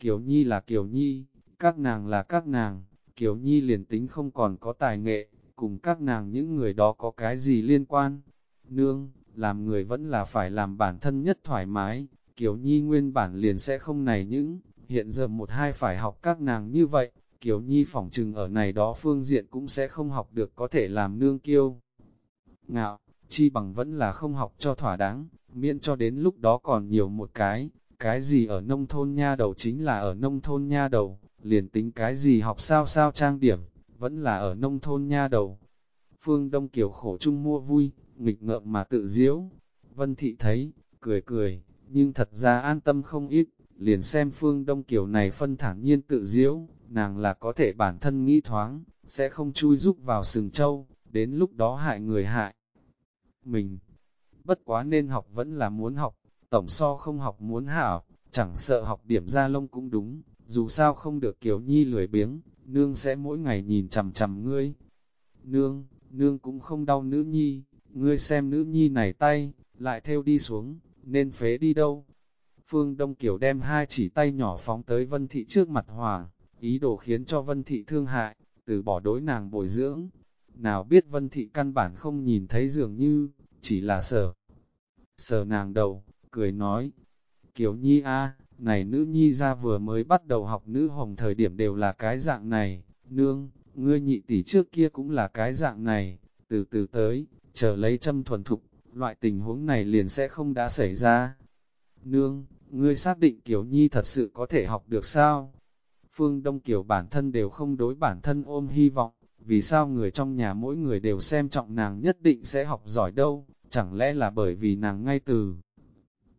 Kiều Nhi là Kiều Nhi, các nàng là các nàng, Kiều Nhi liền tính không còn có tài nghệ, cùng các nàng những người đó có cái gì liên quan. Nương, làm người vẫn là phải làm bản thân nhất thoải mái, Kiều Nhi nguyên bản liền sẽ không này những, hiện giờ một hai phải học các nàng như vậy, Kiều Nhi phỏng trừng ở này đó phương diện cũng sẽ không học được có thể làm nương kiêu. Ngạo, chi bằng vẫn là không học cho thỏa đáng, miễn cho đến lúc đó còn nhiều một cái, cái gì ở nông thôn nha đầu chính là ở nông thôn nha đầu, liền tính cái gì học sao sao trang điểm, vẫn là ở nông thôn nha đầu. Phương Đông Kiều khổ chung mua vui, nghịch ngợm mà tự diễu. Vân Thị thấy, cười cười, nhưng thật ra an tâm không ít, liền xem Phương Đông Kiều này phân thản nhiên tự diễu, nàng là có thể bản thân nghĩ thoáng, sẽ không chui giúp vào sừng châu, đến lúc đó hại người hại. Mình, bất quá nên học vẫn là muốn học, tổng so không học muốn hảo, chẳng sợ học điểm ra lông cũng đúng, dù sao không được Kiều Nhi lười biếng, nương sẽ mỗi ngày nhìn chằm chằm ngươi. Nương, nương cũng không đau nữ nhi, ngươi xem nữ nhi này tay, lại theo đi xuống, nên phế đi đâu. Phương Đông Kiều đem hai chỉ tay nhỏ phóng tới Vân Thị trước mặt Hoàng, ý đồ khiến cho Vân Thị thương hại, từ bỏ đối nàng bồi dưỡng. Nào biết Vân Thị căn bản không nhìn thấy dường như, chỉ là sờ sờ nàng đầu, cười nói, Kiều Nhi a này nữ nhi ra vừa mới bắt đầu học nữ hồng thời điểm đều là cái dạng này, nương, ngươi nhị tỷ trước kia cũng là cái dạng này, từ từ tới, chờ lấy châm thuần thục, loại tình huống này liền sẽ không đã xảy ra. Nương, ngươi xác định Kiều Nhi thật sự có thể học được sao? Phương Đông Kiều bản thân đều không đối bản thân ôm hy vọng, vì sao người trong nhà mỗi người đều xem trọng nàng nhất định sẽ học giỏi đâu, chẳng lẽ là bởi vì nàng ngay từ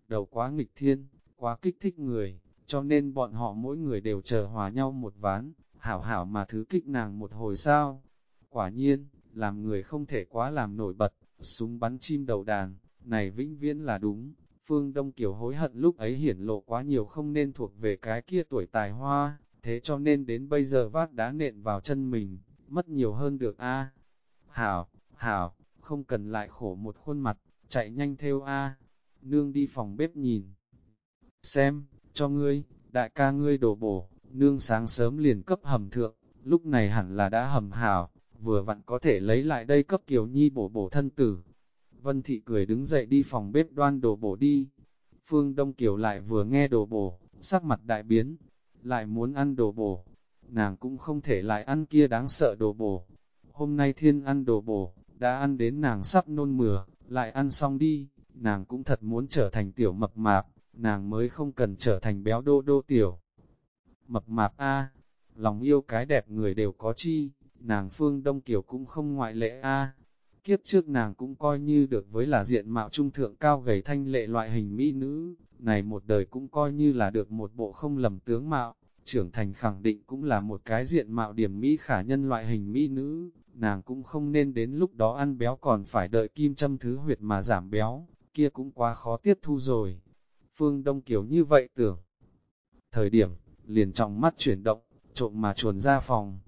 đầu quá nghịch thiên, quá kích thích người, cho nên bọn họ mỗi người đều chờ hòa nhau một ván, hảo hảo mà thứ kích nàng một hồi sao. Quả nhiên, làm người không thể quá làm nổi bật, súng bắn chim đầu đàn, này vĩnh viễn là đúng. Phương Đông Kiều hối hận lúc ấy hiển lộ quá nhiều không nên thuộc về cái kia tuổi tài hoa, thế cho nên đến bây giờ vác đá nện vào chân mình, mất nhiều hơn được a. Hảo, hảo, không cần lại khổ một khuôn mặt, chạy nhanh theo a. Nương đi phòng bếp nhìn. Xem, cho ngươi, đại ca ngươi đổ bổ, nương sáng sớm liền cấp hầm thượng, lúc này hẳn là đã hầm hảo, vừa vặn có thể lấy lại đây cấp Kiều Nhi bổ bổ thân tử. Vân Thị cười đứng dậy đi phòng bếp đoan đồ bổ đi. Phương Đông Kiều lại vừa nghe đồ bổ, sắc mặt đại biến, lại muốn ăn đồ bổ. Nàng cũng không thể lại ăn kia đáng sợ đồ bổ. Hôm nay thiên ăn đồ bổ, đã ăn đến nàng sắp nôn mửa, lại ăn xong đi, nàng cũng thật muốn trở thành tiểu mập mạp, nàng mới không cần trở thành béo đô đô tiểu. Mập mạp A, lòng yêu cái đẹp người đều có chi, nàng phương Đông Kiều cũng không ngoại lệ A. Kiếp trước nàng cũng coi như được với là diện mạo trung thượng cao gầy thanh lệ loại hình mỹ nữ, này một đời cũng coi như là được một bộ không lầm tướng mạo, trưởng thành khẳng định cũng là một cái diện mạo điểm mỹ khả nhân loại hình mỹ nữ, nàng cũng không nên đến lúc đó ăn béo còn phải đợi kim châm thứ huyệt mà giảm béo, kia cũng quá khó tiếp thu rồi. Phương Đông Kiều như vậy tưởng. Thời điểm, liền trọng mắt chuyển động, trộm mà chuồn ra phòng.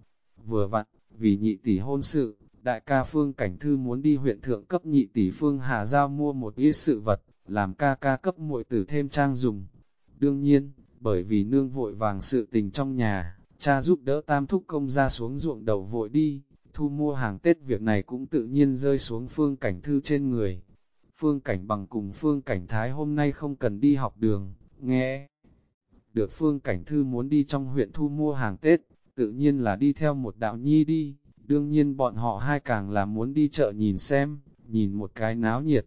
Vừa vặn, vì nhị tỷ hôn sự, đại ca Phương Cảnh Thư muốn đi huyện thượng cấp nhị tỷ Phương Hà Giao mua một ít sự vật, làm ca ca cấp muội tử thêm trang dùng. Đương nhiên, bởi vì nương vội vàng sự tình trong nhà, cha giúp đỡ tam thúc công ra xuống ruộng đầu vội đi, thu mua hàng Tết việc này cũng tự nhiên rơi xuống Phương Cảnh Thư trên người. Phương Cảnh bằng cùng Phương Cảnh Thái hôm nay không cần đi học đường, nghe. Được Phương Cảnh Thư muốn đi trong huyện thu mua hàng Tết, tự nhiên là đi theo một đạo nhi đi, đương nhiên bọn họ hai càng là muốn đi chợ nhìn xem, nhìn một cái náo nhiệt.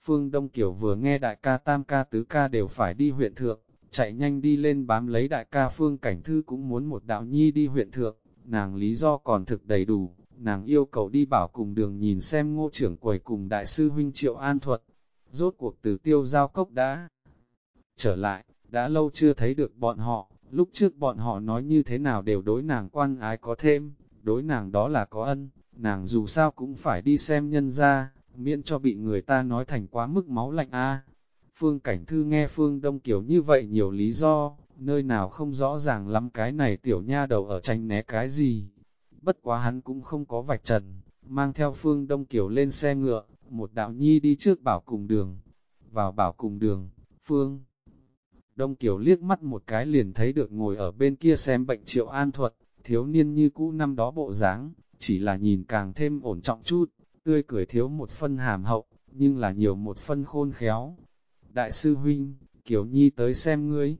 Phương Đông Kiều vừa nghe đại ca tam ca tứ ca đều phải đi huyện thượng, chạy nhanh đi lên bám lấy đại ca Phương Cảnh Thư cũng muốn một đạo nhi đi huyện thượng, nàng lý do còn thực đầy đủ, nàng yêu cầu đi bảo cùng đường nhìn xem ngô trưởng quầy cùng đại sư huynh Triệu An Thuật. Rốt cuộc từ tiêu giao cốc đã trở lại, đã lâu chưa thấy được bọn họ, lúc trước bọn họ nói như thế nào đều đối nàng quan ái có thêm, đối nàng đó là có ân, nàng dù sao cũng phải đi xem nhân ra, miễn cho bị người ta nói thành quá mức máu lạnh a. Phương Cảnh Thư nghe Phương Đông Kiều như vậy nhiều lý do, nơi nào không rõ ràng lắm cái này tiểu nha đầu ở tranh né cái gì, bất quá hắn cũng không có vạch trần, mang theo phương Đông Kiều lên xe ngựa, một đạo nhi đi trước bảo cùng đường. Vào bảo cùng đường, phương Đông Kiều liếc mắt một cái liền thấy được ngồi ở bên kia xem bệnh triệu an thuật, thiếu niên như cũ năm đó bộ dáng, chỉ là nhìn càng thêm ổn trọng chút, tươi cười thiếu một phân hàm hậu, nhưng là nhiều một phân khôn khéo. Đại sư huynh, Kiều Nhi tới xem ngươi.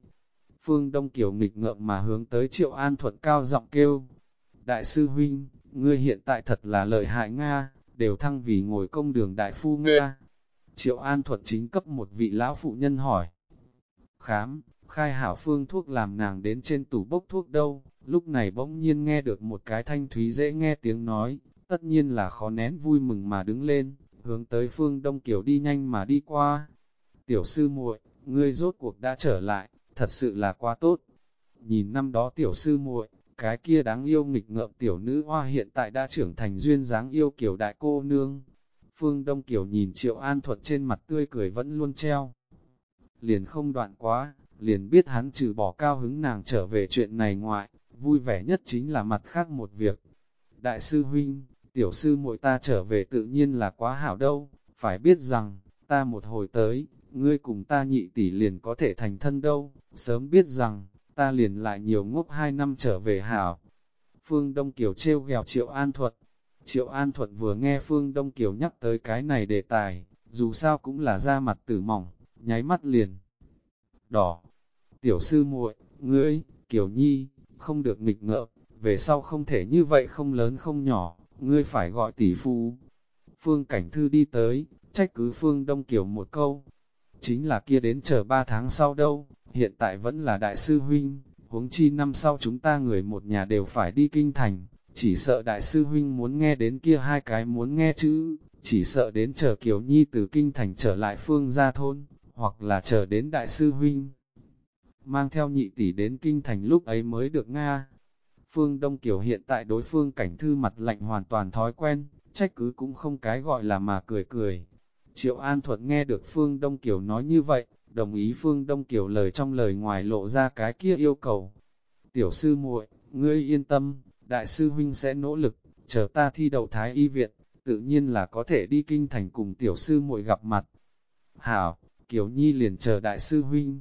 Phương Đông Kiều nghịch ngợm mà hướng tới Triệu An Thuận cao giọng kêu. Đại sư huynh, ngươi hiện tại thật là lợi hại Nga, đều thăng vì ngồi công đường đại phu Nga. Triệu An Thuận chính cấp một vị lão phụ nhân hỏi. Khám, khai hảo phương thuốc làm nàng đến trên tủ bốc thuốc đâu, lúc này bỗng nhiên nghe được một cái thanh thúy dễ nghe tiếng nói, tất nhiên là khó nén vui mừng mà đứng lên, hướng tới phương Đông Kiều đi nhanh mà đi qua. Tiểu sư muội, ngươi rốt cuộc đã trở lại, thật sự là quá tốt. Nhìn năm đó tiểu sư muội, cái kia đáng yêu nghịch ngợm tiểu nữ hoa hiện tại đã trưởng thành duyên dáng yêu kiểu đại cô nương. Phương Đông Kiều nhìn Triệu An Thuật trên mặt tươi cười vẫn luôn treo. Liền không đoạn quá, liền biết hắn trừ bỏ cao hứng nàng trở về chuyện này ngoại, vui vẻ nhất chính là mặt khác một việc. Đại sư huynh, tiểu sư muội ta trở về tự nhiên là quá hảo đâu, phải biết rằng, ta một hồi tới, ngươi cùng ta nhị tỷ liền có thể thành thân đâu, sớm biết rằng, ta liền lại nhiều ngốc hai năm trở về hảo. Phương Đông Kiều trêu ghèo Triệu An Thuật. Triệu An Thuật vừa nghe Phương Đông Kiều nhắc tới cái này đề tài, dù sao cũng là da mặt tử mỏng, nháy mắt liền. Đỏ, tiểu sư muội, ngươi, Kiều Nhi, không được nghịch ngợm, về sau không thể như vậy không lớn không nhỏ, ngươi phải gọi tỷ phu. Phương Cảnh Thư đi tới, trách cứ Phương Đông Kiều một câu, chính là kia đến chờ ba tháng sau đâu, hiện tại vẫn là đại sư huynh, huống chi năm sau chúng ta người một nhà đều phải đi kinh thành, chỉ sợ đại sư huynh muốn nghe đến kia hai cái muốn nghe chữ, chỉ sợ đến chờ Kiều Nhi từ kinh thành trở lại phương gia thôn, hoặc là chờ đến đại sư huynh. Mang theo nhị tỷ đến kinh thành lúc ấy mới được Nga. Phương Đông Kiều hiện tại đối phương cảnh thư mặt lạnh hoàn toàn thói quen, trách cứ cũng không cái gọi là mà cười cười, Triệu An Thuận nghe được Phương Đông Kiều nói như vậy, đồng ý Phương Đông Kiều lời trong lời ngoài lộ ra cái kia yêu cầu. Tiểu sư muội, ngươi yên tâm, đại sư huynh sẽ nỗ lực, chờ ta thi đầu thái y viện, tự nhiên là có thể đi kinh thành cùng tiểu sư muội gặp mặt. Hảo, Kiều Nhi liền chờ đại sư huynh.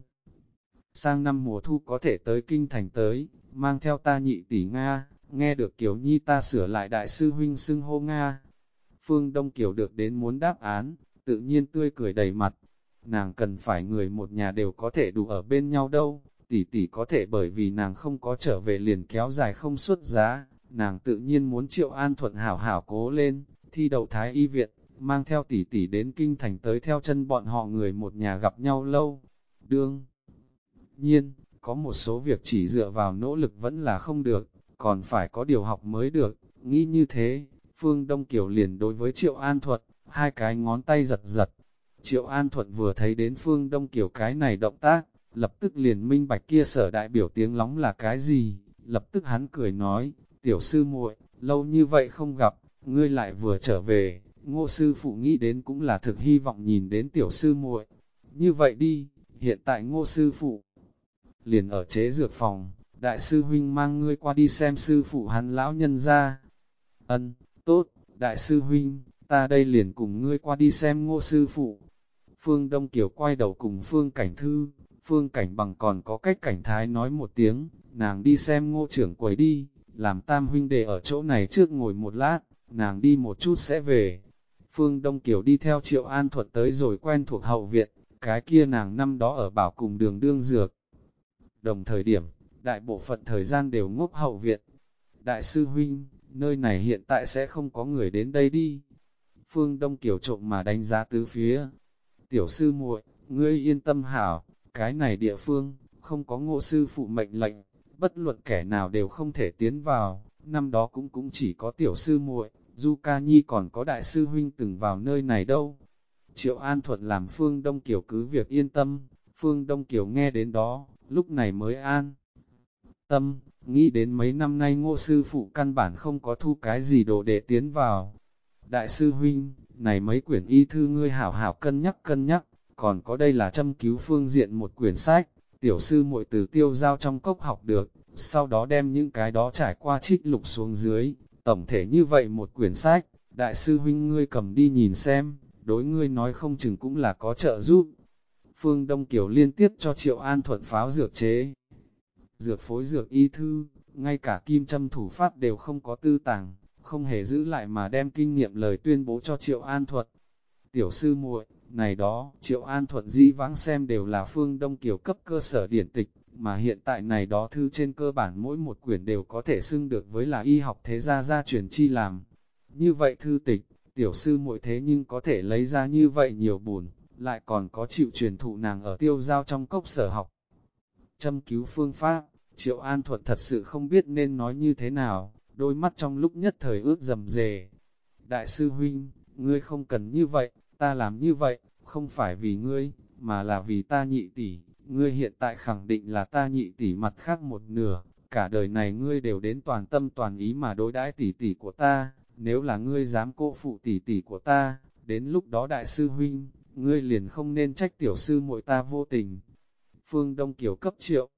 Sang năm mùa thu có thể tới kinh thành tới, mang theo ta nhị tỷ Nga, nghe được Kiều Nhi ta sửa lại đại sư huynh xưng hô Nga. Phương Đông Kiều được đến muốn đáp án, tự nhiên tươi cười đầy mặt. Nàng cần phải người một nhà đều có thể đủ ở bên nhau đâu, tỷ tỷ có thể bởi vì nàng không có trở về liền kéo dài không xuất giá, nàng tự nhiên muốn triệu an thuận hảo hảo cố lên, thi đậu thái y viện, mang theo tỷ tỷ đến kinh thành tới theo chân bọn họ người một nhà gặp nhau lâu. Đương nhiên, có một số việc chỉ dựa vào nỗ lực vẫn là không được, còn phải có điều học mới được, nghĩ như thế, Phương Đông Kiều liền đối với Triệu An thuận hai cái ngón tay giật giật. Triệu An Thuận vừa thấy đến phương đông kiểu cái này động tác, lập tức liền minh bạch kia sở đại biểu tiếng lóng là cái gì, lập tức hắn cười nói, tiểu sư muội, lâu như vậy không gặp, ngươi lại vừa trở về, ngô sư phụ nghĩ đến cũng là thực hy vọng nhìn đến tiểu sư muội. Như vậy đi, hiện tại ngô sư phụ liền ở chế dược phòng, đại sư huynh mang ngươi qua đi xem sư phụ hắn lão nhân ra. Ân, tốt, đại sư huynh, ta đây liền cùng ngươi qua đi xem ngô sư phụ. Phương Đông Kiều quay đầu cùng Phương Cảnh Thư, Phương Cảnh bằng còn có cách cảnh thái nói một tiếng, nàng đi xem ngô trưởng quầy đi, làm tam huynh đệ ở chỗ này trước ngồi một lát, nàng đi một chút sẽ về. Phương Đông Kiều đi theo Triệu An Thuật tới rồi quen thuộc hậu viện, cái kia nàng năm đó ở bảo cùng đường đương dược. Đồng thời điểm, đại bộ phận thời gian đều ngốc hậu viện. Đại sư huynh, nơi này hiện tại sẽ không có người đến đây đi. Phương Đông Kiều trộm mà đánh giá tứ phía. Tiểu sư muội, ngươi yên tâm hảo, cái này địa phương, không có ngộ sư phụ mệnh lệnh, bất luận kẻ nào đều không thể tiến vào, năm đó cũng cũng chỉ có tiểu sư muội, Du Ca Nhi còn có đại sư huynh từng vào nơi này đâu. Triệu An Thuận làm Phương Đông Kiều cứ việc yên tâm, Phương Đông Kiều nghe đến đó, lúc này mới an. Tâm, nghĩ đến mấy năm nay ngô sư phụ căn bản không có thu cái gì đồ để tiến vào, Đại sư huynh, này mấy quyển y thư ngươi hảo hảo cân nhắc cân nhắc, còn có đây là châm cứu phương diện một quyển sách, tiểu sư muội từ tiêu giao trong cốc học được, sau đó đem những cái đó trải qua trích lục xuống dưới, tổng thể như vậy một quyển sách, đại sư huynh ngươi cầm đi nhìn xem, đối ngươi nói không chừng cũng là có trợ giúp. Phương Đông Kiều liên tiếp cho Triệu An thuận pháo dược chế. Dược phối dược y thư, ngay cả kim châm thủ pháp đều không có tư tàng, không hề giữ lại mà đem kinh nghiệm lời tuyên bố cho Triệu An Thuật. Tiểu sư muội, này đó, Triệu An thuật dĩ vãng xem đều là phương đông kiểu cấp cơ sở điển tịch, mà hiện tại này đó thư trên cơ bản mỗi một quyển đều có thể xưng được với là y học thế gia gia truyền chi làm. Như vậy thư tịch, tiểu sư muội thế nhưng có thể lấy ra như vậy nhiều buồn, lại còn có chịu truyền thụ nàng ở tiêu giao trong cốc sở học. Châm cứu phương pháp, Triệu An Thuận thật sự không biết nên nói như thế nào, đôi mắt trong lúc nhất thời ướt dầm dề. Đại sư huynh, ngươi không cần như vậy, ta làm như vậy, không phải vì ngươi, mà là vì ta nhị tỷ, ngươi hiện tại khẳng định là ta nhị tỷ mặt khác một nửa, cả đời này ngươi đều đến toàn tâm toàn ý mà đối đãi tỷ tỷ của ta, nếu là ngươi dám cô phụ tỷ tỷ của ta, đến lúc đó đại sư huynh, ngươi liền không nên trách tiểu sư muội ta vô tình. Phương Đông Kiều cấp triệu.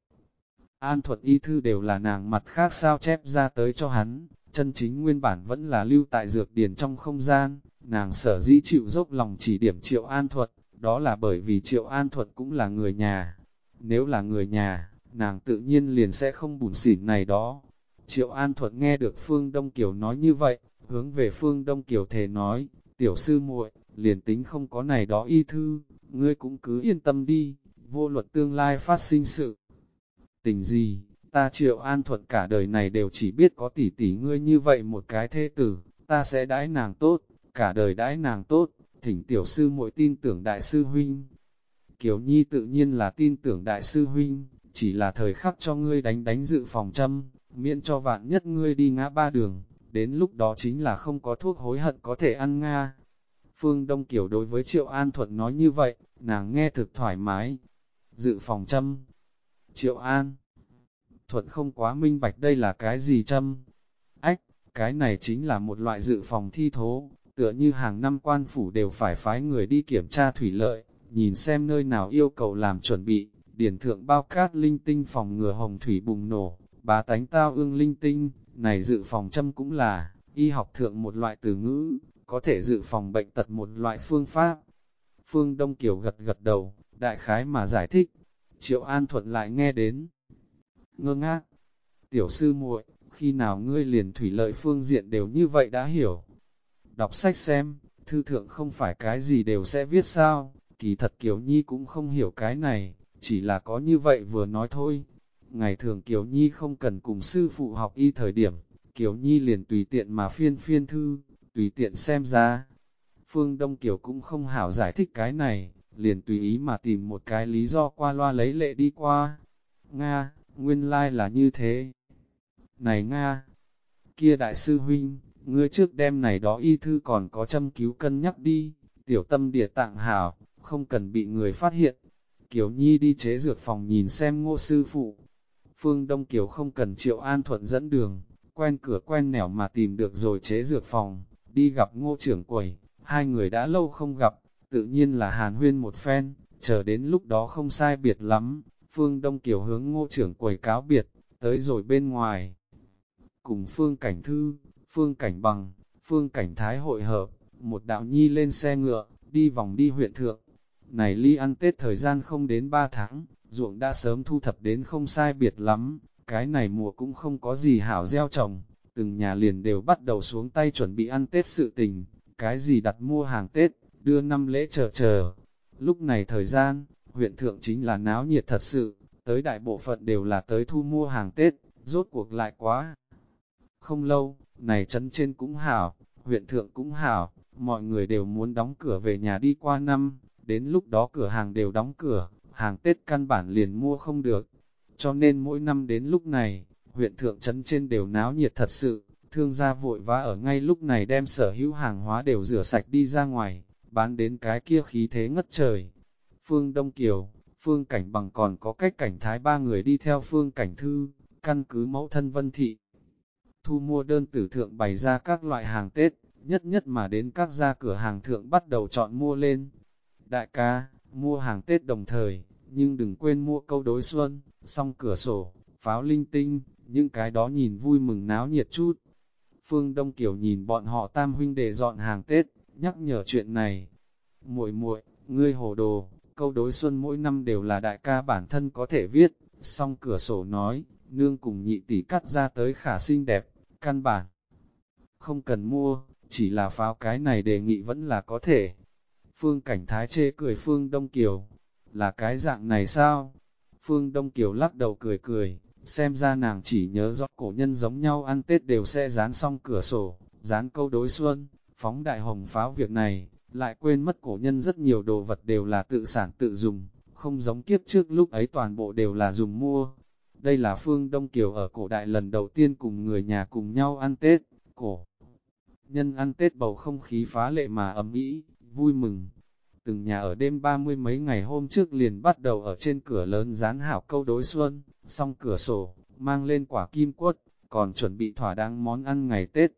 An thuật y thư đều là nàng mặt khác sao chép ra tới cho hắn, chân chính nguyên bản vẫn là lưu tại dược điển trong không gian, nàng sở dĩ chịu dốc lòng chỉ điểm triệu an thuật, đó là bởi vì triệu an thuật cũng là người nhà. Nếu là người nhà, nàng tự nhiên liền sẽ không bùn xỉn này đó. Triệu an thuật nghe được Phương Đông Kiều nói như vậy, hướng về Phương Đông Kiều thề nói, tiểu sư muội, liền tính không có này đó y thư, ngươi cũng cứ yên tâm đi, vô luật tương lai phát sinh sự. Tình gì, ta triệu an thuận cả đời này đều chỉ biết có tỷ tỷ ngươi như vậy một cái thế tử, ta sẽ đãi nàng tốt, cả đời đãi nàng tốt, thỉnh tiểu sư muội tin tưởng đại sư huynh. Kiều Nhi tự nhiên là tin tưởng đại sư huynh, chỉ là thời khắc cho ngươi đánh đánh dự phòng châm, miễn cho vạn nhất ngươi đi ngã ba đường, đến lúc đó chính là không có thuốc hối hận có thể ăn nga. Phương Đông Kiều đối với Triệu An Thuận nói như vậy, nàng nghe thực thoải mái. Dự phòng châm. Triệu An thuật không quá minh bạch đây là cái gì châm. Ách, cái này chính là một loại dự phòng thi thố, tựa như hàng năm quan phủ đều phải phái người đi kiểm tra thủy lợi, nhìn xem nơi nào yêu cầu làm chuẩn bị, điển thượng bao cát linh tinh phòng ngừa hồng thủy bùng nổ, bá tánh tao ương linh tinh, này dự phòng châm cũng là, y học thượng một loại từ ngữ, có thể dự phòng bệnh tật một loại phương pháp. Phương Đông Kiều gật gật đầu, đại khái mà giải thích, Triệu An Thuận lại nghe đến. Ngơ ngác, tiểu sư muội, khi nào ngươi liền thủy lợi phương diện đều như vậy đã hiểu. Đọc sách xem, thư thượng không phải cái gì đều sẽ viết sao, kỳ thật Kiều Nhi cũng không hiểu cái này, chỉ là có như vậy vừa nói thôi. Ngày thường Kiều Nhi không cần cùng sư phụ học y thời điểm, Kiều Nhi liền tùy tiện mà phiên phiên thư, tùy tiện xem ra. Phương Đông Kiều cũng không hảo giải thích cái này, liền tùy ý mà tìm một cái lý do qua loa lấy lệ đi qua. Nga, nguyên lai like là như thế. Này Nga, kia đại sư huynh, ngươi trước đêm này đó y thư còn có châm cứu cân nhắc đi, tiểu tâm địa tạng hảo, không cần bị người phát hiện. Kiều Nhi đi chế dược phòng nhìn xem ngô sư phụ. Phương Đông Kiều không cần triệu an thuận dẫn đường, quen cửa quen nẻo mà tìm được rồi chế dược phòng, đi gặp ngô trưởng quầy, hai người đã lâu không gặp, tự nhiên là hàn huyên một phen, chờ đến lúc đó không sai biệt lắm, Phương Đông Kiều hướng ngô trưởng quầy cáo biệt, tới rồi bên ngoài. Cùng Phương Cảnh Thư, Phương Cảnh Bằng, Phương Cảnh Thái hội hợp, một đạo nhi lên xe ngựa, đi vòng đi huyện thượng. Này ly ăn Tết thời gian không đến 3 tháng, ruộng đã sớm thu thập đến không sai biệt lắm, cái này mùa cũng không có gì hảo gieo trồng, từng nhà liền đều bắt đầu xuống tay chuẩn bị ăn Tết sự tình, cái gì đặt mua hàng Tết, đưa năm lễ chờ chờ. Lúc này thời gian, huyện thượng chính là náo nhiệt thật sự, tới đại bộ phận đều là tới thu mua hàng Tết, rốt cuộc lại quá. Không lâu, này trấn trên cũng hảo, huyện thượng cũng hảo, mọi người đều muốn đóng cửa về nhà đi qua năm, đến lúc đó cửa hàng đều đóng cửa, hàng Tết căn bản liền mua không được. Cho nên mỗi năm đến lúc này, huyện thượng trấn trên đều náo nhiệt thật sự, thương gia vội vã ở ngay lúc này đem sở hữu hàng hóa đều rửa sạch đi ra ngoài, bán đến cái kia khí thế ngất trời. Phương Đông Kiều, Phương Cảnh Bằng còn có cách cảnh thái ba người đi theo Phương Cảnh Thư, căn cứ mẫu thân vân thị. Thu mua đơn tử thượng bày ra các loại hàng Tết, nhất nhất mà đến các gia cửa hàng thượng bắt đầu chọn mua lên. Đại ca, mua hàng Tết đồng thời, nhưng đừng quên mua câu đối xuân, song cửa sổ, pháo linh tinh, những cái đó nhìn vui mừng náo nhiệt chút. Phương Đông Kiều nhìn bọn họ tam huynh để dọn hàng Tết, nhắc nhở chuyện này. muội muội ngươi hồ đồ, câu đối xuân mỗi năm đều là đại ca bản thân có thể viết, xong cửa sổ nói, nương cùng nhị tỷ cắt ra tới khả xinh đẹp, căn bản. Không cần mua, chỉ là pháo cái này đề nghị vẫn là có thể. Phương Cảnh Thái chê cười Phương Đông Kiều, là cái dạng này sao? Phương Đông Kiều lắc đầu cười cười, xem ra nàng chỉ nhớ rõ cổ nhân giống nhau ăn Tết đều sẽ dán xong cửa sổ, dán câu đối xuân, phóng đại hồng pháo việc này, lại quên mất cổ nhân rất nhiều đồ vật đều là tự sản tự dùng, không giống kiếp trước lúc ấy toàn bộ đều là dùng mua. Đây là Phương Đông Kiều ở cổ đại lần đầu tiên cùng người nhà cùng nhau ăn Tết, cổ. Nhân ăn Tết bầu không khí phá lệ mà ấm ý, vui mừng. Từng nhà ở đêm ba mươi mấy ngày hôm trước liền bắt đầu ở trên cửa lớn dán hảo câu đối xuân, xong cửa sổ, mang lên quả kim quất, còn chuẩn bị thỏa đáng món ăn ngày Tết.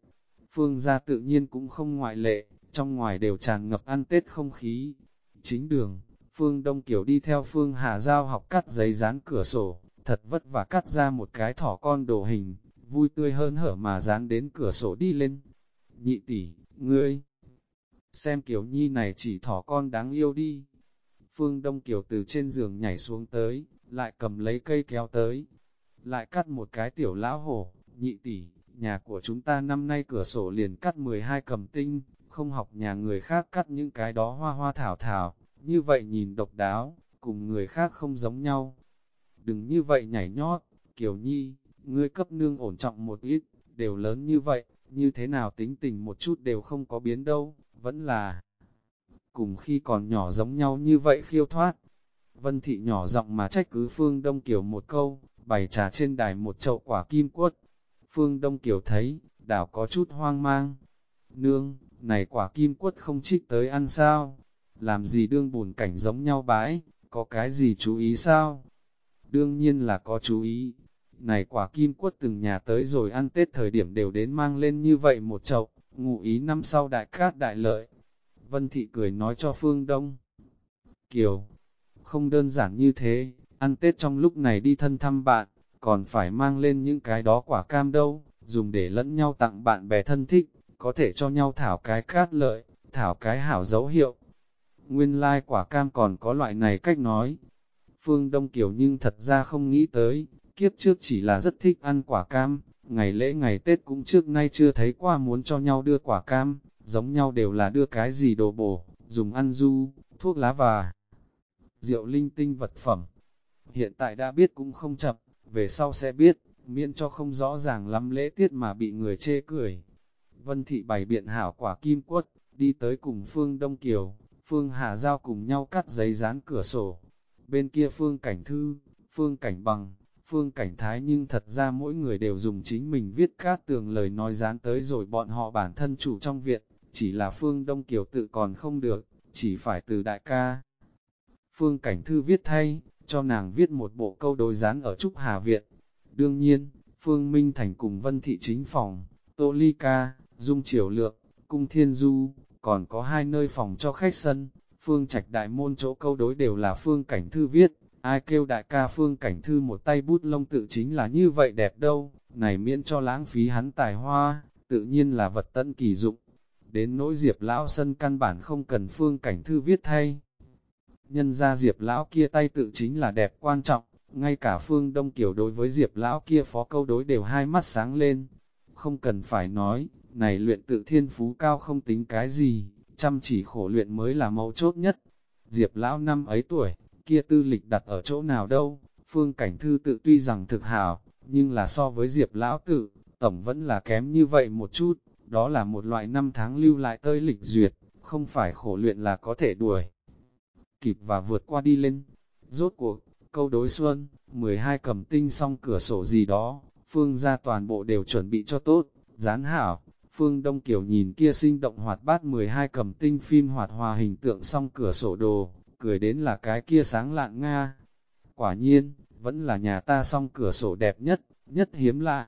Phương gia tự nhiên cũng không ngoại lệ, trong ngoài đều tràn ngập ăn Tết không khí. Chính đường, Phương Đông Kiều đi theo Phương Hà Giao học cắt giấy dán cửa sổ, thật vất vả cắt ra một cái thỏ con đồ hình, vui tươi hơn hở mà dán đến cửa sổ đi lên. Nhị tỷ, ngươi, xem Kiều Nhi này chỉ thỏ con đáng yêu đi. Phương Đông Kiều từ trên giường nhảy xuống tới, lại cầm lấy cây kéo tới, lại cắt một cái tiểu lão hổ, nhị tỷ, nhà của chúng ta năm nay cửa sổ liền cắt 12 cầm tinh, không học nhà người khác cắt những cái đó hoa hoa thảo thảo, như vậy nhìn độc đáo, cùng người khác không giống nhau. Đừng như vậy nhảy nhót, Kiều Nhi, ngươi cấp nương ổn trọng một ít, đều lớn như vậy, như thế nào tính tình một chút đều không có biến đâu, vẫn là cùng khi còn nhỏ giống nhau như vậy khiêu thoát. Vân thị nhỏ giọng mà trách cứ Phương Đông Kiều một câu, bày trà trên đài một chậu quả kim quất. Phương Đông Kiều thấy, đảo có chút hoang mang. Nương, này quả kim quất không trích tới ăn sao? Làm gì đương buồn cảnh giống nhau bãi, có cái gì chú ý sao? Đương nhiên là có chú ý. Này quả kim quất từng nhà tới rồi ăn Tết thời điểm đều đến mang lên như vậy một chậu, ngụ ý năm sau đại cát đại lợi. Vân Thị cười nói cho Phương Đông. Kiều, không đơn giản như thế, ăn Tết trong lúc này đi thân thăm bạn, còn phải mang lên những cái đó quả cam đâu, dùng để lẫn nhau tặng bạn bè thân thích, có thể cho nhau thảo cái cát lợi, thảo cái hảo dấu hiệu. Nguyên lai like quả cam còn có loại này cách nói. Phương Đông Kiều nhưng thật ra không nghĩ tới, kiếp trước chỉ là rất thích ăn quả cam, ngày lễ ngày Tết cũng trước nay chưa thấy qua muốn cho nhau đưa quả cam, giống nhau đều là đưa cái gì đồ bổ, dùng ăn du, thuốc lá và rượu linh tinh vật phẩm. Hiện tại đã biết cũng không chậm, về sau sẽ biết, miễn cho không rõ ràng lắm lễ tiết mà bị người chê cười. Vân thị bày biện hảo quả kim quất, đi tới cùng Phương Đông Kiều, Phương Hà Giao cùng nhau cắt giấy dán cửa sổ. Bên kia Phương Cảnh Thư, Phương Cảnh Bằng, Phương Cảnh Thái nhưng thật ra mỗi người đều dùng chính mình viết các tường lời nói dán tới rồi bọn họ bản thân chủ trong viện, chỉ là Phương Đông Kiều tự còn không được, chỉ phải từ đại ca. Phương Cảnh Thư viết thay, cho nàng viết một bộ câu đối dán ở Trúc Hà Viện. Đương nhiên, Phương Minh Thành cùng Vân Thị Chính Phòng, Tô Ly Ca, Dung Triều Lượng, Cung Thiên Du, còn có hai nơi phòng cho khách sân. Phương Trạch Đại Môn chỗ câu đối đều là Phương Cảnh Thư viết, ai kêu đại ca Phương Cảnh Thư một tay bút lông tự chính là như vậy đẹp đâu, này miễn cho lãng phí hắn tài hoa, tự nhiên là vật tận kỳ dụng. Đến nỗi Diệp Lão Sân căn bản không cần Phương Cảnh Thư viết thay nhân ra Diệp Lão kia tay tự chính là đẹp quan trọng, ngay cả Phương Đông Kiều đối với Diệp Lão kia phó câu đối đều hai mắt sáng lên. Không cần phải nói, này luyện tự thiên phú cao không tính cái gì, chăm chỉ khổ luyện mới là mấu chốt nhất. Diệp Lão năm ấy tuổi, kia tư lịch đặt ở chỗ nào đâu, Phương Cảnh Thư tự tuy rằng thực hảo, nhưng là so với Diệp Lão tự, tổng vẫn là kém như vậy một chút, đó là một loại năm tháng lưu lại tơi lịch duyệt, không phải khổ luyện là có thể đuổi kịp và vượt qua đi lên. Rốt cuộc, câu đối xuân, 12 cầm tinh xong cửa sổ gì đó, Phương ra toàn bộ đều chuẩn bị cho tốt, gián hảo. Phương Đông Kiều nhìn kia sinh động hoạt bát 12 cầm tinh phim hoạt hòa hình tượng xong cửa sổ đồ, cười đến là cái kia sáng lạng Nga. Quả nhiên, vẫn là nhà ta xong cửa sổ đẹp nhất, nhất hiếm lạ.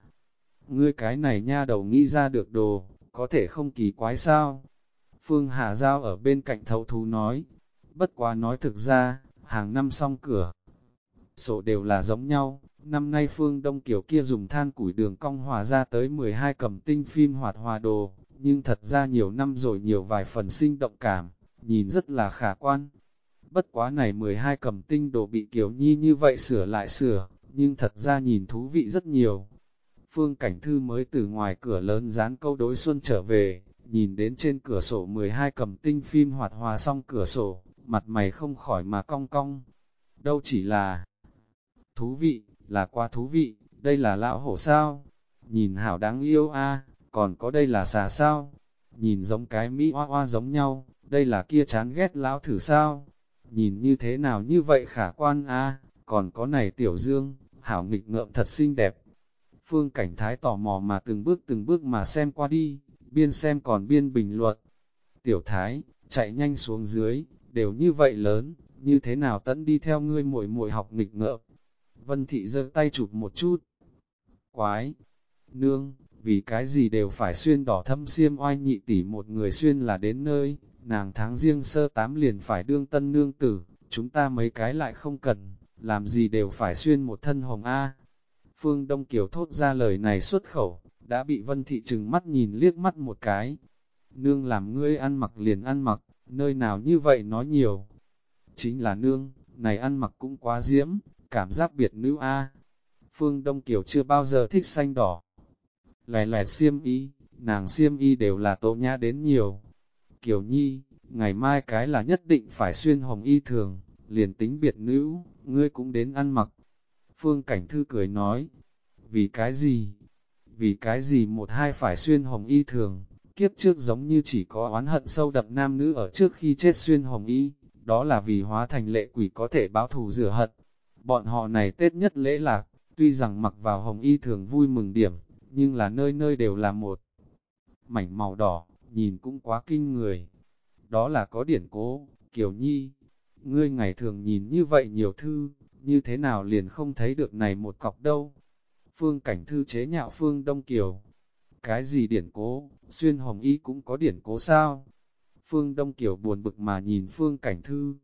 Ngươi cái này nha đầu nghĩ ra được đồ, có thể không kỳ quái sao? Phương Hà Giao ở bên cạnh thấu thú nói, Bất quá nói thực ra, hàng năm xong cửa, sổ đều là giống nhau. Năm nay phương Đông Kiều kia dùng than củi đường cong hòa ra tới 12 cầm tinh phim hoạt hòa đồ, nhưng thật ra nhiều năm rồi nhiều vài phần sinh động cảm, nhìn rất là khả quan. Bất quá này 12 cầm tinh đồ bị Kiều Nhi như vậy sửa lại sửa, nhưng thật ra nhìn thú vị rất nhiều. Phương Cảnh Thư mới từ ngoài cửa lớn dán câu đối xuân trở về, nhìn đến trên cửa sổ 12 cầm tinh phim hoạt hòa xong cửa sổ, mặt mày không khỏi mà cong cong. Đâu chỉ là thú vị, là quá thú vị, đây là lão hổ sao? Nhìn hảo đáng yêu a còn có đây là xà sao? Nhìn giống cái Mỹ hoa hoa giống nhau, đây là kia chán ghét lão thử sao? Nhìn như thế nào như vậy khả quan a còn có này tiểu dương, hảo nghịch ngợm thật xinh đẹp. Phương Cảnh Thái tò mò mà từng bước từng bước mà xem qua đi, biên xem còn biên bình luận. Tiểu Thái, chạy nhanh xuống dưới, đều như vậy lớn, như thế nào tẫn đi theo ngươi muội muội học nghịch ngợm. Vân Thị giơ tay chụp một chút. Quái! Nương, vì cái gì đều phải xuyên đỏ thâm xiêm oai nhị tỷ một người xuyên là đến nơi, nàng tháng riêng sơ tám liền phải đương tân nương tử, chúng ta mấy cái lại không cần, làm gì đều phải xuyên một thân hồng A. Phương Đông Kiều thốt ra lời này xuất khẩu, đã bị Vân Thị trừng mắt nhìn liếc mắt một cái. Nương làm ngươi ăn mặc liền ăn mặc, nơi nào như vậy nói nhiều. Chính là nương, này ăn mặc cũng quá diễm, cảm giác biệt nữ A. Phương Đông Kiều chưa bao giờ thích xanh đỏ. Lẻ lẻ xiêm y, nàng xiêm y đều là tổ nhã đến nhiều. Kiều Nhi, ngày mai cái là nhất định phải xuyên hồng y thường, liền tính biệt nữ, ngươi cũng đến ăn mặc. Phương Cảnh Thư cười nói, vì cái gì? Vì cái gì một hai phải xuyên hồng y thường, kiếp trước giống như chỉ có oán hận sâu đậm nam nữ ở trước khi chết xuyên hồng y, đó là vì hóa thành lệ quỷ có thể báo thù rửa hận. Bọn họ này Tết nhất lễ lạc, tuy rằng mặc vào hồng y thường vui mừng điểm, nhưng là nơi nơi đều là một mảnh màu đỏ, nhìn cũng quá kinh người. Đó là có điển cố, Kiều Nhi, ngươi ngày thường nhìn như vậy nhiều thư, như thế nào liền không thấy được này một cọc đâu. Phương cảnh thư chế nhạo Phương Đông Kiều. Cái gì điển cố, xuyên hồng y cũng có điển cố sao? Phương Đông Kiều buồn bực mà nhìn Phương cảnh thư.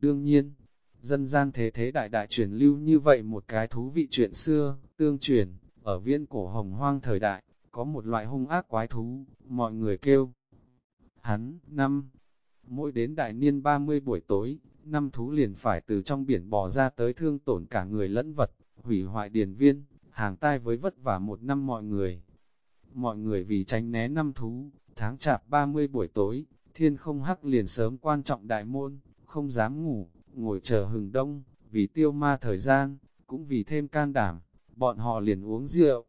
Đương nhiên, dân gian thế thế đại đại truyền lưu như vậy một cái thú vị chuyện xưa, tương truyền, ở viễn cổ hồng hoang thời đại, có một loại hung ác quái thú, mọi người kêu. Hắn, năm, mỗi đến đại niên 30 buổi tối, năm thú liền phải từ trong biển bò ra tới thương tổn cả người lẫn vật, hủy hoại điền viên, hàng tai với vất vả một năm mọi người. Mọi người vì tránh né năm thú, tháng chạp 30 buổi tối, thiên không hắc liền sớm quan trọng đại môn, không dám ngủ, ngồi chờ hừng đông, vì tiêu ma thời gian, cũng vì thêm can đảm, bọn họ liền uống rượu.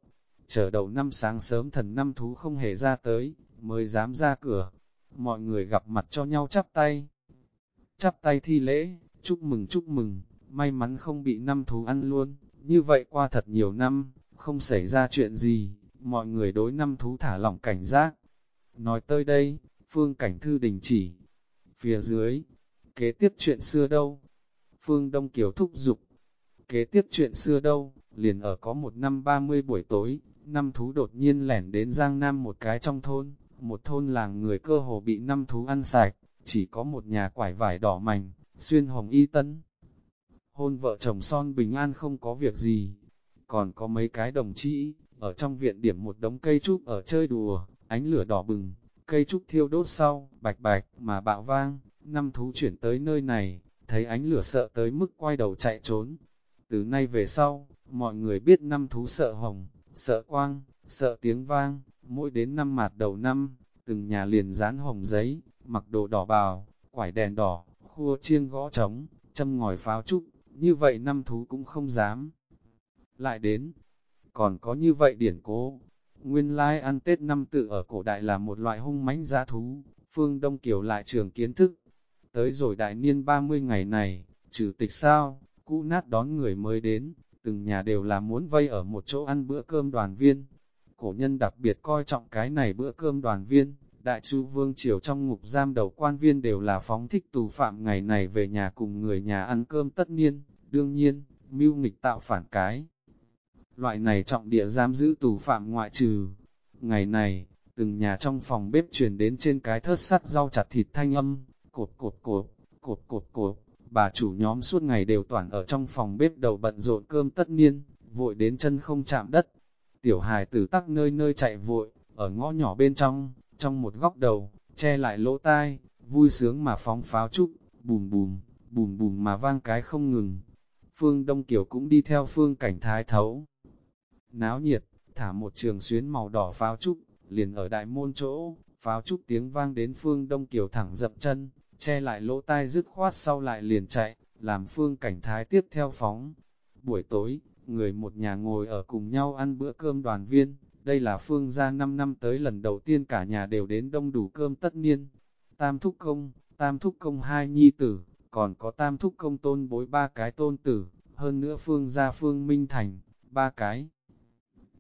Chờ đầu năm sáng sớm thần năm thú không hề ra tới, mới dám ra cửa. Mọi người gặp mặt cho nhau chắp tay, chắp tay thi lễ, chúc mừng chúc mừng, may mắn không bị năm thú ăn luôn, như vậy qua thật nhiều năm, không xảy ra chuyện gì, mọi người đối năm thú thả lỏng cảnh giác. Nói tới đây, phương cảnh thư đình chỉ, phía dưới, kế tiếp chuyện xưa đâu? Phương Đông Kiều thúc giục, kế tiếp chuyện xưa đâu, liền ở có một năm 30 buổi tối, năm thú đột nhiên lẻn đến Giang Nam một cái trong thôn, một thôn làng người cơ hồ bị năm thú ăn sạch, chỉ có một nhà quải vải đỏ mảnh, xuyên hồng y tân. Hôn vợ chồng son bình an không có việc gì, còn có mấy cái đồng chí, ở trong viện điểm một đống cây trúc ở chơi đùa, ánh lửa đỏ bừng, cây trúc thiêu đốt sau, bạch bạch mà bạo vang, năm thú chuyển tới nơi này, thấy ánh lửa sợ tới mức quay đầu chạy trốn. Từ nay về sau, mọi người biết năm thú sợ hồng, sợ quang, sợ tiếng vang, mỗi đến năm mạt đầu năm, từng nhà liền dán hồng giấy, mặc đồ đỏ bào, quải đèn đỏ, khua chiêng gõ trống, châm ngòi pháo trúc, như vậy năm thú cũng không dám. Lại đến, còn có như vậy điển cố, nguyên lai ăn Tết năm tự ở cổ đại là một loại hung mãnh giá thú, phương Đông Kiều lại trường kiến thức. Tới rồi đại niên 30 ngày này, trừ tịch sao, cũ nát đón người mới đến, từng nhà đều là muốn vây ở một chỗ ăn bữa cơm đoàn viên. Cổ nhân đặc biệt coi trọng cái này bữa cơm đoàn viên, Đại chu vương triều trong ngục giam đầu quan viên đều là phóng thích tù phạm ngày này về nhà cùng người nhà ăn cơm tất niên, đương nhiên, mưu nghịch tạo phản cái. Loại này trọng địa giam giữ tù phạm ngoại trừ. Ngày này, từng nhà trong phòng bếp truyền đến trên cái thớt sắt rau chặt thịt thanh âm, cột cột cột, cột cột cột, bà chủ nhóm suốt ngày đều toàn ở trong phòng bếp đầu bận rộn cơm tất niên, vội đến chân không chạm đất. Tiểu hài tử tắc nơi nơi chạy vội, ở ngõ nhỏ bên trong, trong một góc đầu, che lại lỗ tai, vui sướng mà phóng pháo trúc, bùm bùm, bùm bùm mà vang cái không ngừng. Phương Đông Kiều cũng đi theo phương cảnh thái thấu. Náo nhiệt, thả một trường xuyến màu đỏ pháo trúc, liền ở đại môn chỗ, pháo trúc tiếng vang đến Phương Đông Kiều thẳng dập chân, che lại lỗ tai dứt khoát sau lại liền chạy, làm Phương Cảnh Thái tiếp theo phóng. Buổi tối, người một nhà ngồi ở cùng nhau ăn bữa cơm đoàn viên, đây là Phương gia 5 năm tới lần đầu tiên cả nhà đều đến đông đủ cơm tất niên. Tam thúc công, tam thúc công hai nhi tử, còn có tam thúc công tôn bối ba cái tôn tử, hơn nữa Phương gia Phương Minh Thành, ba cái.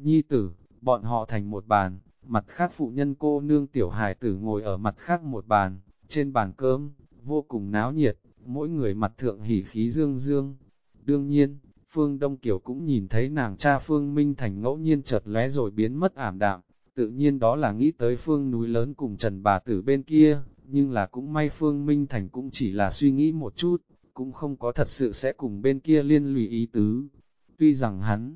Nhi tử, bọn họ thành một bàn, mặt khác phụ nhân cô nương tiểu hài tử ngồi ở mặt khác một bàn, trên bàn cơm, vô cùng náo nhiệt, mỗi người mặt thượng hỉ khí dương dương. Đương nhiên, Phương Đông Kiều cũng nhìn thấy nàng cha Phương Minh Thành ngẫu nhiên chợt lóe rồi biến mất ảm đạm, tự nhiên đó là nghĩ tới Phương núi lớn cùng Trần bà tử bên kia, nhưng là cũng may Phương Minh Thành cũng chỉ là suy nghĩ một chút, cũng không có thật sự sẽ cùng bên kia liên lụy ý tứ. Tuy rằng hắn,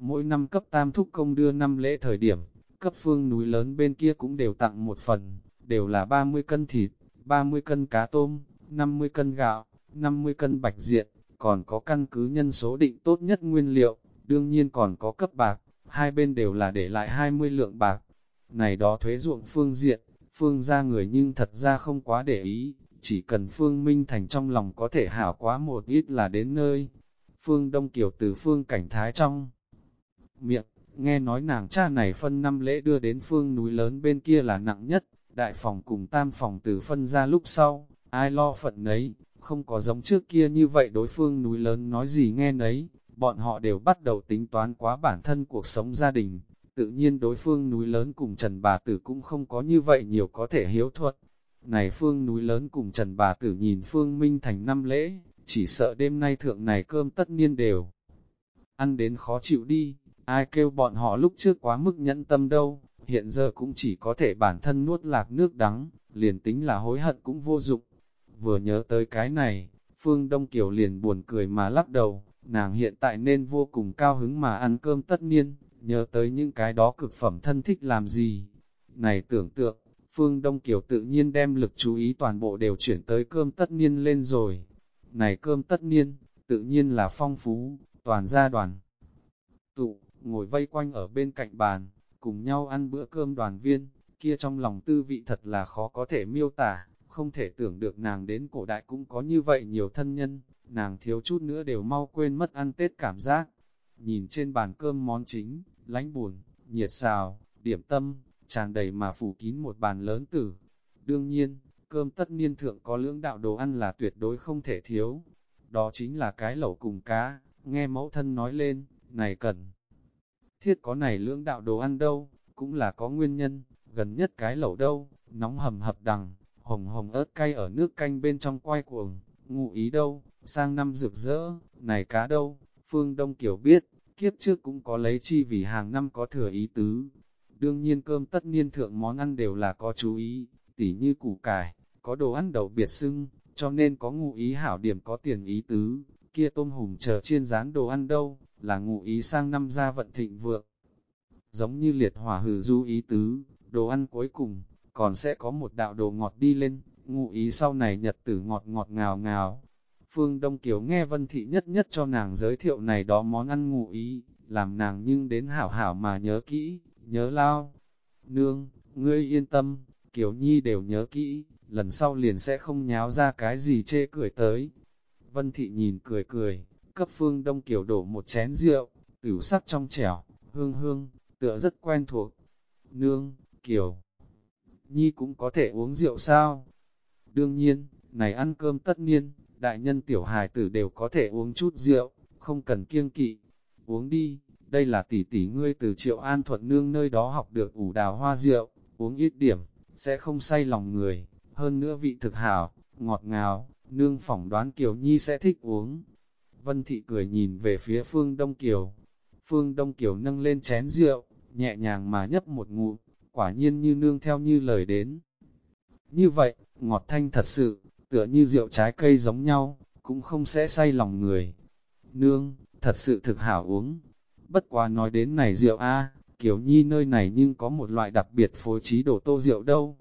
mỗi năm cấp tam thúc công đưa năm lễ thời điểm, cấp phương núi lớn bên kia cũng đều tặng một phần, đều là 30 cân thịt, 30 cân cá tôm, 50 cân gạo, 50 cân bạch diện, còn có căn cứ nhân số định tốt nhất nguyên liệu, đương nhiên còn có cấp bạc, hai bên đều là để lại 20 lượng bạc. Này đó thuế ruộng phương diện, phương ra người nhưng thật ra không quá để ý, chỉ cần phương minh thành trong lòng có thể hảo quá một ít là đến nơi. Phương Đông Kiều từ phương cảnh thái trong miệng, nghe nói nàng cha này phân năm lễ đưa đến phương núi lớn bên kia là nặng nhất, đại phòng cùng tam phòng từ phân ra lúc sau, ai lo phận nấy, không có giống trước kia như vậy đối phương núi lớn nói gì nghe nấy, bọn họ đều bắt đầu tính toán quá bản thân cuộc sống gia đình, tự nhiên đối phương núi lớn cùng Trần Bà Tử cũng không có như vậy nhiều có thể hiếu thuật. Này phương núi lớn cùng Trần Bà Tử nhìn phương Minh thành năm lễ, chỉ sợ đêm nay thượng này cơm tất niên đều. Ăn đến khó chịu đi, ai kêu bọn họ lúc trước quá mức nhẫn tâm đâu, hiện giờ cũng chỉ có thể bản thân nuốt lạc nước đắng, liền tính là hối hận cũng vô dụng. Vừa nhớ tới cái này, Phương Đông Kiều liền buồn cười mà lắc đầu, nàng hiện tại nên vô cùng cao hứng mà ăn cơm tất niên, nhớ tới những cái đó cực phẩm thân thích làm gì. Này tưởng tượng, Phương Đông Kiều tự nhiên đem lực chú ý toàn bộ đều chuyển tới cơm tất niên lên rồi. Này cơm tất niên, tự nhiên là phong phú, toàn gia đoàn. Tụ, ngồi vây quanh ở bên cạnh bàn, cùng nhau ăn bữa cơm đoàn viên, kia trong lòng tư vị thật là khó có thể miêu tả, không thể tưởng được nàng đến cổ đại cũng có như vậy nhiều thân nhân, nàng thiếu chút nữa đều mau quên mất ăn Tết cảm giác. Nhìn trên bàn cơm món chính, lánh buồn, nhiệt xào, điểm tâm, tràn đầy mà phủ kín một bàn lớn tử. Đương nhiên, cơm tất niên thượng có lưỡng đạo đồ ăn là tuyệt đối không thể thiếu. Đó chính là cái lẩu cùng cá, nghe mẫu thân nói lên, này cần thiết có này lưỡng đạo đồ ăn đâu, cũng là có nguyên nhân, gần nhất cái lẩu đâu, nóng hầm hập đằng, hồng hồng ớt cay ở nước canh bên trong quay cuồng, ngụ ý đâu, sang năm rực rỡ, này cá đâu, phương Đông Kiều biết, kiếp trước cũng có lấy chi vì hàng năm có thừa ý tứ. Đương nhiên cơm tất niên thượng món ăn đều là có chú ý, tỉ như củ cải, có đồ ăn đầu biệt sưng, cho nên có ngụ ý hảo điểm có tiền ý tứ, kia tôm hùm chờ chiên rán đồ ăn đâu, là ngụ ý sang năm gia vận thịnh vượng. Giống như liệt hỏa hừ du ý tứ, đồ ăn cuối cùng, còn sẽ có một đạo đồ ngọt đi lên, ngụ ý sau này nhật tử ngọt ngọt ngào ngào. Phương Đông Kiều nghe Vân Thị nhất nhất cho nàng giới thiệu này đó món ăn ngụ ý, làm nàng nhưng đến hảo hảo mà nhớ kỹ, nhớ lao. Nương, ngươi yên tâm, Kiều Nhi đều nhớ kỹ, lần sau liền sẽ không nháo ra cái gì chê cười tới. Vân Thị nhìn cười cười, cấp Phương Đông Kiều đổ một chén rượu, tửu sắc trong trẻo, hương hương, tựa rất quen thuộc. Nương, Kiều, Nhi cũng có thể uống rượu sao? Đương nhiên, này ăn cơm tất nhiên, đại nhân tiểu hài tử đều có thể uống chút rượu, không cần kiêng kỵ. Uống đi, đây là tỷ tỷ ngươi từ triệu an thuận nương nơi đó học được ủ đào hoa rượu, uống ít điểm, sẽ không say lòng người, hơn nữa vị thực hảo, ngọt ngào, nương phỏng đoán Kiều Nhi sẽ thích uống. Vân Thị cười nhìn về phía Phương Đông Kiều. Phương Đông Kiều nâng lên chén rượu, nhẹ nhàng mà nhấp một ngụm, quả nhiên như nương theo như lời đến. Như vậy, ngọt thanh thật sự, tựa như rượu trái cây giống nhau, cũng không sẽ say lòng người. Nương, thật sự thực hảo uống. Bất quá nói đến này rượu a, Kiều Nhi nơi này nhưng có một loại đặc biệt phối trí đồ tô rượu đâu.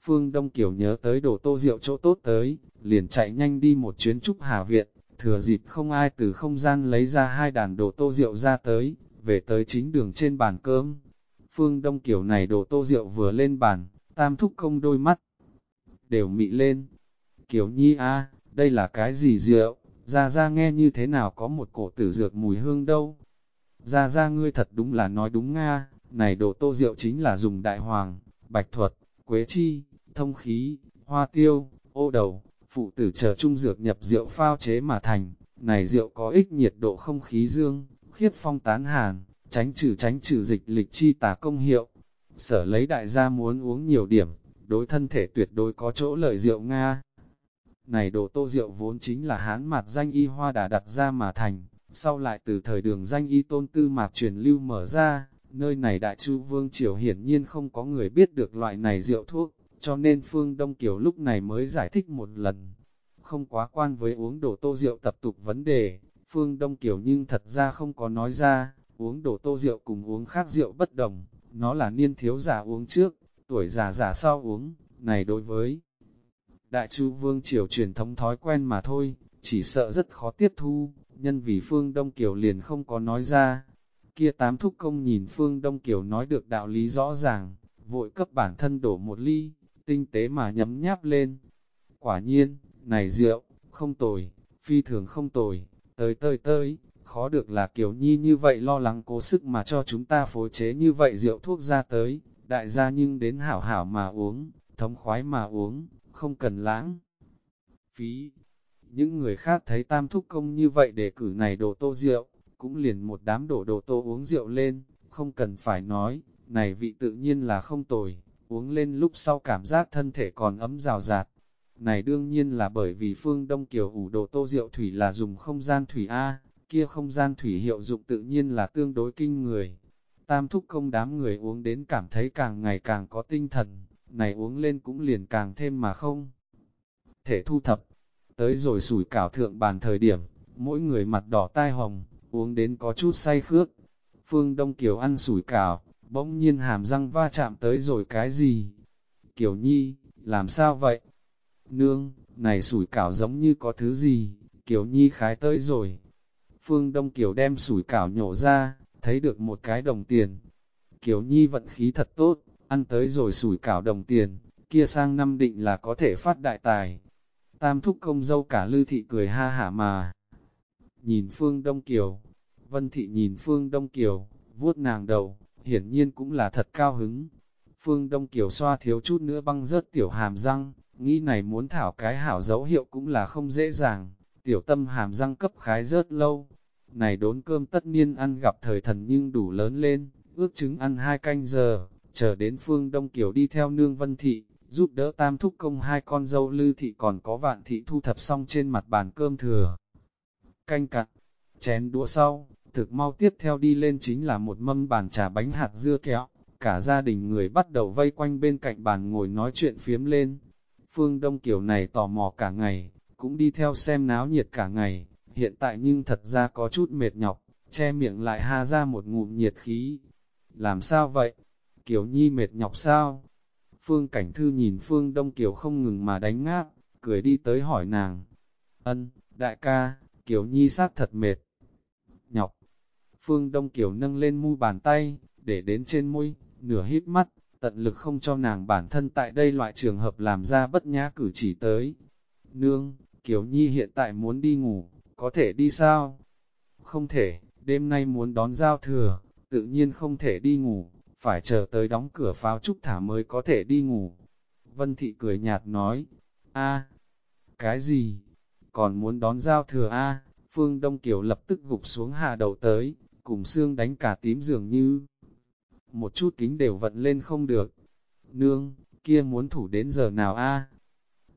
Phương Đông Kiều nhớ tới đồ tô rượu chỗ tốt tới, liền chạy nhanh đi một chuyến trúc Hà Viện, thừa dịp không ai từ không gian lấy ra hai đàn đồ tô rượu ra tới, về tới chính đường trên bàn cơm. Phương Đông Kiều này đồ tô rượu vừa lên bàn, Tam thúc công đôi mắt, đều mị lên. Kiều Nhi a, đây là cái gì rượu? Ra ra nghe như thế nào có một cổ tử dược mùi hương đâu? Ra ra ngươi thật đúng là nói đúng nga, này đồ tô rượu chính là dùng đại hoàng, bạch thuật, quế chi, thông khí, hoa tiêu, ô đầu, phụ tử chờ trung dược nhập rượu phao chế mà thành. Này rượu có ích nhiệt độ không khí dương, khiết phong tán hàn, tránh trừ tránh trừ dịch lịch chi tà công hiệu. Sở lấy đại gia muốn uống nhiều điểm, đối thân thể tuyệt đối có chỗ lợi rượu Nga. Này đồ tô rượu vốn chính là hán mạt danh y hoa đã đặt ra mà thành, sau lại từ thời đường danh y tôn tư mạc truyền lưu mở ra, nơi này đại chu vương triều hiển nhiên không có người biết được loại này rượu thuốc, cho nên phương Đông Kiều lúc này mới giải thích một lần. Không quá quan với uống đồ tô rượu tập tục vấn đề, phương Đông Kiều nhưng thật ra không có nói ra, uống đồ tô rượu cùng uống khác rượu bất đồng, nó là niên thiếu giả uống trước, tuổi già già sau uống, này đối với Đại chu vương triều truyền thống thói quen mà thôi, chỉ sợ rất khó tiếp thu, nhân vì phương Đông Kiều liền không có nói ra. Kia tám thúc công nhìn phương Đông Kiều nói được đạo lý rõ ràng, vội cấp bản thân đổ một ly, tinh tế mà nhấm nháp lên. Quả nhiên, này rượu, không tồi, phi thường không tồi, tới tới tới, khó được là kiểu Nhi như vậy lo lắng cố sức mà cho chúng ta phối chế như vậy rượu thuốc ra tới, đại gia nhưng đến hảo hảo mà uống, thống khoái mà uống, không cần lãng. Phí, những người khác thấy tam thúc công như vậy để cử này đổ tô rượu, cũng liền một đám đổ đồ tô uống rượu lên, không cần phải nói, này vị tự nhiên là không tồi, uống lên lúc sau cảm giác thân thể còn ấm rào rạt. Này đương nhiên là bởi vì phương Đông Kiều ủ đồ tô rượu thủy là dùng không gian thủy A, kia không gian thủy hiệu dụng tự nhiên là tương đối kinh người. Tam thúc công đám người uống đến cảm thấy càng ngày càng có tinh thần, này uống lên cũng liền càng thêm mà không. Thể thu thập, tới rồi sủi cảo thượng bàn thời điểm, mỗi người mặt đỏ tai hồng, uống đến có chút say khước. Phương Đông Kiều ăn sủi cảo, bỗng nhiên hàm răng va chạm tới rồi cái gì? Kiều Nhi, làm sao vậy? Nương, này sủi cảo giống như có thứ gì? Kiều Nhi khái tới rồi. Phương Đông Kiều đem sủi cảo nhổ ra, thấy được một cái đồng tiền. Kiều Nhi vận khí thật tốt, ăn tới rồi sủi cảo đồng tiền, kia sang năm định là có thể phát đại tài. Tam thúc công dâu cả lư thị cười ha hả mà. Nhìn Phương Đông Kiều, Vân thị nhìn Phương Đông Kiều, vuốt nàng đầu, hiển nhiên cũng là thật cao hứng. Phương Đông Kiều xoa thiếu chút nữa băng rớt tiểu hàm răng, nghĩ này muốn thảo cái hảo dấu hiệu cũng là không dễ dàng, tiểu tâm hàm răng cấp khái rớt lâu. Này đốn cơm tất niên ăn gặp thời thần nhưng đủ lớn lên, ước chứng ăn hai canh giờ, chờ đến phương Đông Kiều đi theo nương vân thị, giúp đỡ tam thúc công hai con dâu lư thị còn có vạn thị thu thập xong trên mặt bàn cơm thừa. Canh cặn, chén đũa sau, thực mau tiếp theo đi lên chính là một mâm bàn trà bánh hạt dưa kẹo, cả gia đình người bắt đầu vây quanh bên cạnh bàn ngồi nói chuyện phiếm lên. Phương Đông Kiều này tò mò cả ngày, cũng đi theo xem náo nhiệt cả ngày, hiện tại nhưng thật ra có chút mệt nhọc, che miệng lại ha ra một ngụm nhiệt khí. Làm sao vậy? Kiều Nhi mệt nhọc sao? Phương Cảnh Thư nhìn Phương Đông Kiều không ngừng mà đánh ngáp, cười đi tới hỏi nàng. Ân, đại ca, Kiều Nhi xác thật mệt. Nhọc. Phương Đông Kiều nâng lên mu bàn tay, để đến trên môi, nửa hít mắt, tận lực không cho nàng bản thân tại đây loại trường hợp làm ra bất nhã cử chỉ tới. Nương, Kiều Nhi hiện tại muốn đi ngủ, có thể đi sao? Không thể, đêm nay muốn đón giao thừa, tự nhiên không thể đi ngủ phải chờ tới đóng cửa pháo trúc thả mới có thể đi ngủ. Vân Thị cười nhạt nói, a cái gì? Còn muốn đón giao thừa a Phương Đông Kiều lập tức gục xuống hạ đầu tới, cùng xương đánh cả tím dường như. Một chút kính đều vận lên không được. Nương, kia muốn thủ đến giờ nào a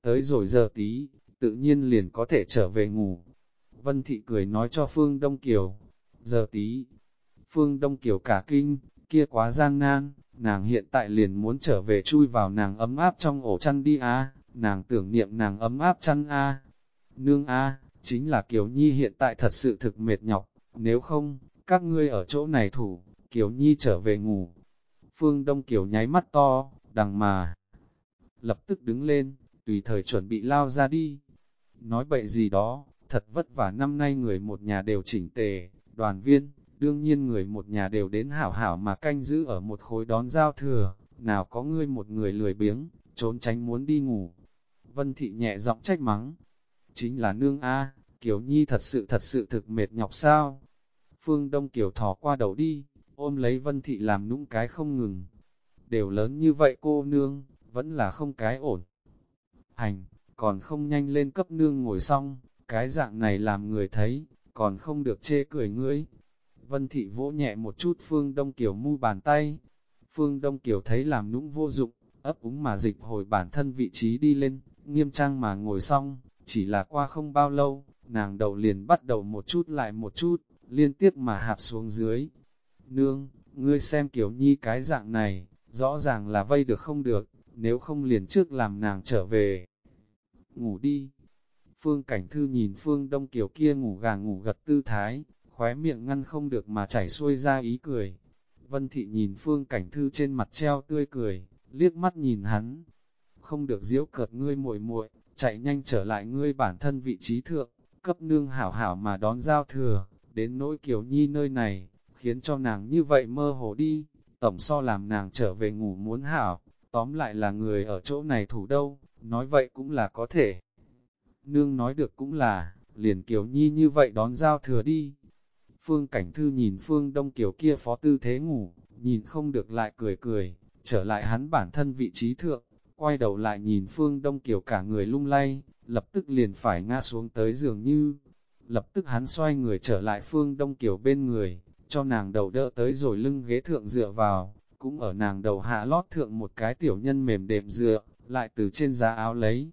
Tới rồi giờ tí, tự nhiên liền có thể trở về ngủ. Vân Thị cười nói cho Phương Đông Kiều, giờ tí. Phương Đông Kiều cả kinh, kia quá gian nan, nàng hiện tại liền muốn trở về chui vào nàng ấm áp trong ổ chăn đi a nàng tưởng niệm nàng ấm áp chăn a Nương a chính là Kiều Nhi hiện tại thật sự thực mệt nhọc, nếu không, các ngươi ở chỗ này thủ, Kiều Nhi trở về ngủ. Phương Đông Kiều nháy mắt to, đằng mà. Lập tức đứng lên, tùy thời chuẩn bị lao ra đi. Nói bậy gì đó, thật vất vả năm nay người một nhà đều chỉnh tề, đoàn viên, đương nhiên người một nhà đều đến hảo hảo mà canh giữ ở một khối đón giao thừa, nào có ngươi một người lười biếng, trốn tránh muốn đi ngủ. Vân thị nhẹ giọng trách mắng, chính là nương A, Kiều Nhi thật sự thật sự thực mệt nhọc sao. Phương Đông Kiều thò qua đầu đi, ôm lấy Vân thị làm nũng cái không ngừng. Đều lớn như vậy cô nương, vẫn là không cái ổn. Hành, còn không nhanh lên cấp nương ngồi xong, cái dạng này làm người thấy, còn không được chê cười ngươi. Vân thị vỗ nhẹ một chút Phương Đông Kiều mu bàn tay. Phương Đông Kiều thấy làm nũng vô dụng, ấp úng mà dịch hồi bản thân vị trí đi lên, nghiêm trang mà ngồi xong, chỉ là qua không bao lâu, nàng đầu liền bắt đầu một chút lại một chút, liên tiếp mà hạp xuống dưới. Nương, ngươi xem Kiều Nhi cái dạng này, rõ ràng là vây được không được, nếu không liền trước làm nàng trở về. Ngủ đi. Phương Cảnh Thư nhìn Phương Đông Kiều kia ngủ gà ngủ gật tư thái, khóe miệng ngăn không được mà chảy xuôi ra ý cười. Vân Thị nhìn Phương Cảnh Thư trên mặt treo tươi cười, liếc mắt nhìn hắn. Không được diễu cợt ngươi muội muội, chạy nhanh trở lại ngươi bản thân vị trí thượng, cấp nương hảo hảo mà đón giao thừa, đến nỗi Kiều Nhi nơi này, khiến cho nàng như vậy mơ hồ đi, tổng so làm nàng trở về ngủ muốn hảo, tóm lại là người ở chỗ này thủ đâu, nói vậy cũng là có thể. Nương nói được cũng là, liền Kiều Nhi như vậy đón giao thừa đi. Phương Cảnh Thư nhìn Phương Đông Kiều kia phó tư thế ngủ, nhìn không được lại cười cười, trở lại hắn bản thân vị trí thượng, quay đầu lại nhìn Phương Đông Kiều cả người lung lay, lập tức liền phải ngã xuống tới giường như. Lập tức hắn xoay người trở lại Phương Đông Kiều bên người, cho nàng đầu đỡ tới rồi lưng ghế thượng dựa vào, cũng ở nàng đầu hạ lót thượng một cái tiểu nhân mềm đệm dựa, lại từ trên giá áo lấy.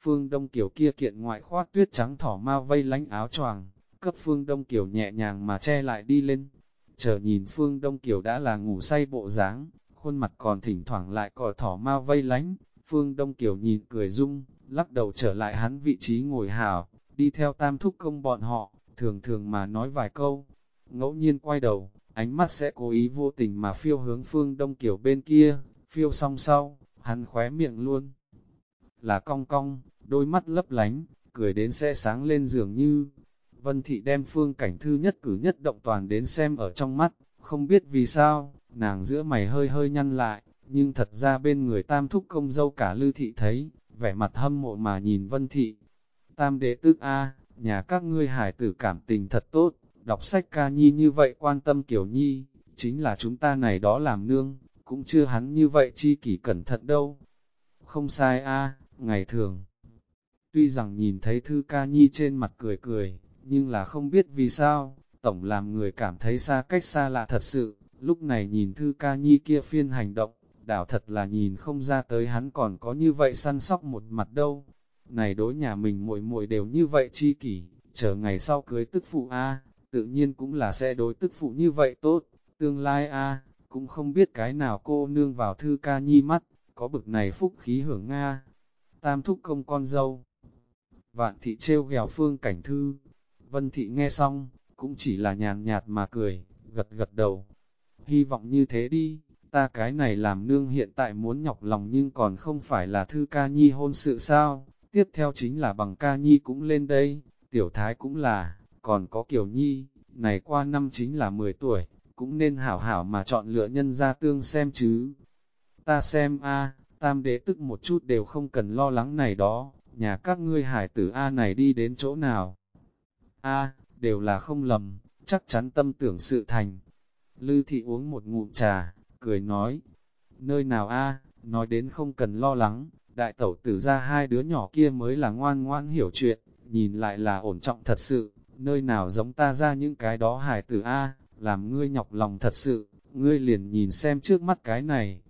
Phương Đông Kiều kia kiện ngoại khoác tuyết trắng thỏ mau vây lánh áo choàng, cấp Phương Đông Kiều nhẹ nhàng mà che lại đi lên. Chờ nhìn Phương Đông Kiều đã là ngủ say bộ dáng, khuôn mặt còn thỉnh thoảng lại cỏ thỏ mau vây lánh, Phương Đông Kiều nhìn cười rung, lắc đầu trở lại hắn vị trí ngồi hào đi theo tam thúc công bọn họ, thường thường mà nói vài câu, ngẫu nhiên quay đầu, ánh mắt sẽ cố ý vô tình mà phiêu hướng phương đông kiểu bên kia, phiêu song sau, hắn khóe miệng luôn. Là cong cong, đôi mắt lấp lánh, cười đến sẽ sáng lên dường như. Vân thị đem phương cảnh thư nhất cử nhất động toàn đến xem ở trong mắt, không biết vì sao, nàng giữa mày hơi hơi nhăn lại, nhưng thật ra bên người tam thúc công dâu cả lư thị thấy, vẻ mặt hâm mộ mà nhìn vân thị. Tam đệ tức A, nhà các ngươi hải tử cảm tình thật tốt, đọc sách ca nhi như vậy quan tâm kiểu nhi, chính là chúng ta này đó làm nương, cũng chưa hắn như vậy chi kỷ cẩn thận đâu. Không sai a ngày thường. Tuy rằng nhìn thấy thư ca nhi trên mặt cười cười, nhưng là không biết vì sao, tổng làm người cảm thấy xa cách xa lạ thật sự, lúc này nhìn thư ca nhi kia phiên hành động, đảo thật là nhìn không ra tới hắn còn có như vậy săn sóc một mặt đâu. Này đối nhà mình muội muội đều như vậy chi kỷ, chờ ngày sau cưới tức phụ a tự nhiên cũng là sẽ đối tức phụ như vậy tốt, tương lai a cũng không biết cái nào cô nương vào thư ca nhi mắt, có bực này phúc khí hưởng Nga. Tam thúc công con dâu. Vạn thị trêu ghèo phương cảnh thư. Vân thị nghe xong, cũng chỉ là nhàn nhạt mà cười, gật gật đầu. Hy vọng như thế đi, ta cái này làm nương hiện tại muốn nhọc lòng nhưng còn không phải là thư ca nhi hôn sự sao. Tiếp theo chính là bằng ca nhi cũng lên đây, tiểu thái cũng là, còn có Kiều Nhi, này qua năm chính là 10 tuổi, cũng nên hảo hảo mà chọn lựa nhân gia tương xem chứ. Ta xem a tam đế tức một chút đều không cần lo lắng này đó, nhà các ngươi hải tử A này đi đến chỗ nào. A, đều là không lầm, chắc chắn tâm tưởng sự thành. Lư thị uống một ngụm trà, cười nói, nơi nào A, nói đến không cần lo lắng, đại tẩu tử ra hai đứa nhỏ kia mới là ngoan ngoan hiểu chuyện, nhìn lại là ổn trọng thật sự, nơi nào giống ta ra những cái đó hài tử A, làm ngươi nhọc lòng thật sự, ngươi liền nhìn xem trước mắt cái này.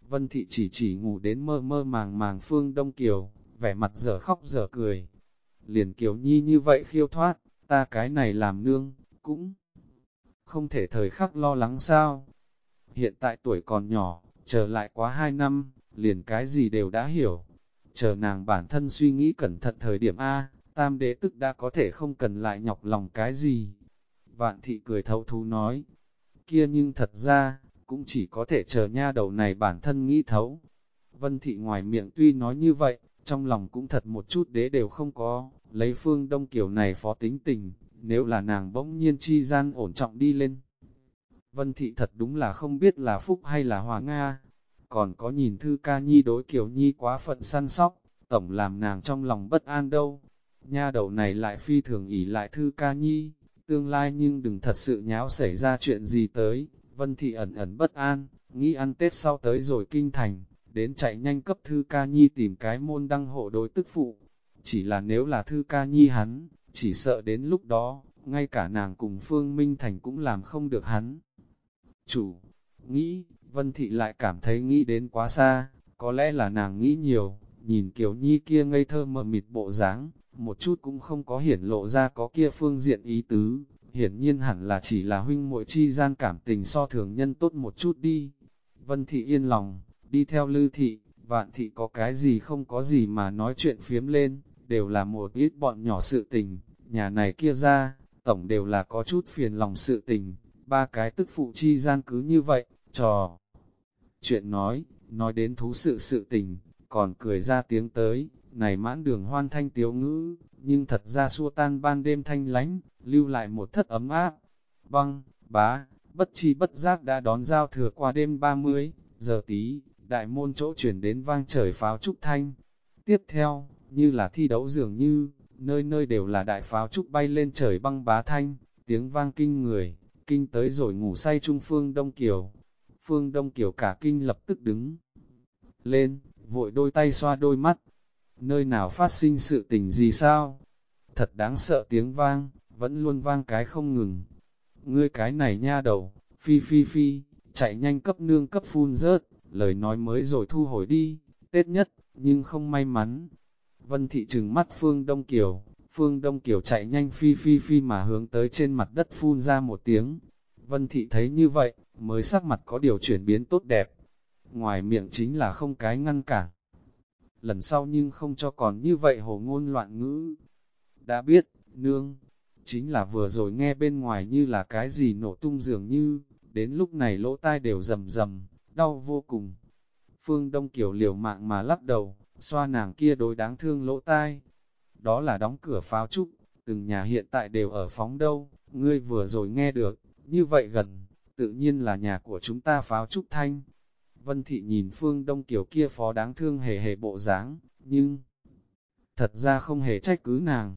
Vân thị chỉ chỉ ngủ đến mơ mơ màng màng phương Đông Kiều, vẻ mặt dở khóc dở cười. Liền Kiều Nhi như vậy khiêu thoát, ta cái này làm nương, cũng không thể thời khắc lo lắng sao. Hiện tại tuổi còn nhỏ, chờ lại quá hai năm, liền cái gì đều đã hiểu. Chờ nàng bản thân suy nghĩ cẩn thận thời điểm A, tam đế tức đã có thể không cần lại nhọc lòng cái gì. Vạn thị cười thấu thú nói, kia nhưng thật ra, cũng chỉ có thể chờ nha đầu này bản thân nghĩ thấu. Vân thị ngoài miệng tuy nói như vậy, trong lòng cũng thật một chút đế đều không có, lấy phương đông kiểu này phó tính tình, nếu là nàng bỗng nhiên chi gian ổn trọng đi lên. Vân thị thật đúng là không biết là phúc hay là hòa Nga còn có nhìn Thư Ca Nhi đối Kiều Nhi quá phận săn sóc, tổng làm nàng trong lòng bất an đâu. Nha đầu này lại phi thường ỉ lại Thư Ca Nhi, tương lai nhưng đừng thật sự nháo xảy ra chuyện gì tới. Vân Thị ẩn ẩn bất an, nghĩ ăn Tết sau tới rồi kinh thành, đến chạy nhanh cấp Thư Ca Nhi tìm cái môn đăng hộ đối tức phụ. Chỉ là nếu là Thư Ca Nhi hắn, chỉ sợ đến lúc đó, ngay cả nàng cùng Phương Minh Thành cũng làm không được hắn. Chủ, nghĩ, Vân Thị lại cảm thấy nghĩ đến quá xa, có lẽ là nàng nghĩ nhiều, nhìn Kiều Nhi kia ngây thơ mờ mịt bộ dáng, một chút cũng không có hiển lộ ra có kia phương diện ý tứ, hiển nhiên hẳn là chỉ là huynh muội chi gian cảm tình so thường nhân tốt một chút đi. Vân Thị yên lòng, đi theo Lư Thị, Vạn Thị có cái gì không có gì mà nói chuyện phiếm lên, đều là một ít bọn nhỏ sự tình, nhà này kia ra, tổng đều là có chút phiền lòng sự tình, ba cái tức phụ chi gian cứ như vậy, trò. Chuyện nói, nói đến thú sự sự tình, còn cười ra tiếng tới, này mãn đường hoan thanh tiếu ngữ, nhưng thật ra xua tan ban đêm thanh lánh, lưu lại một thất ấm áp. Băng, bá, bất chi bất giác đã đón giao thừa qua đêm 30, giờ tí, đại môn chỗ chuyển đến vang trời pháo trúc thanh. Tiếp theo, như là thi đấu dường như, nơi nơi đều là đại pháo trúc bay lên trời băng bá thanh, tiếng vang kinh người, kinh tới rồi ngủ say trung phương Đông Kiều. Phương Đông Kiều cả kinh lập tức đứng lên, vội đôi tay xoa đôi mắt. Nơi nào phát sinh sự tình gì sao? Thật đáng sợ tiếng vang, vẫn luôn vang cái không ngừng. Ngươi cái này nha đầu, phi phi phi, chạy nhanh cấp nương cấp phun rớt, lời nói mới rồi thu hồi đi, Tết nhất, nhưng không may mắn. Vân thị trừng mắt Phương Đông Kiều, Phương Đông Kiều chạy nhanh phi phi phi mà hướng tới trên mặt đất phun ra một tiếng. Vân thị thấy như vậy, mới sắc mặt có điều chuyển biến tốt đẹp. Ngoài miệng chính là không cái ngăn cản. Lần sau nhưng không cho còn như vậy hồ ngôn loạn ngữ. Đã biết, nương, chính là vừa rồi nghe bên ngoài như là cái gì nổ tung dường như, đến lúc này lỗ tai đều rầm rầm, đau vô cùng. Phương Đông Kiều liều mạng mà lắc đầu, xoa nàng kia đối đáng thương lỗ tai. Đó là đóng cửa pháo trúc, từng nhà hiện tại đều ở phóng đâu, ngươi vừa rồi nghe được, như vậy gần, tự nhiên là nhà của chúng ta pháo trúc thanh. Vân Thị nhìn Phương Đông Kiều kia phó đáng thương hề hề bộ dáng, nhưng thật ra không hề trách cứ nàng.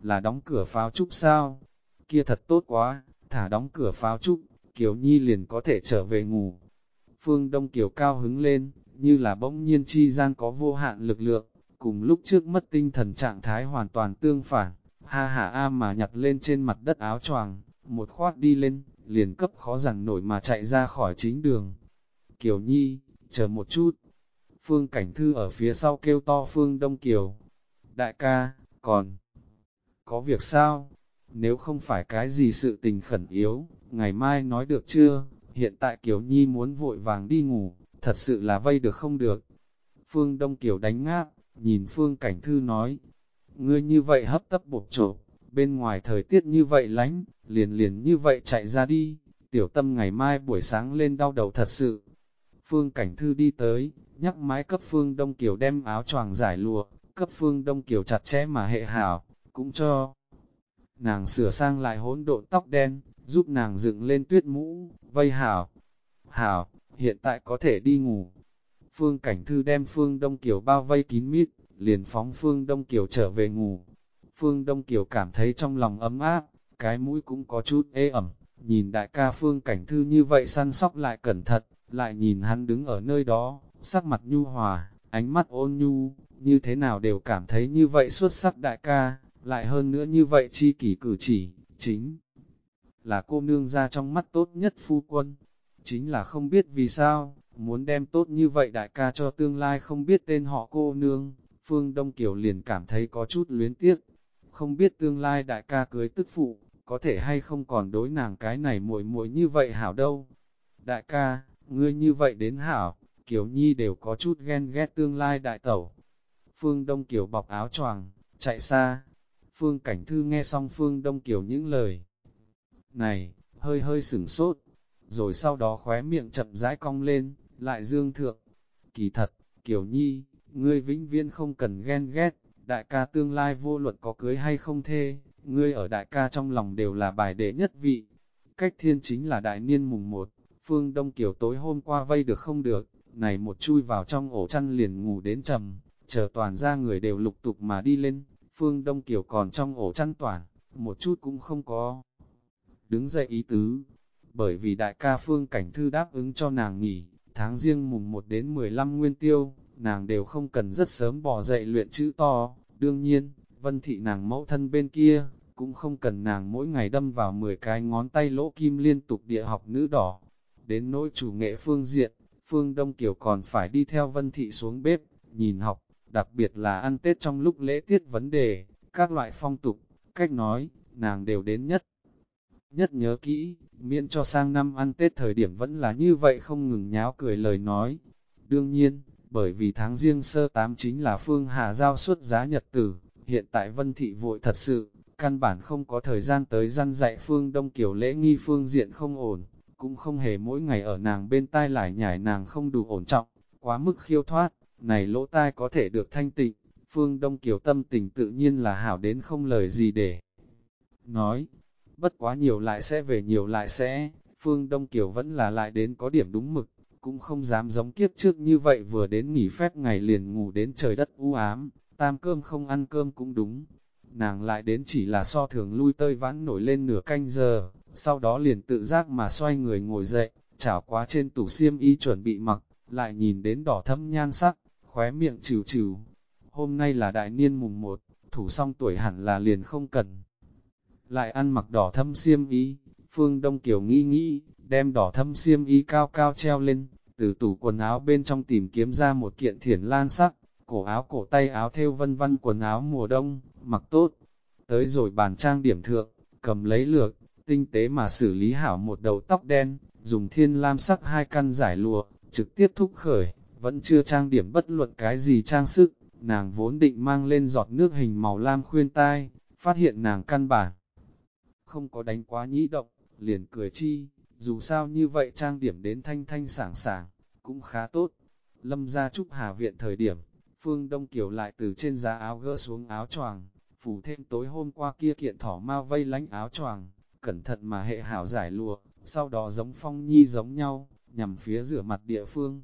Là đóng cửa pháo trúc sao? Kia thật tốt quá, thả đóng cửa pháo trúc, Kiều Nhi liền có thể trở về ngủ. Phương Đông Kiều cao hứng lên, như là bỗng nhiên chi gian có vô hạn lực lượng, cùng lúc trước mất tinh thần trạng thái hoàn toàn tương phản, ha ha a mà nhặt lên trên mặt đất áo choàng, một khoát đi lên, liền cấp khó dằn nổi mà chạy ra khỏi chính đường. Kiều Nhi, chờ một chút. Phương Cảnh Thư ở phía sau kêu to Phương Đông Kiều. Đại ca, còn có việc sao? Nếu không phải cái gì sự tình khẩn yếu, ngày mai nói được chưa? Hiện tại Kiều Nhi muốn vội vàng đi ngủ, thật sự là vây được không được. Phương Đông Kiều đánh ngáp, nhìn Phương Cảnh Thư nói, ngươi như vậy hấp tấp bột trộm, bên ngoài thời tiết như vậy lánh, liền liền như vậy chạy ra đi, tiểu tâm ngày mai buổi sáng lên đau đầu thật sự. Phương Cảnh Thư đi tới, nhắc mái cấp Phương Đông Kiều đem áo choàng giải lụa, cấp Phương Đông Kiều chặt chẽ mà hệ hảo, cũng cho nàng sửa sang lại hỗn độn tóc đen, giúp nàng dựng lên tuyết mũ, vây hảo. Hảo, hiện tại có thể đi ngủ. Phương Cảnh Thư đem Phương Đông Kiều bao vây kín mít, liền phóng Phương Đông Kiều trở về ngủ. Phương Đông Kiều cảm thấy trong lòng ấm áp, cái mũi cũng có chút ê ẩm, nhìn đại ca Phương Cảnh Thư như vậy săn sóc lại cẩn thận, lại nhìn hắn đứng ở nơi đó, sắc mặt nhu hòa, ánh mắt ôn nhu, như thế nào đều cảm thấy như vậy xuất sắc đại ca, lại hơn nữa như vậy chi kỷ cử chỉ, chính là cô nương ra trong mắt tốt nhất phu quân, chính là không biết vì sao, muốn đem tốt như vậy đại ca cho tương lai không biết tên họ cô nương, Phương Đông Kiều liền cảm thấy có chút luyến tiếc, không biết tương lai đại ca cưới tức phụ, có thể hay không còn đối nàng cái này muội muội như vậy hảo đâu. Đại ca, ngươi như vậy đến hảo, Kiều Nhi đều có chút ghen ghét tương lai đại tẩu. Phương Đông Kiều bọc áo choàng, chạy xa. Phương Cảnh Thư nghe xong Phương Đông Kiều những lời này, hơi hơi sửng sốt, rồi sau đó khóe miệng chậm rãi cong lên, lại dương thượng. Kỳ thật, Kiều Nhi, ngươi vĩnh viễn không cần ghen ghét, đại ca tương lai vô luận có cưới hay không thê, ngươi ở đại ca trong lòng đều là bài đệ nhất vị. Cách thiên chính là đại niên mùng một, phương Đông Kiều tối hôm qua vây được không được, này một chui vào trong ổ chăn liền ngủ đến trầm, chờ toàn ra người đều lục tục mà đi lên, Phương Đông Kiều còn trong ổ chăn toàn, một chút cũng không có. Đứng dậy ý tứ, bởi vì đại ca Phương Cảnh Thư đáp ứng cho nàng nghỉ, tháng riêng mùng 1 đến 15 nguyên tiêu, nàng đều không cần rất sớm bỏ dậy luyện chữ to, đương nhiên, vân thị nàng mẫu thân bên kia, cũng không cần nàng mỗi ngày đâm vào 10 cái ngón tay lỗ kim liên tục địa học nữ đỏ. Đến nỗi chủ nghệ phương diện, Phương Đông Kiều còn phải đi theo vân thị xuống bếp, nhìn học, đặc biệt là ăn Tết trong lúc lễ tiết vấn đề, các loại phong tục, cách nói, nàng đều đến nhất. Nhất nhớ kỹ, miễn cho sang năm ăn Tết thời điểm vẫn là như vậy không ngừng nháo cười lời nói. Đương nhiên, bởi vì tháng riêng sơ tám chính là Phương Hà giao suất giá nhật tử, hiện tại Vân Thị vội thật sự, căn bản không có thời gian tới răn dạy Phương Đông Kiều lễ nghi phương diện không ổn, cũng không hề mỗi ngày ở nàng bên tai lại nhảy nàng không đủ ổn trọng, quá mức khiêu thoát, này lỗ tai có thể được thanh tịnh, Phương Đông Kiều tâm tình tự nhiên là hảo đến không lời gì để nói, bất quá nhiều lại sẽ về nhiều lại sẽ, Phương Đông Kiều vẫn là lại đến có điểm đúng mực, cũng không dám giống kiếp trước như vậy vừa đến nghỉ phép ngày liền ngủ đến trời đất u ám, tam cơm không ăn cơm cũng đúng. Nàng lại đến chỉ là so thường lui tơi vãn nổi lên nửa canh giờ, sau đó liền tự giác mà xoay người ngồi dậy, chảo quá trên tủ xiêm y chuẩn bị mặc, lại nhìn đến đỏ thâm nhan sắc, khóe miệng chiều chiều Hôm nay là đại niên mùng một thủ xong tuổi hẳn là liền không cần. Lại ăn mặc đỏ thâm xiêm y, Phương Đông Kiều nghĩ nghĩ, đem đỏ thâm xiêm y cao cao treo lên, từ tủ quần áo bên trong tìm kiếm ra một kiện thiển lan sắc, cổ áo cổ tay áo thêu vân vân quần áo mùa đông, mặc tốt. Tới rồi bàn trang điểm thượng, cầm lấy lược, tinh tế mà xử lý hảo một đầu tóc đen, dùng thiên lam sắc hai căn giải lụa, trực tiếp thúc khởi, vẫn chưa trang điểm bất luận cái gì trang sức, nàng vốn định mang lên giọt nước hình màu lam khuyên tai, phát hiện nàng căn bản. Không có đánh quá nhĩ động, liền cười chi, dù sao như vậy trang điểm đến thanh thanh sảng sảng, cũng khá tốt. Lâm ra chúc hà viện thời điểm, Phương Đông Kiều lại từ trên giá áo gỡ xuống áo choàng, phủ thêm tối hôm qua kia kiện thỏ mau vây lánh áo choàng, cẩn thận mà hệ hảo giải lụa, sau đó giống phong nhi giống nhau, nhằm phía rửa mặt địa phương.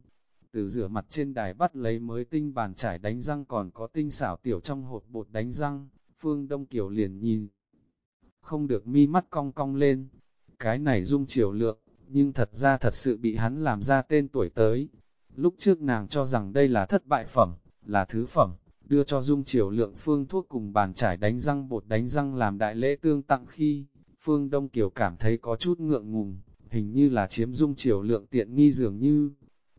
Từ rửa mặt trên đài bắt lấy mới tinh bàn trải đánh răng còn có tinh xảo tiểu trong hộp bột đánh răng, Phương Đông Kiều liền nhìn. Không được mi mắt cong cong lên, cái này dung chiều lượng, nhưng thật ra thật sự bị hắn làm ra tên tuổi tới. Lúc trước nàng cho rằng đây là thất bại phẩm, là thứ phẩm, đưa cho dung chiều lượng phương thuốc cùng bàn trải đánh răng bột đánh răng làm đại lễ tương tặng khi, phương Đông Kiều cảm thấy có chút ngượng ngùng, hình như là chiếm dung chiều lượng tiện nghi dường như.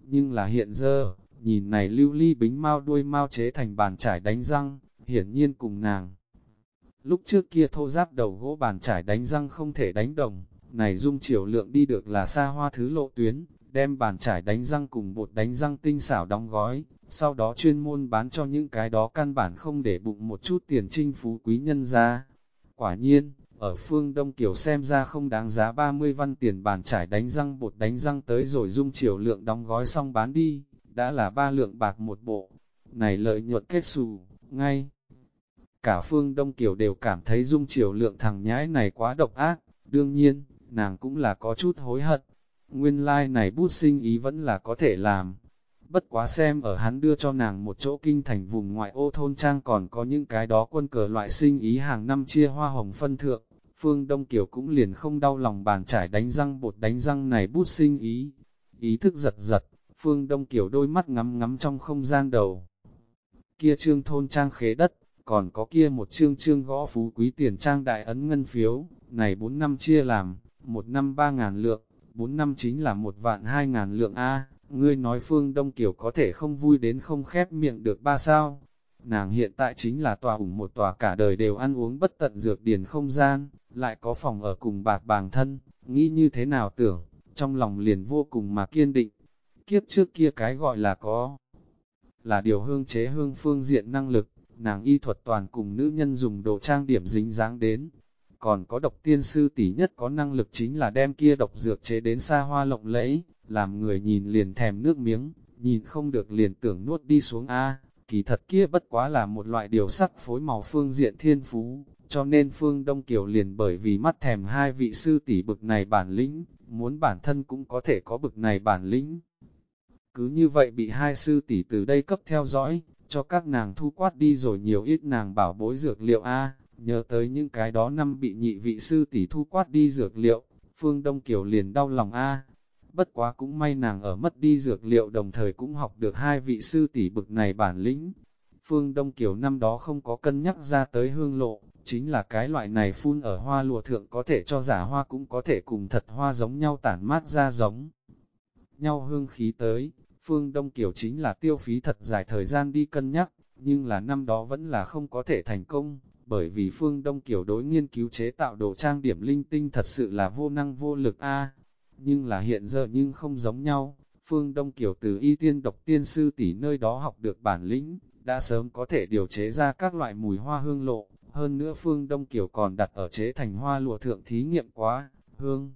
Nhưng là hiện giờ, nhìn này lưu ly bính mau đuôi mau chế thành bàn trải đánh răng, hiển nhiên cùng nàng. Lúc trước kia thô giáp đầu gỗ bàn trải đánh răng không thể đánh đồng, này dung chiều lượng đi được là xa hoa thứ lộ tuyến, đem bàn trải đánh răng cùng bột đánh răng tinh xảo đóng gói, sau đó chuyên môn bán cho những cái đó căn bản không để bụng một chút tiền trinh phú quý nhân ra. Quả nhiên, ở phương Đông Kiều xem ra không đáng giá 30 văn tiền bàn trải đánh răng bột đánh răng tới rồi dung chiều lượng đóng gói xong bán đi, đã là ba lượng bạc một bộ. Này lợi nhuận kết xù, ngay. Cả phương Đông Kiều đều cảm thấy dung chiều lượng thằng nhãi này quá độc ác, đương nhiên, nàng cũng là có chút hối hận. Nguyên lai like này bút sinh ý vẫn là có thể làm. Bất quá xem ở hắn đưa cho nàng một chỗ kinh thành vùng ngoại ô thôn trang còn có những cái đó quân cờ loại sinh ý hàng năm chia hoa hồng phân thượng. Phương Đông Kiều cũng liền không đau lòng bàn trải đánh răng bột đánh răng này bút sinh ý. Ý thức giật giật, Phương Đông Kiều đôi mắt ngắm ngắm trong không gian đầu. Kia trương thôn trang khế đất, còn có kia một trương trương gõ phú quý tiền trang đại ấn ngân phiếu, này 4 năm chia làm, một năm ba ngàn lượng, bốn năm chính là một vạn hai ngàn lượng A, ngươi nói phương Đông Kiều có thể không vui đến không khép miệng được ba sao. Nàng hiện tại chính là tòa ủng một tòa cả đời đều ăn uống bất tận dược điền không gian, lại có phòng ở cùng bạc bàng thân, nghĩ như thế nào tưởng, trong lòng liền vô cùng mà kiên định. Kiếp trước kia cái gọi là có, là điều hương chế hương phương diện năng lực, nàng y thuật toàn cùng nữ nhân dùng đồ trang điểm dính dáng đến, còn có độc tiên sư tỷ nhất có năng lực chính là đem kia độc dược chế đến xa hoa lộng lẫy, làm người nhìn liền thèm nước miếng, nhìn không được liền tưởng nuốt đi xuống A, kỳ thật kia bất quá là một loại điều sắc phối màu phương diện thiên phú, cho nên phương Đông Kiều liền bởi vì mắt thèm hai vị sư tỷ bực này bản lĩnh, muốn bản thân cũng có thể có bực này bản lĩnh. Cứ như vậy bị hai sư tỷ từ đây cấp theo dõi, cho các nàng thu quát đi rồi nhiều ít nàng bảo bối dược liệu A, nhớ tới những cái đó năm bị nhị vị sư tỷ thu quát đi dược liệu, Phương Đông Kiều liền đau lòng A. Bất quá cũng may nàng ở mất đi dược liệu đồng thời cũng học được hai vị sư tỷ bực này bản lĩnh. Phương Đông Kiều năm đó không có cân nhắc ra tới hương lộ, chính là cái loại này phun ở hoa lùa thượng có thể cho giả hoa cũng có thể cùng thật hoa giống nhau tản mát ra giống nhau hương khí tới. Phương Đông Kiều chính là tiêu phí thật dài thời gian đi cân nhắc, nhưng là năm đó vẫn là không có thể thành công, bởi vì Phương Đông Kiều đối nghiên cứu chế tạo đồ trang điểm linh tinh thật sự là vô năng vô lực a. Nhưng là hiện giờ nhưng không giống nhau, Phương Đông Kiều từ y tiên độc tiên sư tỷ nơi đó học được bản lĩnh, đã sớm có thể điều chế ra các loại mùi hoa hương lộ, hơn nữa Phương Đông Kiều còn đặt ở chế thành hoa lụa thượng thí nghiệm quá, hương.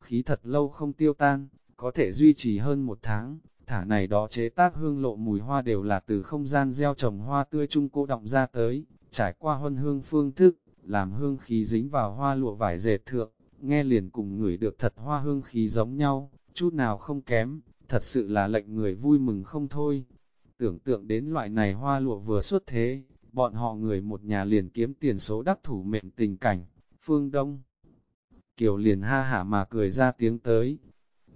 Khí thật lâu không tiêu tan, có thể duy trì hơn một tháng, thả này đó chế tác hương lộ mùi hoa đều là từ không gian gieo trồng hoa tươi trung cô động ra tới, trải qua huân hương phương thức, làm hương khí dính vào hoa lụa vải dệt thượng, nghe liền cùng người được thật hoa hương khí giống nhau, chút nào không kém, thật sự là lệnh người vui mừng không thôi. Tưởng tượng đến loại này hoa lụa vừa xuất thế, bọn họ người một nhà liền kiếm tiền số đắc thủ mệnh tình cảnh, phương đông. Kiều liền ha hả mà cười ra tiếng tới,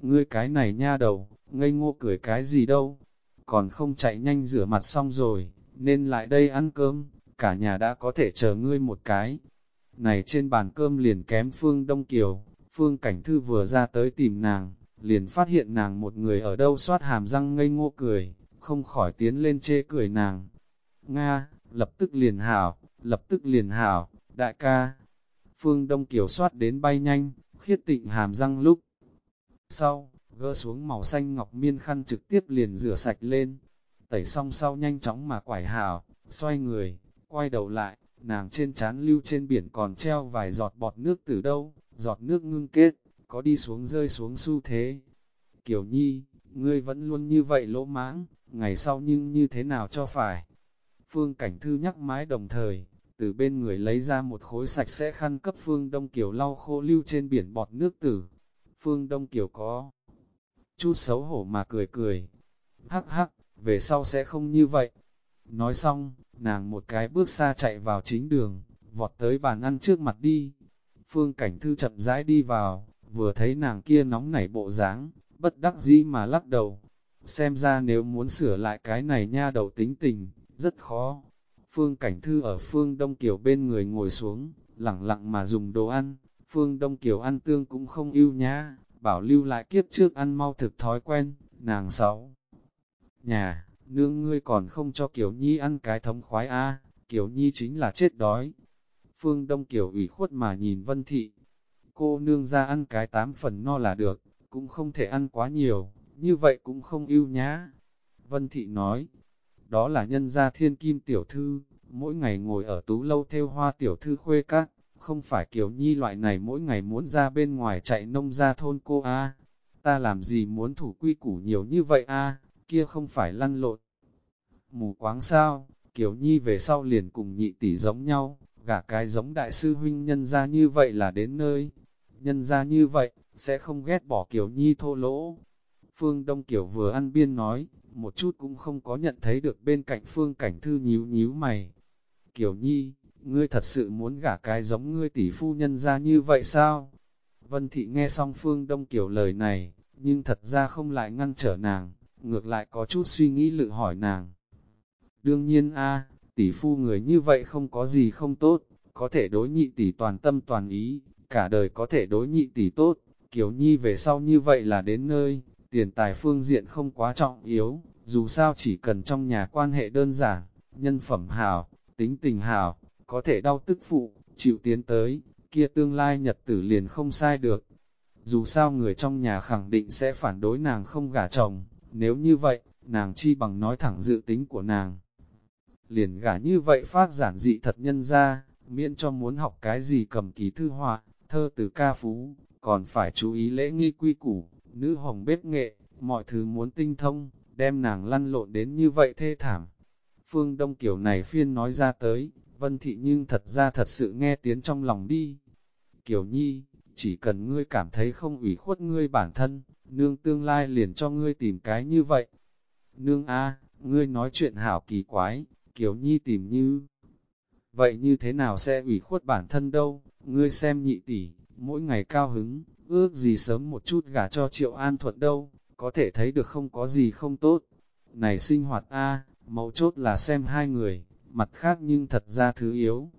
ngươi cái này nha đầu, ngây ngô cười cái gì đâu, còn không chạy nhanh rửa mặt xong rồi, nên lại đây ăn cơm, cả nhà đã có thể chờ ngươi một cái. Này trên bàn cơm liền kém Phương Đông Kiều, Phương Cảnh Thư vừa ra tới tìm nàng, liền phát hiện nàng một người ở đâu soát hàm răng ngây ngô cười, không khỏi tiến lên chê cười nàng. Nga, lập tức liền hảo, lập tức liền hảo, đại ca. Phương Đông Kiều soát đến bay nhanh, khiết tịnh hàm răng lúc. Sau, gỡ xuống màu xanh ngọc miên khăn trực tiếp liền rửa sạch lên. Tẩy xong sau nhanh chóng mà quải hảo, xoay người, quay đầu lại, nàng trên chán lưu trên biển còn treo vài giọt bọt nước từ đâu, giọt nước ngưng kết, có đi xuống rơi xuống xu thế. Kiều Nhi, ngươi vẫn luôn như vậy lỗ mãng, ngày sau nhưng như thế nào cho phải. Phương Cảnh Thư nhắc mái đồng thời, từ bên người lấy ra một khối sạch sẽ khăn cấp Phương Đông Kiều lau khô lưu trên biển bọt nước tử. Phương Đông Kiều có chút xấu hổ mà cười cười. Hắc hắc, về sau sẽ không như vậy. Nói xong, nàng một cái bước xa chạy vào chính đường, vọt tới bàn ăn trước mặt đi. Phương Cảnh Thư chậm rãi đi vào, vừa thấy nàng kia nóng nảy bộ dáng, bất đắc dĩ mà lắc đầu. Xem ra nếu muốn sửa lại cái này nha đầu tính tình, rất khó. Phương Cảnh Thư ở Phương Đông Kiều bên người ngồi xuống, lặng lặng mà dùng đồ ăn. Phương Đông Kiều ăn tương cũng không yêu nhá, bảo lưu lại kiếp trước ăn mau thực thói quen, nàng sáu. Nhà, nương ngươi còn không cho Kiều Nhi ăn cái thống khoái a Kiều Nhi chính là chết đói. Phương Đông Kiều ủy khuất mà nhìn Vân Thị. Cô nương ra ăn cái tám phần no là được, cũng không thể ăn quá nhiều, như vậy cũng không yêu nhá. Vân Thị nói, đó là nhân gia thiên kim tiểu thư, mỗi ngày ngồi ở tú lâu theo hoa tiểu thư khuê các, không phải Kiều Nhi loại này mỗi ngày muốn ra bên ngoài chạy nông ra thôn cô a Ta làm gì muốn thủ quy củ nhiều như vậy a kia không phải lăn lộn. Mù quáng sao, Kiều Nhi về sau liền cùng nhị tỷ giống nhau, gả cái giống đại sư huynh nhân ra như vậy là đến nơi. Nhân ra như vậy, sẽ không ghét bỏ Kiều Nhi thô lỗ. Phương Đông Kiều vừa ăn biên nói, một chút cũng không có nhận thấy được bên cạnh Phương Cảnh Thư nhíu nhíu mày. Kiều Nhi, ngươi thật sự muốn gả cái giống ngươi tỷ phu nhân ra như vậy sao? Vân Thị nghe xong Phương Đông Kiều lời này, nhưng thật ra không lại ngăn trở nàng, ngược lại có chút suy nghĩ lự hỏi nàng. Đương nhiên a, tỷ phu người như vậy không có gì không tốt, có thể đối nhị tỷ toàn tâm toàn ý, cả đời có thể đối nhị tỷ tốt, Kiều Nhi về sau như vậy là đến nơi, tiền tài phương diện không quá trọng yếu, dù sao chỉ cần trong nhà quan hệ đơn giản, nhân phẩm hào, tính tình hào, có thể đau tức phụ, chịu tiến tới, kia tương lai nhật tử liền không sai được. Dù sao người trong nhà khẳng định sẽ phản đối nàng không gả chồng, nếu như vậy, nàng chi bằng nói thẳng dự tính của nàng. Liền gả như vậy phát giản dị thật nhân ra, miễn cho muốn học cái gì cầm ký thư họa, thơ từ ca phú, còn phải chú ý lễ nghi quy củ, nữ hồng bếp nghệ, mọi thứ muốn tinh thông, đem nàng lăn lộn đến như vậy thê thảm. Phương Đông kiểu này phiên nói ra tới, Vân Thị nhưng thật ra thật sự nghe tiếng trong lòng đi. Kiều Nhi, chỉ cần ngươi cảm thấy không ủy khuất ngươi bản thân, nương tương lai liền cho ngươi tìm cái như vậy. Nương A, ngươi nói chuyện hảo kỳ quái, kiểu nhi tìm như. Vậy như thế nào sẽ ủy khuất bản thân đâu, ngươi xem nhị tỷ, mỗi ngày cao hứng, ước gì sớm một chút gả cho triệu an thuận đâu, có thể thấy được không có gì không tốt. Này sinh hoạt A, mấu chốt là xem hai người, mặt khác nhưng thật ra thứ yếu.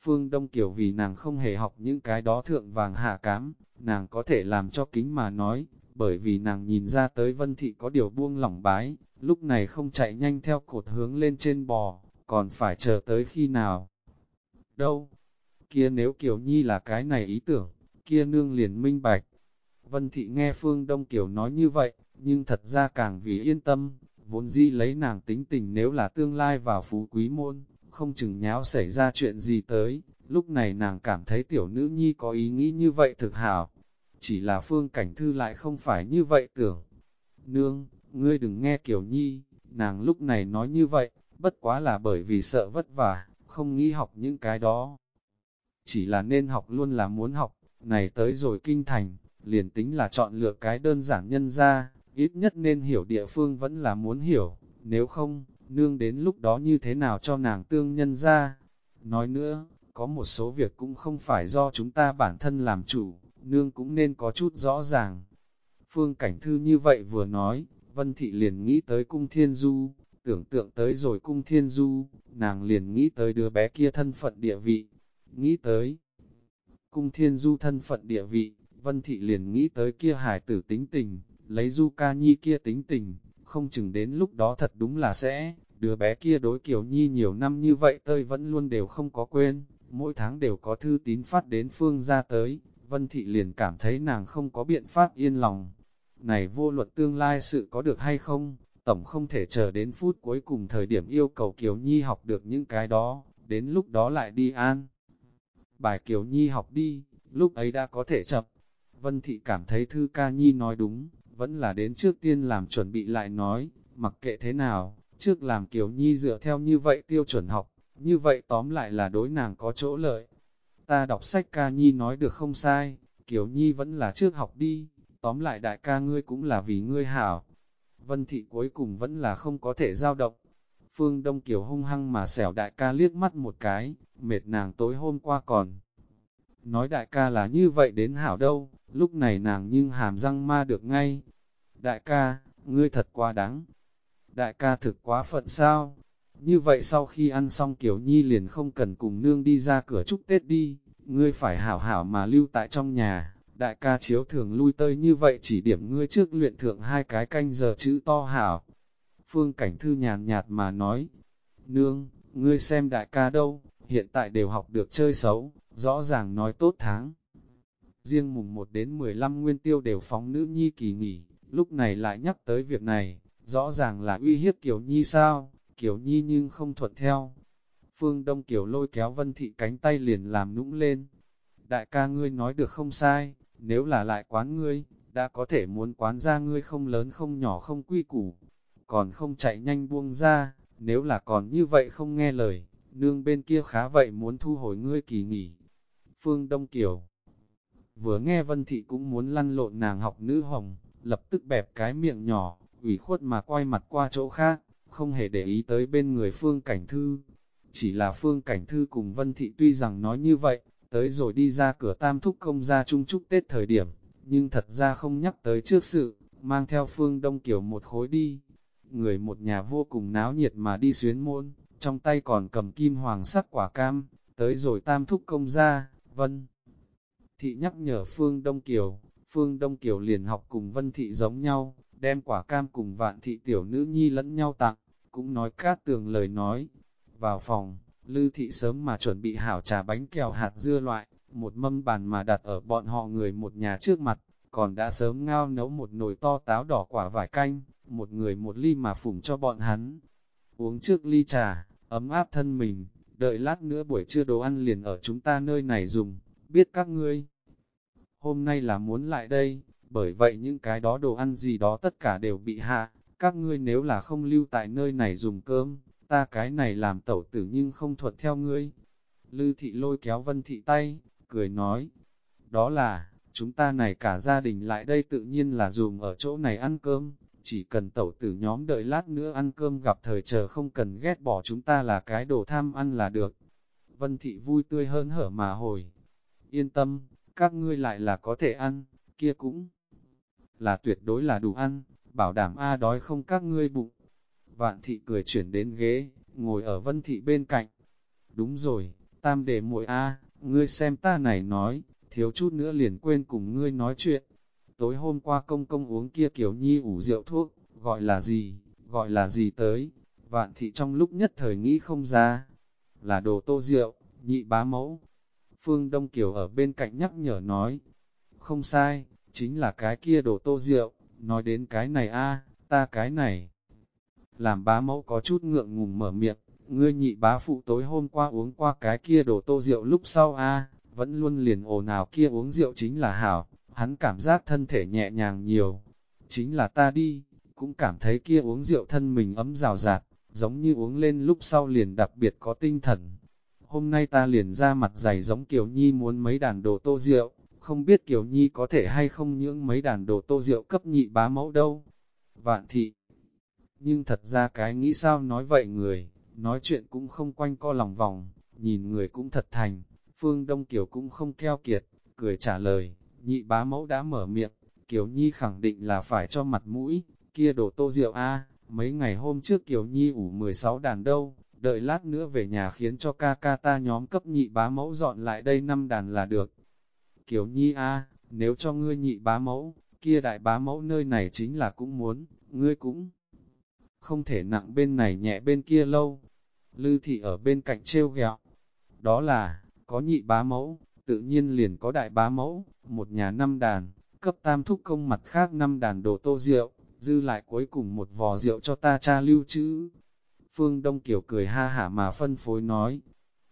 Phương Đông Kiều vì nàng không hề học những cái đó thượng vàng hạ cám, nàng có thể làm cho kính mà nói, bởi vì nàng nhìn ra tới vân thị có điều buông lỏng bái, lúc này không chạy nhanh theo cột hướng lên trên bò, còn phải chờ tới khi nào. Đâu? Kia nếu Kiều Nhi là cái này ý tưởng, kia nương liền minh bạch. Vân thị nghe Phương Đông Kiều nói như vậy, nhưng thật ra càng vì yên tâm, vốn dĩ lấy nàng tính tình nếu là tương lai vào phú quý môn, không chừng nháo xảy ra chuyện gì tới, lúc này nàng cảm thấy tiểu nữ nhi có ý nghĩ như vậy thực hảo. Chỉ là phương cảnh thư lại không phải như vậy tưởng. Nương, ngươi đừng nghe kiểu nhi, nàng lúc này nói như vậy, bất quá là bởi vì sợ vất vả, không nghĩ học những cái đó. Chỉ là nên học luôn là muốn học, này tới rồi kinh thành, liền tính là chọn lựa cái đơn giản nhân ra, ít nhất nên hiểu địa phương vẫn là muốn hiểu, nếu không, nương đến lúc đó như thế nào cho nàng tương nhân ra. Nói nữa, có một số việc cũng không phải do chúng ta bản thân làm chủ, nương cũng nên có chút rõ ràng. Phương Cảnh Thư như vậy vừa nói, Vân Thị liền nghĩ tới cung thiên du, tưởng tượng tới rồi cung thiên du, nàng liền nghĩ tới đứa bé kia thân phận địa vị, nghĩ tới cung thiên du thân phận địa vị, Vân Thị liền nghĩ tới kia hải tử tính tình, lấy du ca nhi kia tính tình, không chừng đến lúc đó thật đúng là sẽ, đứa bé kia đối kiểu nhi nhiều năm như vậy tơi vẫn luôn đều không có quên, mỗi tháng đều có thư tín phát đến phương ra tới, Vân Thị liền cảm thấy nàng không có biện pháp yên lòng. Này vô luật tương lai sự có được hay không, tổng không thể chờ đến phút cuối cùng thời điểm yêu cầu Kiều Nhi học được những cái đó, đến lúc đó lại đi an. Bài Kiều Nhi học đi, lúc ấy đã có thể chậm. Vân Thị cảm thấy Thư Ca Nhi nói đúng, vẫn là đến trước tiên làm chuẩn bị lại nói, mặc kệ thế nào, trước làm Kiều Nhi dựa theo như vậy tiêu chuẩn học, như vậy tóm lại là đối nàng có chỗ lợi. Ta đọc sách ca Nhi nói được không sai, Kiều Nhi vẫn là trước học đi, tóm lại đại ca ngươi cũng là vì ngươi hảo. Vân Thị cuối cùng vẫn là không có thể giao động. Phương Đông Kiều hung hăng mà xẻo đại ca liếc mắt một cái, mệt nàng tối hôm qua còn. Nói đại ca là như vậy đến hảo đâu, lúc này nàng nhưng hàm răng ma được ngay. Đại ca, ngươi thật quá đáng. Đại ca thực quá phận sao? Như vậy sau khi ăn xong Kiều Nhi liền không cần cùng nương đi ra cửa chúc Tết đi, ngươi phải hảo hảo mà lưu tại trong nhà. Đại ca chiếu thường lui tơi như vậy chỉ điểm ngươi trước luyện thượng hai cái canh giờ chữ to hảo. Phương Cảnh Thư nhàn nhạt mà nói, Nương, ngươi xem đại ca đâu, hiện tại đều học được chơi xấu, rõ ràng nói tốt tháng. Riêng mùng 1 đến 15 nguyên tiêu đều phóng nữ nhi kỳ nghỉ, lúc này lại nhắc tới việc này, rõ ràng là uy hiếp Kiều Nhi sao, Kiều Nhi nhưng không thuận theo. Phương Đông Kiều lôi kéo Vân Thị cánh tay liền làm nũng lên. Đại ca ngươi nói được không sai, nếu là lại quán ngươi, đã có thể muốn quán ra ngươi không lớn không nhỏ không quy củ, còn không chạy nhanh buông ra, nếu là còn như vậy không nghe lời, nương bên kia khá vậy muốn thu hồi ngươi kỳ nghỉ. Phương Đông Kiều Vừa nghe Vân Thị cũng muốn lăn lộn nàng học nữ hồng, lập tức bẹp cái miệng nhỏ, ủy khuất mà quay mặt qua chỗ khác, không hề để ý tới bên người Phương Cảnh Thư. Chỉ là Phương Cảnh Thư cùng Vân Thị tuy rằng nói như vậy, tới rồi đi ra cửa tam thúc công ra chung chúc Tết thời điểm, nhưng thật ra không nhắc tới trước sự, mang theo Phương Đông Kiều một khối đi. Người một nhà vô cùng náo nhiệt mà đi xuyến môn, trong tay còn cầm kim hoàng sắc quả cam, tới rồi tam thúc công ra, Vân. Thị nhắc nhở Phương Đông Kiều, Phương Đông Kiều liền học cùng Vân Thị giống nhau, đem quả cam cùng vạn thị tiểu nữ nhi lẫn nhau tặng, cũng nói cát tường lời nói. Vào phòng, Lư Thị sớm mà chuẩn bị hảo trà bánh kẹo hạt dưa loại, một mâm bàn mà đặt ở bọn họ người một nhà trước mặt, còn đã sớm ngao nấu một nồi to táo đỏ quả vải canh, một người một ly mà phủng cho bọn hắn. Uống trước ly trà, ấm áp thân mình, đợi lát nữa buổi trưa đồ ăn liền ở chúng ta nơi này dùng, biết các ngươi. Hôm nay là muốn lại đây, bởi vậy những cái đó đồ ăn gì đó tất cả đều bị hạ, các ngươi nếu là không lưu tại nơi này dùng cơm, ta cái này làm tẩu tử nhưng không thuận theo ngươi. Lư thị lôi kéo vân thị tay, cười nói, đó là, chúng ta này cả gia đình lại đây tự nhiên là dùng ở chỗ này ăn cơm, chỉ cần tẩu tử nhóm đợi lát nữa ăn cơm gặp thời chờ không cần ghét bỏ chúng ta là cái đồ tham ăn là được. Vân Thị vui tươi hơn hở mà hồi. Yên tâm, các ngươi lại là có thể ăn, kia cũng là tuyệt đối là đủ ăn, bảo đảm A đói không các ngươi bụng. Vạn Thị cười chuyển đến ghế, ngồi ở Vân Thị bên cạnh. Đúng rồi, tam đề muội A, ngươi xem ta này nói, thiếu chút nữa liền quên cùng ngươi nói chuyện. Tối hôm qua công công uống kia kiểu nhi ủ rượu thuốc, gọi là gì, gọi là gì tới, vạn thị trong lúc nhất thời nghĩ không ra, là đồ tô rượu, nhị bá mẫu. Phương Đông Kiều ở bên cạnh nhắc nhở nói, không sai, chính là cái kia đồ tô rượu, nói đến cái này a ta cái này. Làm bá mẫu có chút ngượng ngùng mở miệng, ngươi nhị bá phụ tối hôm qua uống qua cái kia đổ tô rượu lúc sau a vẫn luôn liền ồn ào kia uống rượu chính là hảo, hắn cảm giác thân thể nhẹ nhàng nhiều. Chính là ta đi, cũng cảm thấy kia uống rượu thân mình ấm rào rạt, giống như uống lên lúc sau liền đặc biệt có tinh thần. Hôm nay ta liền ra mặt dày giống Kiều Nhi muốn mấy đàn đồ tô rượu, không biết Kiều Nhi có thể hay không những mấy đàn đồ tô rượu cấp nhị bá mẫu đâu. Vạn thị. Nhưng thật ra cái nghĩ sao nói vậy người, nói chuyện cũng không quanh co lòng vòng, nhìn người cũng thật thành, Phương Đông Kiều cũng không keo kiệt, cười trả lời, nhị bá mẫu đã mở miệng, Kiều Nhi khẳng định là phải cho mặt mũi, kia đồ tô rượu a mấy ngày hôm trước Kiều Nhi ủ 16 đàn đâu, đợi lát nữa về nhà khiến cho ca ca ta nhóm cấp nhị bá mẫu dọn lại đây năm đàn là được. Kiều Nhi a nếu cho ngươi nhị bá mẫu, kia đại bá mẫu nơi này chính là cũng muốn, ngươi cũng không thể nặng bên này nhẹ bên kia lâu. Lư thị ở bên cạnh trêu ghẹo đó là, có nhị bá mẫu, tự nhiên liền có đại bá mẫu, một nhà năm đàn, cấp tam thúc công mặt khác năm đàn đồ tô rượu, dư lại cuối cùng một vò rượu cho ta cha lưu trữ. Phương Đông Kiều cười ha hả mà phân phối nói,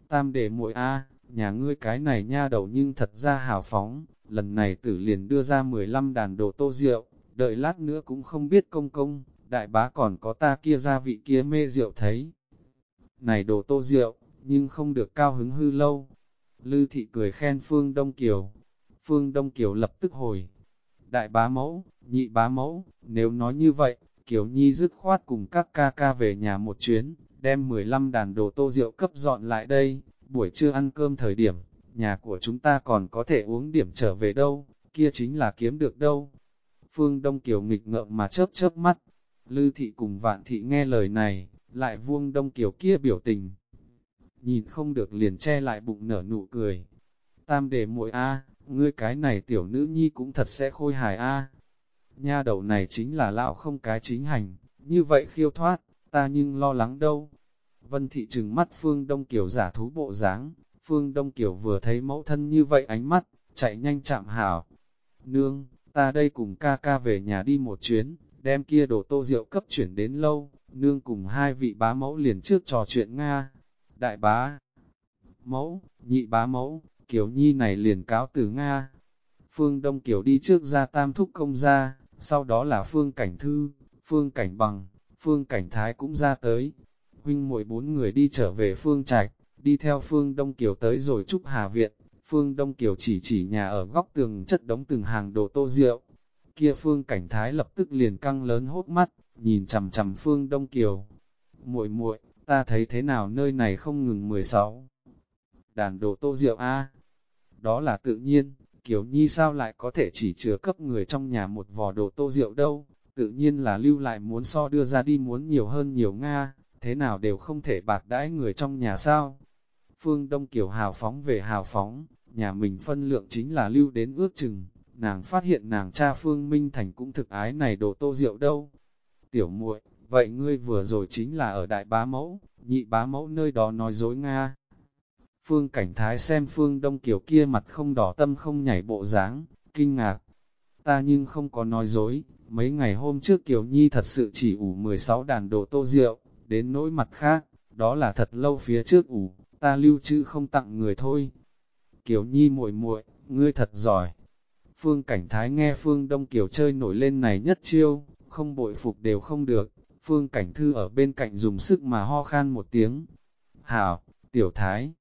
tam để muội a nhà ngươi cái này nha đầu nhưng thật ra hào phóng, lần này tử liền đưa ra 15 đàn đồ tô rượu, đợi lát nữa cũng không biết công công, đại bá còn có ta kia gia vị kia mê rượu thấy. Này đồ tô rượu, nhưng không được cao hứng hư lâu, Lư thị cười khen Phương Đông Kiều. Phương Đông Kiều lập tức hồi. Đại bá mẫu, nhị bá mẫu, nếu nói như vậy, Kiều Nhi dứt khoát cùng các ca ca về nhà một chuyến, đem 15 đàn đồ tô rượu cấp dọn lại đây, buổi trưa ăn cơm thời điểm, nhà của chúng ta còn có thể uống điểm trở về đâu, kia chính là kiếm được đâu. Phương Đông Kiều nghịch ngợm mà chớp chớp mắt, Lư thị cùng vạn thị nghe lời này, lại vuông Đông Kiều kia biểu tình, nhìn không được liền che lại bụng nở nụ cười. Tam đề muội A, ngươi cái này tiểu nữ nhi cũng thật sẽ khôi hài A. Nha đầu này chính là lão không cái chính hành, như vậy khiêu thoát, ta nhưng lo lắng đâu. Vân thị trừng mắt Phương Đông Kiều giả thú bộ dáng, Phương Đông Kiều vừa thấy mẫu thân như vậy ánh mắt, chạy nhanh chạm hảo. Nương, ta đây cùng ca ca về nhà đi một chuyến, đem kia đồ tô rượu cấp chuyển đến lâu, nương cùng hai vị bá mẫu liền trước trò chuyện Nga, đại bá, mẫu, nhị bá mẫu, Kiều Nhi này liền cáo từ Nga. Phương Đông Kiều đi trước ra tam thúc công ra, sau đó là Phương Cảnh Thư, Phương Cảnh Bằng, Phương Cảnh Thái cũng ra tới. Huynh muội bốn người đi trở về Phương Trạch, đi theo Phương Đông Kiều tới rồi Trúc Hà Viện. Phương Đông Kiều chỉ chỉ nhà ở góc tường chất đống từng hàng đồ tô rượu. Kia Phương Cảnh Thái lập tức liền căng lớn hốt mắt, nhìn chằm chằm Phương Đông Kiều. muội muội ta thấy thế nào nơi này không ngừng 16. Đàn đồ tô rượu A. Đó là tự nhiên, Kiều Nhi sao lại có thể chỉ chứa cấp người trong nhà một vò đồ tô rượu đâu, tự nhiên là lưu lại muốn so đưa ra đi muốn nhiều hơn nhiều Nga, thế nào đều không thể bạc đãi người trong nhà sao. Phương Đông Kiều hào phóng về hào phóng, nhà mình phân lượng chính là lưu đến ước chừng, nàng phát hiện nàng cha Phương Minh Thành cũng thực ái này đồ tô rượu đâu. Tiểu muội vậy ngươi vừa rồi chính là ở đại bá mẫu, nhị bá mẫu nơi đó nói dối Nga. Phương Cảnh Thái xem Phương Đông Kiều kia mặt không đỏ tâm không nhảy bộ dáng, kinh ngạc. Ta nhưng không có nói dối, mấy ngày hôm trước Kiều Nhi thật sự chỉ ủ 16 đàn đồ tô rượu, đến nỗi mặt khác, đó là thật lâu phía trước ủ, ta lưu trữ không tặng người thôi. Kiều Nhi muội muội, ngươi thật giỏi. Phương Cảnh Thái nghe Phương Đông Kiều chơi nổi lên này nhất chiêu, không bội phục đều không được, Phương Cảnh Thư ở bên cạnh dùng sức mà ho khan một tiếng. Hảo, tiểu thái,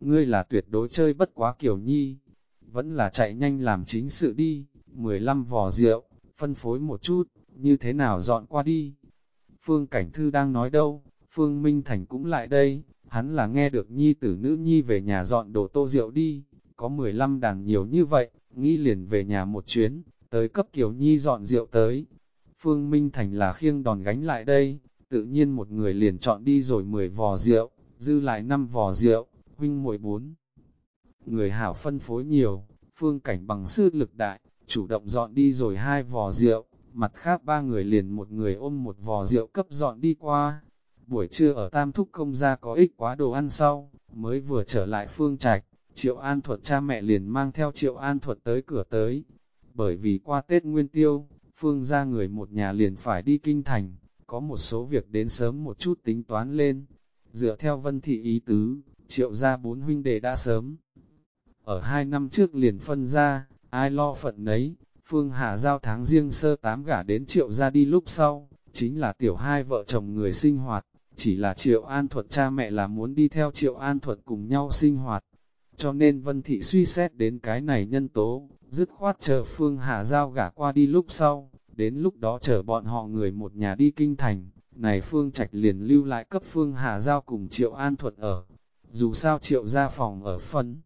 ngươi là tuyệt đối chơi bất quá Kiều nhi. vẫn là chạy nhanh làm chính sự đi, 15 vò rượu, phân phối một chút, như thế nào dọn qua đi. Phương Cảnh Thư đang nói đâu, Phương Minh Thành cũng lại đây, hắn là nghe được nhi tử nữ nhi về nhà dọn đồ tô rượu đi, có 15 đàn nhiều như vậy, nghĩ liền về nhà một chuyến, tới cấp kiểu Nhi dọn rượu tới. Phương Minh Thành là khiêng đòn gánh lại đây, tự nhiên một người liền chọn đi rồi 10 vò rượu, dư lại 5 vò rượu, huynh muội bốn. Người hảo phân phối nhiều, phương cảnh bằng sư lực đại, chủ động dọn đi rồi hai vò rượu, mặt khác ba người liền một người ôm một vò rượu cấp dọn đi qua. Buổi trưa ở Tam Thúc Công gia có ích quá đồ ăn sau, mới vừa trở lại phương trạch, Triệu An Thuật cha mẹ liền mang theo Triệu An Thuật tới cửa tới. Bởi vì qua Tết Nguyên Tiêu, phương gia người một nhà liền phải đi kinh thành, có một số việc đến sớm một chút tính toán lên. Dựa theo vân thị ý tứ, Triệu gia bốn huynh đệ đã sớm. Ở hai năm trước liền phân ra, ai lo phận nấy, Phương Hà giao tháng riêng sơ tám gả đến triệu ra đi lúc sau, chính là tiểu hai vợ chồng người sinh hoạt, chỉ là triệu an thuật cha mẹ là muốn đi theo triệu an thuật cùng nhau sinh hoạt. Cho nên Vân Thị suy xét đến cái này nhân tố, dứt khoát chờ Phương Hà giao gả qua đi lúc sau, đến lúc đó chờ bọn họ người một nhà đi kinh thành, này Phương Trạch liền lưu lại cấp Phương Hà giao cùng Triệu An Thuật ở. Dù sao Triệu ra phòng ở phân,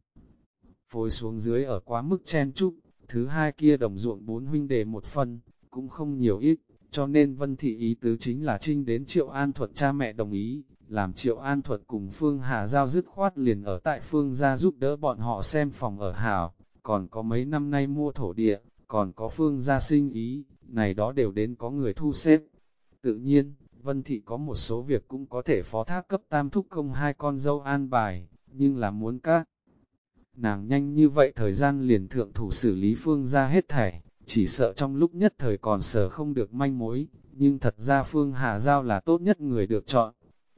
phối xuống dưới ở quá mức chen chúc, thứ hai kia đồng ruộng bốn huynh đề một phần, cũng không nhiều ít, cho nên Vân Thị ý tứ chính là trinh đến Triệu An Thuật cha mẹ đồng ý, làm Triệu An Thuật cùng Phương Hà Giao dứt khoát liền ở tại Phương gia giúp đỡ bọn họ xem phòng ở hảo, còn có mấy năm nay mua thổ địa, còn có Phương gia sinh ý, này đó đều đến có người thu xếp. Tự nhiên, Vân Thị có một số việc cũng có thể phó thác cấp tam thúc công hai con dâu an bài, nhưng là muốn các Nàng nhanh như vậy thời gian liền thượng thủ xử lý phương ra hết thảy, chỉ sợ trong lúc nhất thời còn sở không được manh mối, nhưng thật ra Phương Hà Giao là tốt nhất người được chọn.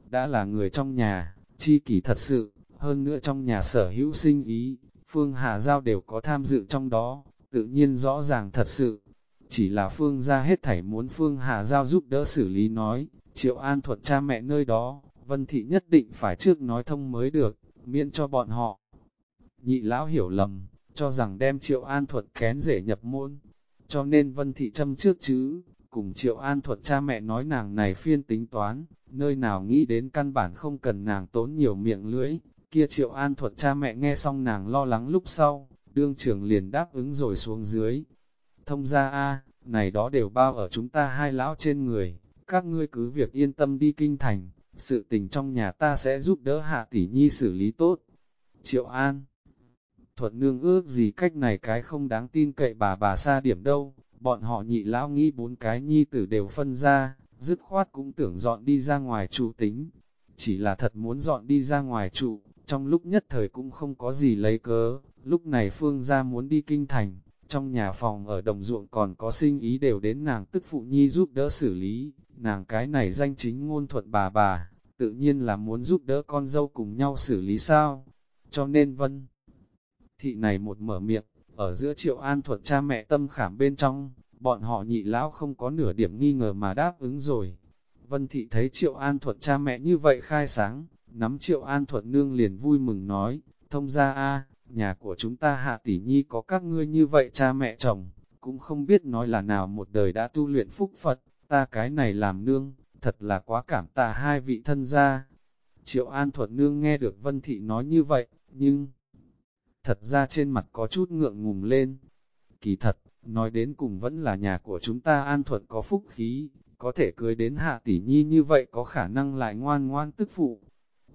Đã là người trong nhà, chi kỷ thật sự, hơn nữa trong nhà sở hữu sinh ý, Phương Hà Giao đều có tham dự trong đó, tự nhiên rõ ràng thật sự. Chỉ là Phương ra hết thảy muốn Phương Hà Giao giúp đỡ xử lý nói, Triệu An thuật cha mẹ nơi đó, Vân Thị nhất định phải trước nói thông mới được, miễn cho bọn họ nhị lão hiểu lầm, cho rằng đem triệu an thuật kén rể nhập môn, cho nên vân thị châm trước chứ, cùng triệu an thuật cha mẹ nói nàng này phiên tính toán, nơi nào nghĩ đến căn bản không cần nàng tốn nhiều miệng lưỡi, kia triệu an thuật cha mẹ nghe xong nàng lo lắng lúc sau, đương trưởng liền đáp ứng rồi xuống dưới. Thông ra a này đó đều bao ở chúng ta hai lão trên người, các ngươi cứ việc yên tâm đi kinh thành, sự tình trong nhà ta sẽ giúp đỡ hạ tỷ nhi xử lý tốt. Triệu An thuật nương ước gì cách này cái không đáng tin cậy bà bà xa điểm đâu, bọn họ nhị lão nghĩ bốn cái nhi tử đều phân ra, dứt khoát cũng tưởng dọn đi ra ngoài trụ tính. Chỉ là thật muốn dọn đi ra ngoài trụ, trong lúc nhất thời cũng không có gì lấy cớ, lúc này Phương ra muốn đi kinh thành, trong nhà phòng ở đồng ruộng còn có sinh ý đều đến nàng tức phụ nhi giúp đỡ xử lý, nàng cái này danh chính ngôn thuận bà bà, tự nhiên là muốn giúp đỡ con dâu cùng nhau xử lý sao, cho nên vân thị này một mở miệng, ở giữa triệu an thuật cha mẹ tâm khảm bên trong, bọn họ nhị lão không có nửa điểm nghi ngờ mà đáp ứng rồi. Vân thị thấy triệu an thuật cha mẹ như vậy khai sáng, nắm triệu an thuật nương liền vui mừng nói, thông ra a nhà của chúng ta hạ tỷ nhi có các ngươi như vậy cha mẹ chồng, cũng không biết nói là nào một đời đã tu luyện phúc Phật, ta cái này làm nương, thật là quá cảm tạ hai vị thân gia. Triệu An thuận Nương nghe được Vân Thị nói như vậy, nhưng thật ra trên mặt có chút ngượng ngùng lên. Kỳ thật, nói đến cùng vẫn là nhà của chúng ta an thuận có phúc khí, có thể cưới đến hạ tỷ nhi như vậy có khả năng lại ngoan ngoan tức phụ.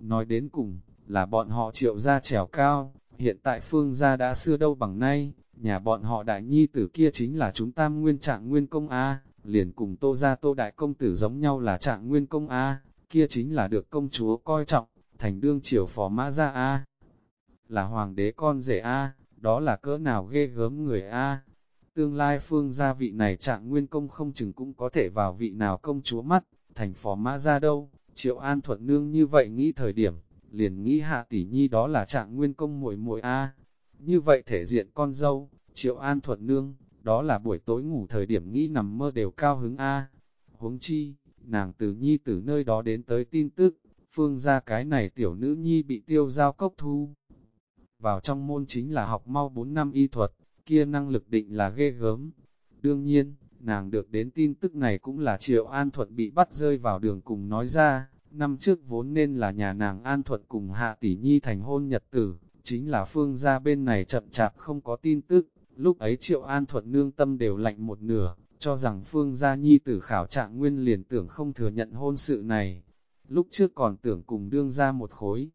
Nói đến cùng, là bọn họ triệu ra trèo cao, hiện tại phương gia đã xưa đâu bằng nay, nhà bọn họ đại nhi tử kia chính là chúng ta nguyên trạng nguyên công A, liền cùng tô ra tô đại công tử giống nhau là trạng nguyên công A, kia chính là được công chúa coi trọng, thành đương triều phò mã ra A là hoàng đế con rể A, đó là cỡ nào ghê gớm người A. Tương lai phương gia vị này trạng nguyên công không chừng cũng có thể vào vị nào công chúa mắt, thành phó mã ra đâu, triệu an thuận nương như vậy nghĩ thời điểm, liền nghĩ hạ tỷ nhi đó là trạng nguyên công muội muội A. Như vậy thể diện con dâu, triệu an thuận nương, đó là buổi tối ngủ thời điểm nghĩ nằm mơ đều cao hứng A. Huống chi, nàng từ nhi từ nơi đó đến tới tin tức, phương ra cái này tiểu nữ nhi bị tiêu giao cốc thu vào trong môn chính là học mau 4 năm y thuật, kia năng lực định là ghê gớm. Đương nhiên, nàng được đến tin tức này cũng là Triệu An Thuận bị bắt rơi vào đường cùng nói ra, năm trước vốn nên là nhà nàng An Thuận cùng Hạ Tỷ Nhi thành hôn nhật tử, chính là phương gia bên này chậm chạp không có tin tức, lúc ấy Triệu An Thuận nương tâm đều lạnh một nửa, cho rằng phương gia nhi tử khảo trạng nguyên liền tưởng không thừa nhận hôn sự này, lúc trước còn tưởng cùng đương ra một khối.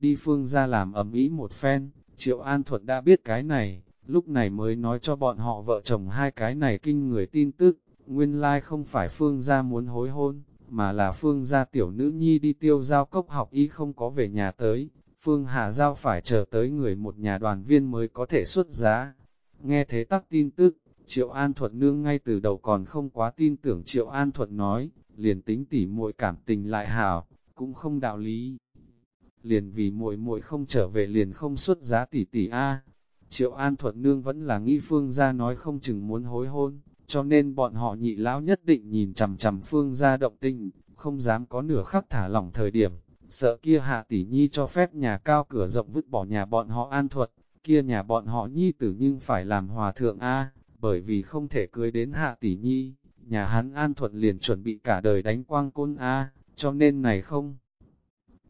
Đi phương gia làm ẩm ý một phen, Triệu An Thuận đã biết cái này, lúc này mới nói cho bọn họ vợ chồng hai cái này kinh người tin tức, nguyên lai không phải phương gia muốn hối hôn, mà là phương gia tiểu nữ nhi đi tiêu giao cốc học y không có về nhà tới, phương Hạ giao phải chờ tới người một nhà đoàn viên mới có thể xuất giá. Nghe thế tắc tin tức, Triệu An Thuận nương ngay từ đầu còn không quá tin tưởng Triệu An Thuận nói, liền tính tỉ muội cảm tình lại hảo, cũng không đạo lý. Liền vì muội muội không trở về liền không xuất giá tỷ tỷ A. Triệu An Thuận nương vẫn là nghĩ phương gia nói không chừng muốn hối hôn, cho nên bọn họ nhị lão nhất định nhìn chằm chằm phương gia động tình, không dám có nửa khắc thả lỏng thời điểm, sợ kia hạ tỷ nhi cho phép nhà cao cửa rộng vứt bỏ nhà bọn họ an thuật, kia nhà bọn họ nhi tử nhưng phải làm hòa thượng A, bởi vì không thể cưới đến hạ tỷ nhi, nhà hắn an thuận liền chuẩn bị cả đời đánh quang côn A, cho nên này không.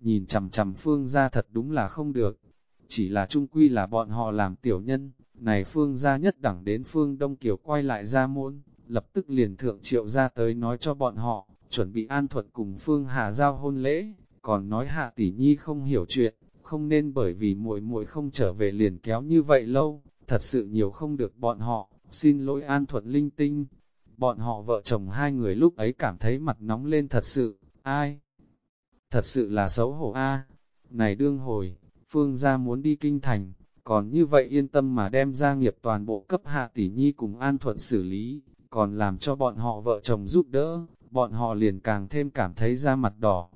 Nhìn chằm chằm phương gia thật đúng là không được, chỉ là trung quy là bọn họ làm tiểu nhân, này phương gia nhất đẳng đến phương Đông Kiều quay lại ra môn, lập tức liền thượng triệu ra tới nói cho bọn họ, chuẩn bị an thuận cùng phương Hà giao hôn lễ, còn nói hạ tỷ nhi không hiểu chuyện, không nên bởi vì muội muội không trở về liền kéo như vậy lâu, thật sự nhiều không được bọn họ, xin lỗi an thuận linh tinh. Bọn họ vợ chồng hai người lúc ấy cảm thấy mặt nóng lên thật sự, ai? Thật sự là xấu hổ a Này đương hồi, phương gia muốn đi kinh thành, còn như vậy yên tâm mà đem gia nghiệp toàn bộ cấp hạ tỷ nhi cùng an thuận xử lý, còn làm cho bọn họ vợ chồng giúp đỡ, bọn họ liền càng thêm cảm thấy da mặt đỏ.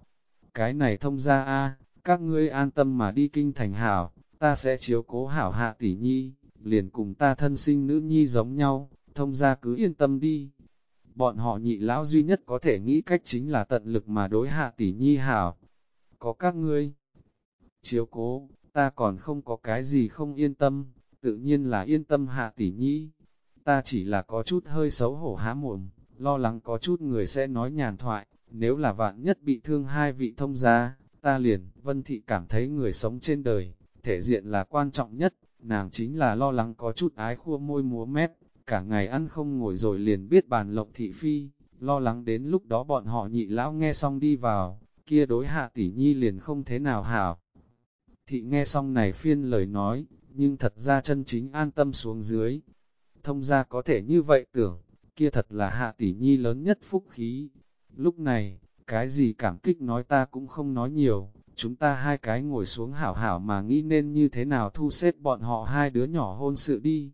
Cái này thông ra a các ngươi an tâm mà đi kinh thành hảo, ta sẽ chiếu cố hảo hạ tỷ nhi, liền cùng ta thân sinh nữ nhi giống nhau, thông ra cứ yên tâm đi. Bọn họ nhị lão duy nhất có thể nghĩ cách chính là tận lực mà đối hạ tỷ nhi hảo. Có các ngươi chiếu cố, ta còn không có cái gì không yên tâm, tự nhiên là yên tâm hạ tỷ nhi. Ta chỉ là có chút hơi xấu hổ há mồm, lo lắng có chút người sẽ nói nhàn thoại, nếu là vạn nhất bị thương hai vị thông gia, ta liền, vân thị cảm thấy người sống trên đời, thể diện là quan trọng nhất, nàng chính là lo lắng có chút ái khua môi múa mép, cả ngày ăn không ngồi rồi liền biết bàn lộc thị phi, lo lắng đến lúc đó bọn họ nhị lão nghe xong đi vào, kia đối hạ tỷ nhi liền không thế nào hảo. Thị nghe xong này phiên lời nói, nhưng thật ra chân chính an tâm xuống dưới. Thông ra có thể như vậy tưởng, kia thật là hạ tỷ nhi lớn nhất phúc khí. Lúc này, cái gì cảm kích nói ta cũng không nói nhiều, chúng ta hai cái ngồi xuống hảo hảo mà nghĩ nên như thế nào thu xếp bọn họ hai đứa nhỏ hôn sự đi.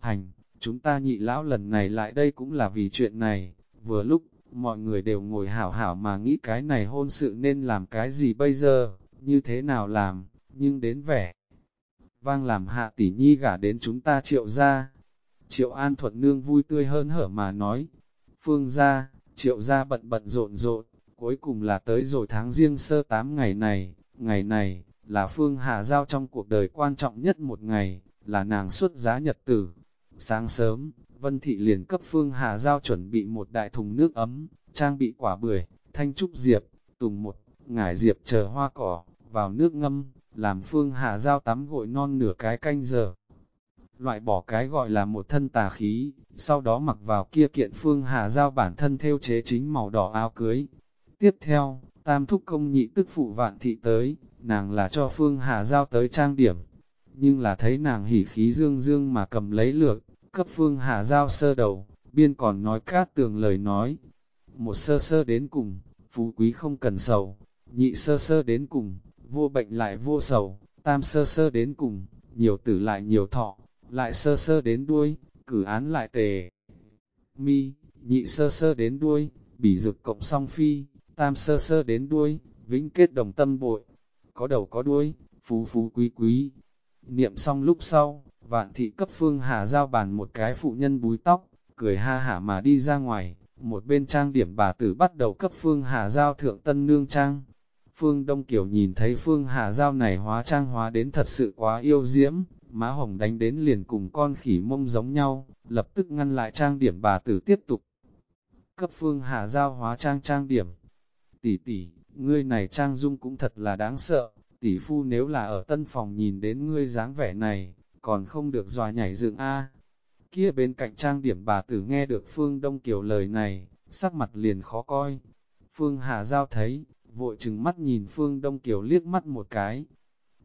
Hành, chúng ta nhị lão lần này lại đây cũng là vì chuyện này, vừa lúc, mọi người đều ngồi hảo hảo mà nghĩ cái này hôn sự nên làm cái gì bây giờ, như thế nào làm, nhưng đến vẻ. Vang làm hạ tỷ nhi gả đến chúng ta triệu ra. Triệu An Thuận Nương vui tươi hơn hở mà nói, phương ra, triệu ra bận bận rộn rộn, cuối cùng là tới rồi tháng riêng sơ tám ngày này, ngày này, là phương hạ giao trong cuộc đời quan trọng nhất một ngày, là nàng xuất giá nhật tử. Sáng sớm, Vân Thị liền cấp phương hà giao chuẩn bị một đại thùng nước ấm, trang bị quả bưởi, thanh trúc diệp, tùng một, ngải diệp chờ hoa cỏ, vào nước ngâm, làm phương hà giao tắm gội non nửa cái canh giờ. Loại bỏ cái gọi là một thân tà khí, sau đó mặc vào kia kiện phương hà giao bản thân theo chế chính màu đỏ áo cưới. Tiếp theo, tam thúc công nhị tức phụ vạn thị tới, nàng là cho phương hà giao tới trang điểm. Nhưng là thấy nàng hỉ khí dương dương mà cầm lấy lược, cấp phương hạ giao sơ đầu, biên còn nói cát tường lời nói. Một sơ sơ đến cùng, phú quý không cần sầu, nhị sơ sơ đến cùng, vô bệnh lại vô sầu, tam sơ sơ đến cùng, nhiều tử lại nhiều thọ, lại sơ sơ đến đuôi, cử án lại tề. Mi, nhị sơ sơ đến đuôi, bỉ dực cộng song phi, tam sơ sơ đến đuôi, vĩnh kết đồng tâm bội, có đầu có đuôi, phú phú quý quý. Niệm xong lúc sau, vạn thị cấp phương hà giao bàn một cái phụ nhân búi tóc, cười ha hả mà đi ra ngoài, một bên trang điểm bà tử bắt đầu cấp phương hà giao thượng tân nương trang, Phương Đông Kiều nhìn thấy Phương Hà Giao này hóa trang hóa đến thật sự quá yêu diễm, má hồng đánh đến liền cùng con khỉ mông giống nhau, lập tức ngăn lại trang điểm bà tử tiếp tục. Cấp Phương Hà Giao hóa trang trang điểm. Tỷ tỷ, ngươi này trang dung cũng thật là đáng sợ, tỷ phu nếu là ở tân phòng nhìn đến ngươi dáng vẻ này, còn không được dòa nhảy dựng A. Kia bên cạnh trang điểm bà tử nghe được Phương Đông Kiều lời này, sắc mặt liền khó coi. Phương Hà Giao thấy, vội chừng mắt nhìn Phương Đông Kiều liếc mắt một cái.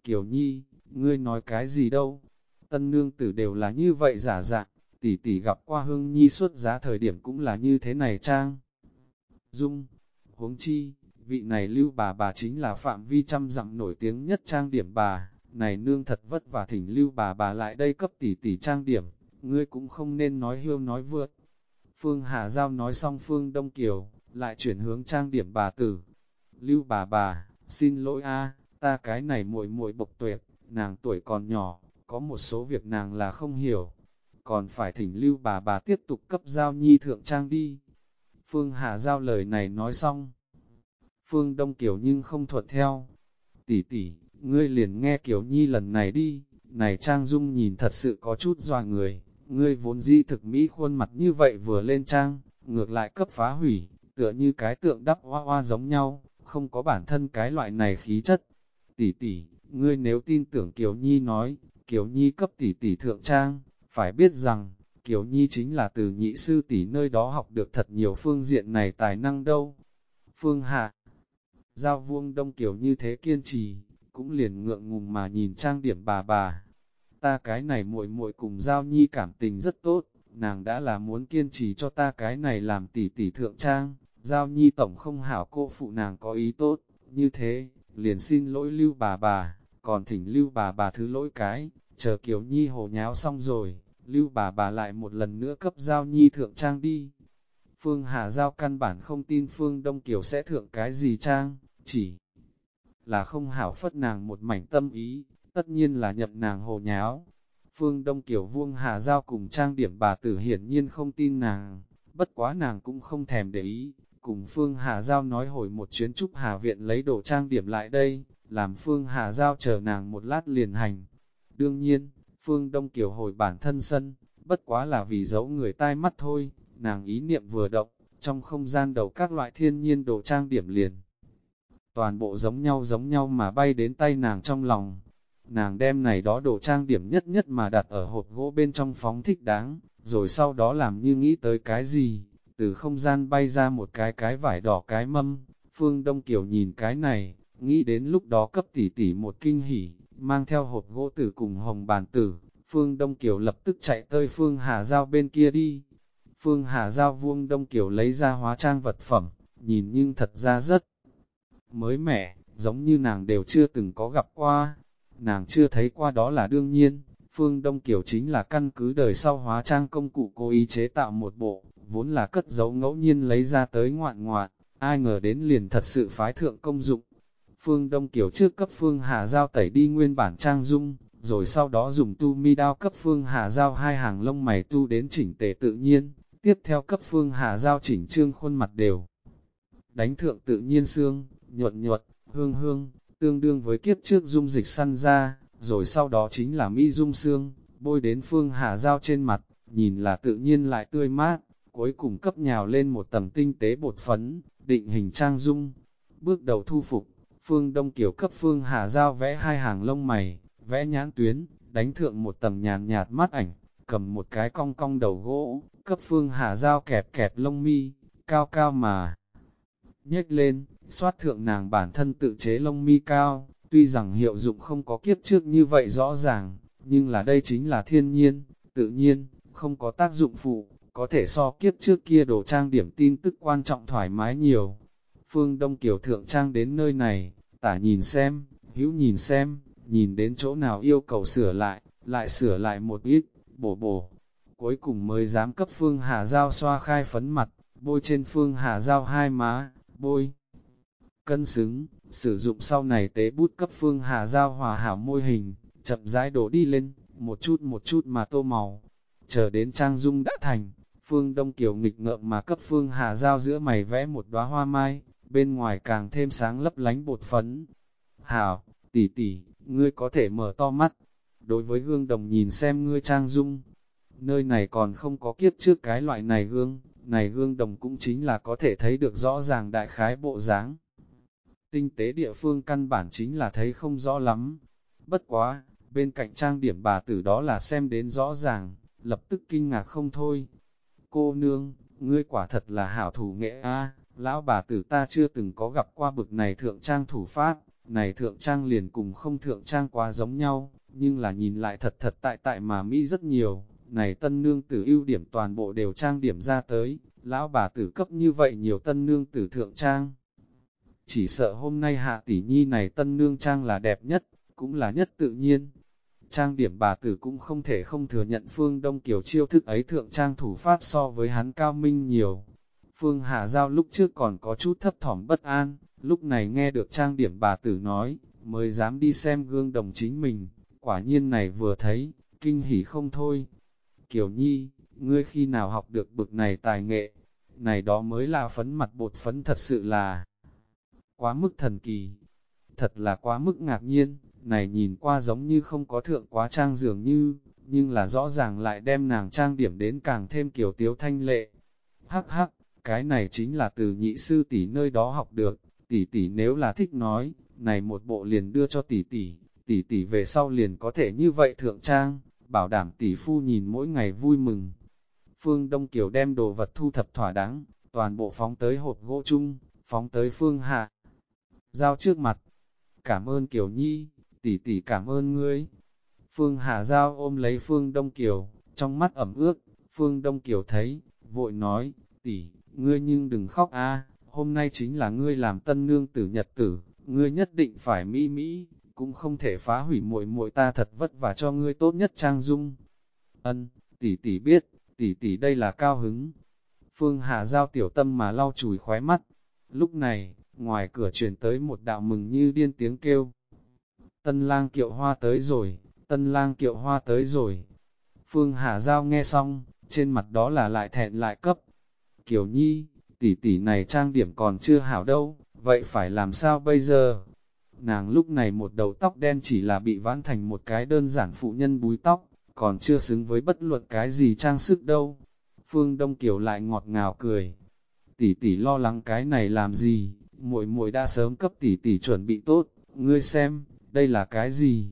Kiều Nhi, ngươi nói cái gì đâu? Tân nương tử đều là như vậy giả dạng, tỷ tỷ gặp qua Hương Nhi xuất giá thời điểm cũng là như thế này trang. Dung, huống chi, vị này lưu bà bà chính là phạm vi trăm dặm nổi tiếng nhất trang điểm bà, này nương thật vất vả thỉnh lưu bà bà lại đây cấp tỷ tỷ trang điểm, ngươi cũng không nên nói hiêu nói vượt. Phương Hà Giao nói xong Phương Đông Kiều, lại chuyển hướng trang điểm bà tử. Lưu bà bà, xin lỗi a, ta cái này muội muội bộc tuyệt, nàng tuổi còn nhỏ, có một số việc nàng là không hiểu, còn phải thỉnh lưu bà bà tiếp tục cấp giao nhi thượng trang đi. Phương Hà Giao lời này nói xong. Phương Đông Kiều nhưng không thuận theo. Tỷ tỷ, ngươi liền nghe Kiều Nhi lần này đi, này Trang Dung nhìn thật sự có chút doa người, ngươi vốn dĩ thực mỹ khuôn mặt như vậy vừa lên trang, ngược lại cấp phá hủy, tựa như cái tượng đắp hoa hoa giống nhau, không có bản thân cái loại này khí chất. Tỷ tỷ, ngươi nếu tin tưởng Kiều Nhi nói, Kiều Nhi cấp tỷ tỷ thượng trang, phải biết rằng, Kiều Nhi chính là từ nhị sư tỷ nơi đó học được thật nhiều phương diện này tài năng đâu. Phương Hạ Giao vuông đông Kiều như thế kiên trì, cũng liền ngượng ngùng mà nhìn trang điểm bà bà. Ta cái này muội muội cùng Giao Nhi cảm tình rất tốt, nàng đã là muốn kiên trì cho ta cái này làm tỷ tỷ thượng trang, Giao Nhi tổng không hảo cô phụ nàng có ý tốt, như thế, liền xin lỗi lưu bà bà, còn thỉnh lưu bà bà thứ lỗi cái, chờ Kiều Nhi hồ nháo xong rồi, lưu bà bà lại một lần nữa cấp Giao Nhi thượng trang đi. Phương Hà Giao căn bản không tin Phương Đông Kiều sẽ thượng cái gì trang, chỉ là không hảo phất nàng một mảnh tâm ý, tất nhiên là nhập nàng hồ nháo. Phương Đông Kiều Vuông Hà Giao cùng trang điểm bà tử hiển nhiên không tin nàng, bất quá nàng cũng không thèm để ý, cùng Phương Hà Giao nói hồi một chuyến chúc Hà Viện lấy đồ trang điểm lại đây, làm Phương Hà Giao chờ nàng một lát liền hành. Đương nhiên, Phương Đông Kiều hồi bản thân sân, bất quá là vì giấu người tai mắt thôi, nàng ý niệm vừa động, trong không gian đầu các loại thiên nhiên đồ trang điểm liền. Toàn bộ giống nhau giống nhau mà bay đến tay nàng trong lòng. Nàng đem này đó đồ trang điểm nhất nhất mà đặt ở hộp gỗ bên trong phóng thích đáng, rồi sau đó làm như nghĩ tới cái gì, từ không gian bay ra một cái cái vải đỏ cái mâm, Phương Đông Kiều nhìn cái này, nghĩ đến lúc đó cấp tỷ tỷ một kinh hỉ, mang theo hộp gỗ tử cùng hồng bàn tử, Phương Đông Kiều lập tức chạy tới Phương Hà Giao bên kia đi. Phương Hà Giao vuông Đông Kiều lấy ra hóa trang vật phẩm, nhìn nhưng thật ra rất mới mẻ, giống như nàng đều chưa từng có gặp qua. Nàng chưa thấy qua đó là đương nhiên, Phương Đông Kiều chính là căn cứ đời sau hóa trang công cụ cố ý chế tạo một bộ, vốn là cất giấu ngẫu nhiên lấy ra tới ngoạn ngoạn, ai ngờ đến liền thật sự phái thượng công dụng. Phương Đông Kiều trước cấp Phương Hà Giao tẩy đi nguyên bản trang dung, rồi sau đó dùng tu mi đao cấp Phương Hà Giao hai hàng lông mày tu đến chỉnh tề tự nhiên, tiếp theo cấp Phương Hà Giao chỉnh trương khuôn mặt đều. Đánh thượng tự nhiên xương, nhuận nhuận, hương hương, tương đương với kiếp trước dung dịch săn ra, rồi sau đó chính là mỹ dung xương, bôi đến Phương Hà Giao trên mặt, nhìn là tự nhiên lại tươi mát, cuối cùng cấp nhào lên một tầng tinh tế bột phấn, định hình trang dung. Bước đầu thu phục, Phương Đông Kiều cấp Phương Hà Giao vẽ hai hàng lông mày, vẽ nhãn tuyến, đánh thượng một tầng nhàn nhạt mắt ảnh, cầm một cái cong cong đầu gỗ, cấp Phương Hà Giao kẹp kẹp lông mi, cao cao mà nhếch lên, xoát thượng nàng bản thân tự chế lông mi cao, tuy rằng hiệu dụng không có kiếp trước như vậy rõ ràng, nhưng là đây chính là thiên nhiên, tự nhiên, không có tác dụng phụ, có thể so kiếp trước kia đổ trang điểm tin tức quan trọng thoải mái nhiều. Phương Đông Kiều Thượng Trang đến nơi này, tả nhìn xem, hữu nhìn xem, nhìn đến chỗ nào yêu cầu sửa lại, lại sửa lại một ít, bổ bổ. Cuối cùng mới dám cấp Phương Hà Giao xoa khai phấn mặt, bôi trên Phương Hà Giao hai má, bôi. Cân xứng, sử dụng sau này tế bút cấp Phương Hà Giao hòa hảo môi hình, chậm rãi đổ đi lên, một chút một chút mà tô màu. Chờ đến Trang Dung đã thành, Phương Đông Kiều nghịch ngợm mà cấp Phương Hà Giao giữa mày vẽ một đóa hoa mai, bên ngoài càng thêm sáng lấp lánh bột phấn. Hảo, tỷ tỷ, ngươi có thể mở to mắt, đối với gương đồng nhìn xem ngươi trang dung. Nơi này còn không có kiếp trước cái loại này gương, này gương đồng cũng chính là có thể thấy được rõ ràng đại khái bộ dáng. Tinh tế địa phương căn bản chính là thấy không rõ lắm. Bất quá, bên cạnh trang điểm bà tử đó là xem đến rõ ràng, lập tức kinh ngạc không thôi. Cô nương, ngươi quả thật là hảo thủ nghệ a lão bà tử ta chưa từng có gặp qua bực này thượng trang thủ pháp, này thượng trang liền cùng không thượng trang quá giống nhau, nhưng là nhìn lại thật thật tại tại mà Mỹ rất nhiều, này tân nương tử ưu điểm toàn bộ đều trang điểm ra tới, lão bà tử cấp như vậy nhiều tân nương tử thượng trang. Chỉ sợ hôm nay hạ tỷ nhi này tân nương trang là đẹp nhất, cũng là nhất tự nhiên. Trang điểm bà tử cũng không thể không thừa nhận Phương Đông Kiều chiêu thức ấy thượng trang thủ pháp so với hắn cao minh nhiều. Phương Hà Giao lúc trước còn có chút thấp thỏm bất an, lúc này nghe được trang điểm bà tử nói, mới dám đi xem gương đồng chính mình, quả nhiên này vừa thấy, kinh hỉ không thôi. Kiều Nhi, ngươi khi nào học được bực này tài nghệ, này đó mới là phấn mặt bột phấn thật sự là quá mức thần kỳ, thật là quá mức ngạc nhiên, này nhìn qua giống như không có thượng quá trang dường như, nhưng là rõ ràng lại đem nàng trang điểm đến càng thêm kiểu tiếu thanh lệ. Hắc hắc, cái này chính là từ nhị sư tỷ nơi đó học được, tỷ tỷ nếu là thích nói, này một bộ liền đưa cho tỷ tỷ, tỷ tỷ về sau liền có thể như vậy thượng trang, bảo đảm tỷ phu nhìn mỗi ngày vui mừng. Phương Đông Kiều đem đồ vật thu thập thỏa đáng, toàn bộ phóng tới hộp gỗ chung, phóng tới Phương Hạ. Giao trước mặt, cảm ơn Kiều Nhi, tỷ tỷ cảm ơn ngươi. Phương Hà Giao ôm lấy Phương Đông Kiều, trong mắt ẩm ướt, Phương Đông Kiều thấy, vội nói, tỷ, ngươi nhưng đừng khóc a, hôm nay chính là ngươi làm tân nương tử nhật tử, ngươi nhất định phải mỹ mỹ, cũng không thể phá hủy muội muội ta thật vất vả cho ngươi tốt nhất trang dung. Ân, tỷ tỷ biết, tỷ tỷ đây là cao hứng. Phương Hà Giao tiểu tâm mà lau chùi khóe mắt. Lúc này, ngoài cửa truyền tới một đạo mừng như điên tiếng kêu. Tân lang kiệu hoa tới rồi, tân lang kiệu hoa tới rồi. Phương Hà Giao nghe xong, trên mặt đó là lại thẹn lại cấp. Kiều Nhi, tỷ tỷ này trang điểm còn chưa hảo đâu, vậy phải làm sao bây giờ? Nàng lúc này một đầu tóc đen chỉ là bị vãn thành một cái đơn giản phụ nhân búi tóc, còn chưa xứng với bất luận cái gì trang sức đâu. Phương Đông Kiều lại ngọt ngào cười. Tỷ tỷ lo lắng cái này làm gì, muội muội đã sớm cấp tỷ tỷ chuẩn bị tốt, ngươi xem, đây là cái gì?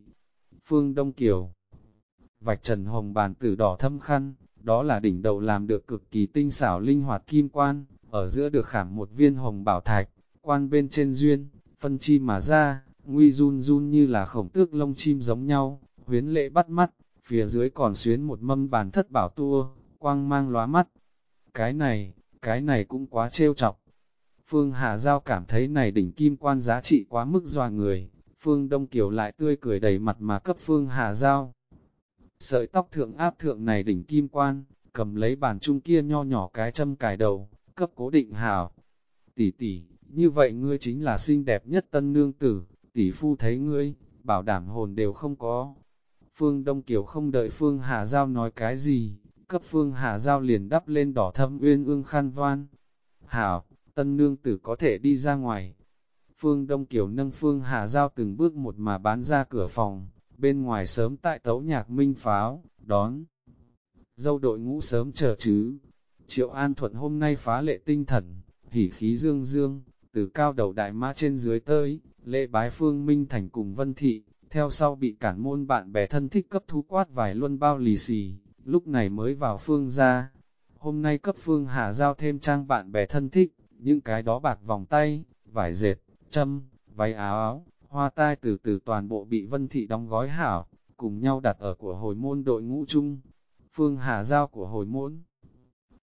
Phương Đông Kiều Vạch trần hồng bàn tử đỏ thâm khăn, đó là đỉnh đầu làm được cực kỳ tinh xảo linh hoạt kim quan, ở giữa được khảm một viên hồng bảo thạch, quan bên trên duyên, phân chi mà ra, nguy run run như là khổng tước lông chim giống nhau, huyến lệ bắt mắt, phía dưới còn xuyến một mâm bàn thất bảo tua, quang mang lóa mắt. Cái này, cái này cũng quá trêu chọc. Phương Hà Giao cảm thấy này đỉnh kim quan giá trị quá mức doa người, Phương Đông Kiều lại tươi cười đầy mặt mà cấp Phương Hà Giao. Sợi tóc thượng áp thượng này đỉnh kim quan, cầm lấy bàn chung kia nho nhỏ cái châm cài đầu, cấp cố định hảo. Tỷ tỷ, như vậy ngươi chính là xinh đẹp nhất tân nương tử, tỷ phu thấy ngươi, bảo đảm hồn đều không có. Phương Đông Kiều không đợi Phương Hà Giao nói cái gì, cấp Phương Hà Giao liền đắp lên đỏ thâm uyên ương khăn voan. Hảo, tân nương tử có thể đi ra ngoài. Phương Đông Kiều nâng Phương Hà Giao từng bước một mà bán ra cửa phòng, bên ngoài sớm tại tấu nhạc minh pháo, đón. Dâu đội ngũ sớm chờ chứ. Triệu An Thuận hôm nay phá lệ tinh thần, hỉ khí dương dương, từ cao đầu đại mã trên dưới tới, lễ bái Phương Minh Thành cùng Vân Thị, theo sau bị cản môn bạn bè thân thích cấp thú quát vài luân bao lì xì, lúc này mới vào Phương ra. Hôm nay cấp Phương Hà Giao thêm trang bạn bè thân thích, những cái đó bạc vòng tay, vải dệt, châm, váy áo áo, hoa tai từ từ toàn bộ bị Vân Thị đóng gói hảo, cùng nhau đặt ở của hồi môn đội ngũ chung. Phương Hà Giao của hồi môn,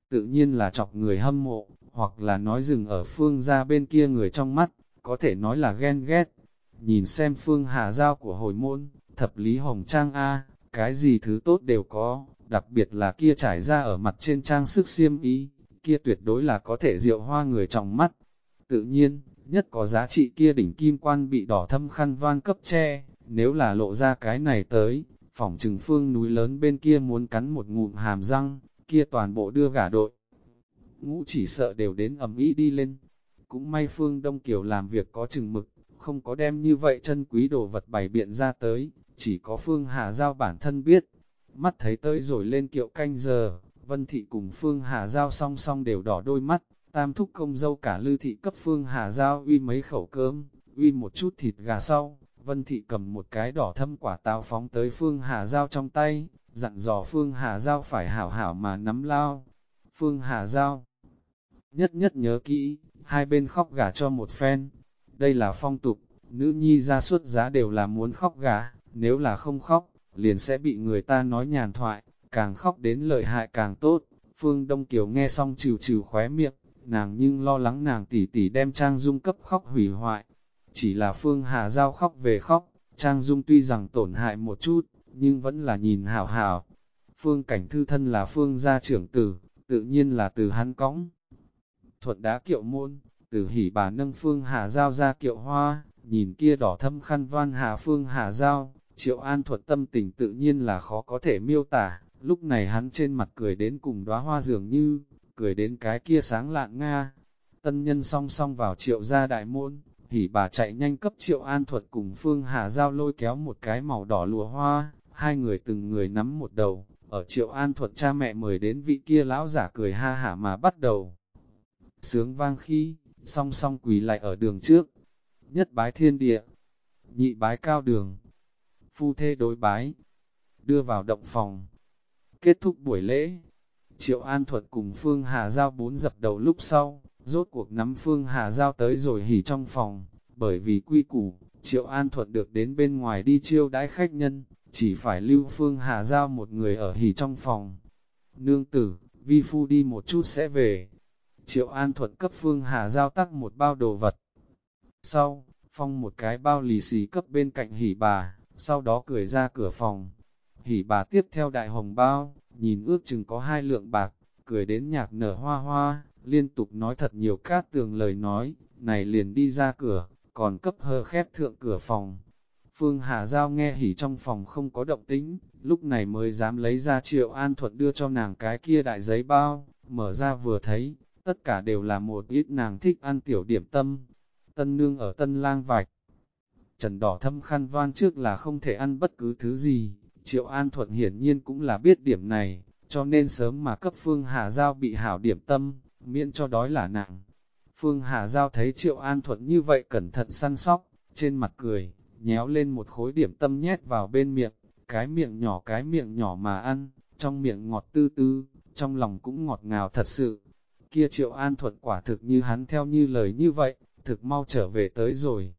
tự nhiên là chọc người hâm mộ, hoặc là nói dừng ở Phương ra bên kia người trong mắt, có thể nói là ghen ghét. Nhìn xem Phương Hà Giao của hồi môn, thập lý hồng trang A, cái gì thứ tốt đều có, đặc biệt là kia trải ra ở mặt trên trang sức xiêm y kia tuyệt đối là có thể diệu hoa người trong mắt. Tự nhiên, nhất có giá trị kia đỉnh kim quan bị đỏ thâm khăn van cấp che, nếu là lộ ra cái này tới, phỏng trừng phương núi lớn bên kia muốn cắn một ngụm hàm răng, kia toàn bộ đưa gả đội. Ngũ chỉ sợ đều đến ẩm ý đi lên. cũng may Phương Đông Kiều làm việc có chừng mực, không có đem như vậy chân quý đồ vật bày biện ra tới, chỉ có Phương Hà Giao bản thân biết. Mắt thấy tới rồi lên kiệu canh giờ, Vân Thị cùng Phương Hà Giao song song đều đỏ đôi mắt, tam thúc công dâu cả Lư Thị cấp Phương Hà Giao uy mấy khẩu cơm, uy một chút thịt gà sau, Vân Thị cầm một cái đỏ thâm quả táo phóng tới Phương Hà Giao trong tay, dặn dò Phương Hà Giao phải hảo hảo mà nắm lao. Phương Hà Giao nhất nhất nhớ kỹ, hai bên khóc gà cho một phen. Đây là phong tục, nữ nhi ra suất giá đều là muốn khóc gà, nếu là không khóc, liền sẽ bị người ta nói nhàn thoại, càng khóc đến lợi hại càng tốt. Phương Đông Kiều nghe xong trừ trừ khóe miệng, nàng nhưng lo lắng nàng tỉ tỉ đem Trang Dung cấp khóc hủy hoại. Chỉ là Phương Hà Giao khóc về khóc, Trang Dung tuy rằng tổn hại một chút, nhưng vẫn là nhìn hảo hảo. Phương Cảnh Thư thân là Phương gia trưởng tử, tự nhiên là từ hắn cõng. Thuận đá kiệu môn, từ hỉ bà nâng Phương Hà Giao ra kiệu hoa, nhìn kia đỏ thâm khăn voan Hà Phương Hà Giao, Triệu An thuật tâm tình tự nhiên là khó có thể miêu tả, lúc này hắn trên mặt cười đến cùng đóa hoa dường như, cười đến cái kia sáng lạn Nga. Tân nhân song song vào triệu gia đại môn, hỉ bà chạy nhanh cấp triệu an thuật cùng Phương Hà Giao lôi kéo một cái màu đỏ lùa hoa, hai người từng người nắm một đầu, ở triệu an thuật cha mẹ mời đến vị kia lão giả cười ha hả mà bắt đầu. Sướng vang khi, song song quỳ lại ở đường trước, nhất bái thiên địa, nhị bái cao đường, phu thê đối bái, đưa vào động phòng. Kết thúc buổi lễ, Triệu An Thuật cùng Phương Hà Giao bốn dập đầu lúc sau, rốt cuộc nắm Phương Hà Giao tới rồi hỉ trong phòng, bởi vì quy củ, Triệu An Thuật được đến bên ngoài đi chiêu đãi khách nhân, chỉ phải lưu Phương Hà Giao một người ở hỉ trong phòng. Nương tử, vi phu đi một chút sẽ về. Triệu An Thuật cấp Phương Hà Giao tắc một bao đồ vật. Sau, phong một cái bao lì xì cấp bên cạnh hỉ bà, sau đó cười ra cửa phòng. Hỉ bà tiếp theo đại hồng bao, nhìn ước chừng có hai lượng bạc, cười đến nhạc nở hoa hoa, liên tục nói thật nhiều cát tường lời nói, này liền đi ra cửa, còn cấp hơ khép thượng cửa phòng. Phương Hà Giao nghe hỉ trong phòng không có động tĩnh, lúc này mới dám lấy ra triệu an thuật đưa cho nàng cái kia đại giấy bao, mở ra vừa thấy, tất cả đều là một ít nàng thích ăn tiểu điểm tâm. Tân nương ở tân lang vạch, trần đỏ thâm khăn van trước là không thể ăn bất cứ thứ gì, Triệu An Thuận hiển nhiên cũng là biết điểm này, cho nên sớm mà cấp Phương Hà Giao bị hảo điểm tâm, miễn cho đói là nặng. Phương Hà Giao thấy Triệu An Thuận như vậy cẩn thận săn sóc, trên mặt cười, nhéo lên một khối điểm tâm nhét vào bên miệng, cái miệng nhỏ cái miệng nhỏ mà ăn, trong miệng ngọt tư tư, trong lòng cũng ngọt ngào thật sự. Kia Triệu An Thuận quả thực như hắn theo như lời như vậy, thực mau trở về tới rồi.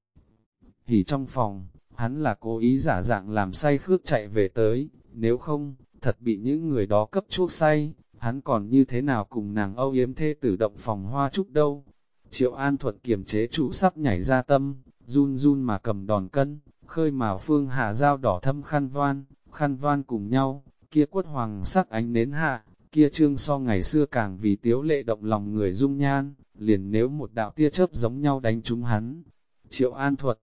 Hỉ trong phòng, hắn là cố ý giả dạng làm say khước chạy về tới, nếu không, thật bị những người đó cấp chuốc say, hắn còn như thế nào cùng nàng âu yếm thê tử động phòng hoa trúc đâu. Triệu An Thuận kiềm chế chủ sắp nhảy ra tâm, run run mà cầm đòn cân, khơi mào phương hạ dao đỏ thâm khăn voan, khăn voan cùng nhau, kia quất hoàng sắc ánh nến hạ, kia trương so ngày xưa càng vì tiếu lệ động lòng người dung nhan, liền nếu một đạo tia chớp giống nhau đánh trúng hắn. Triệu An Thuật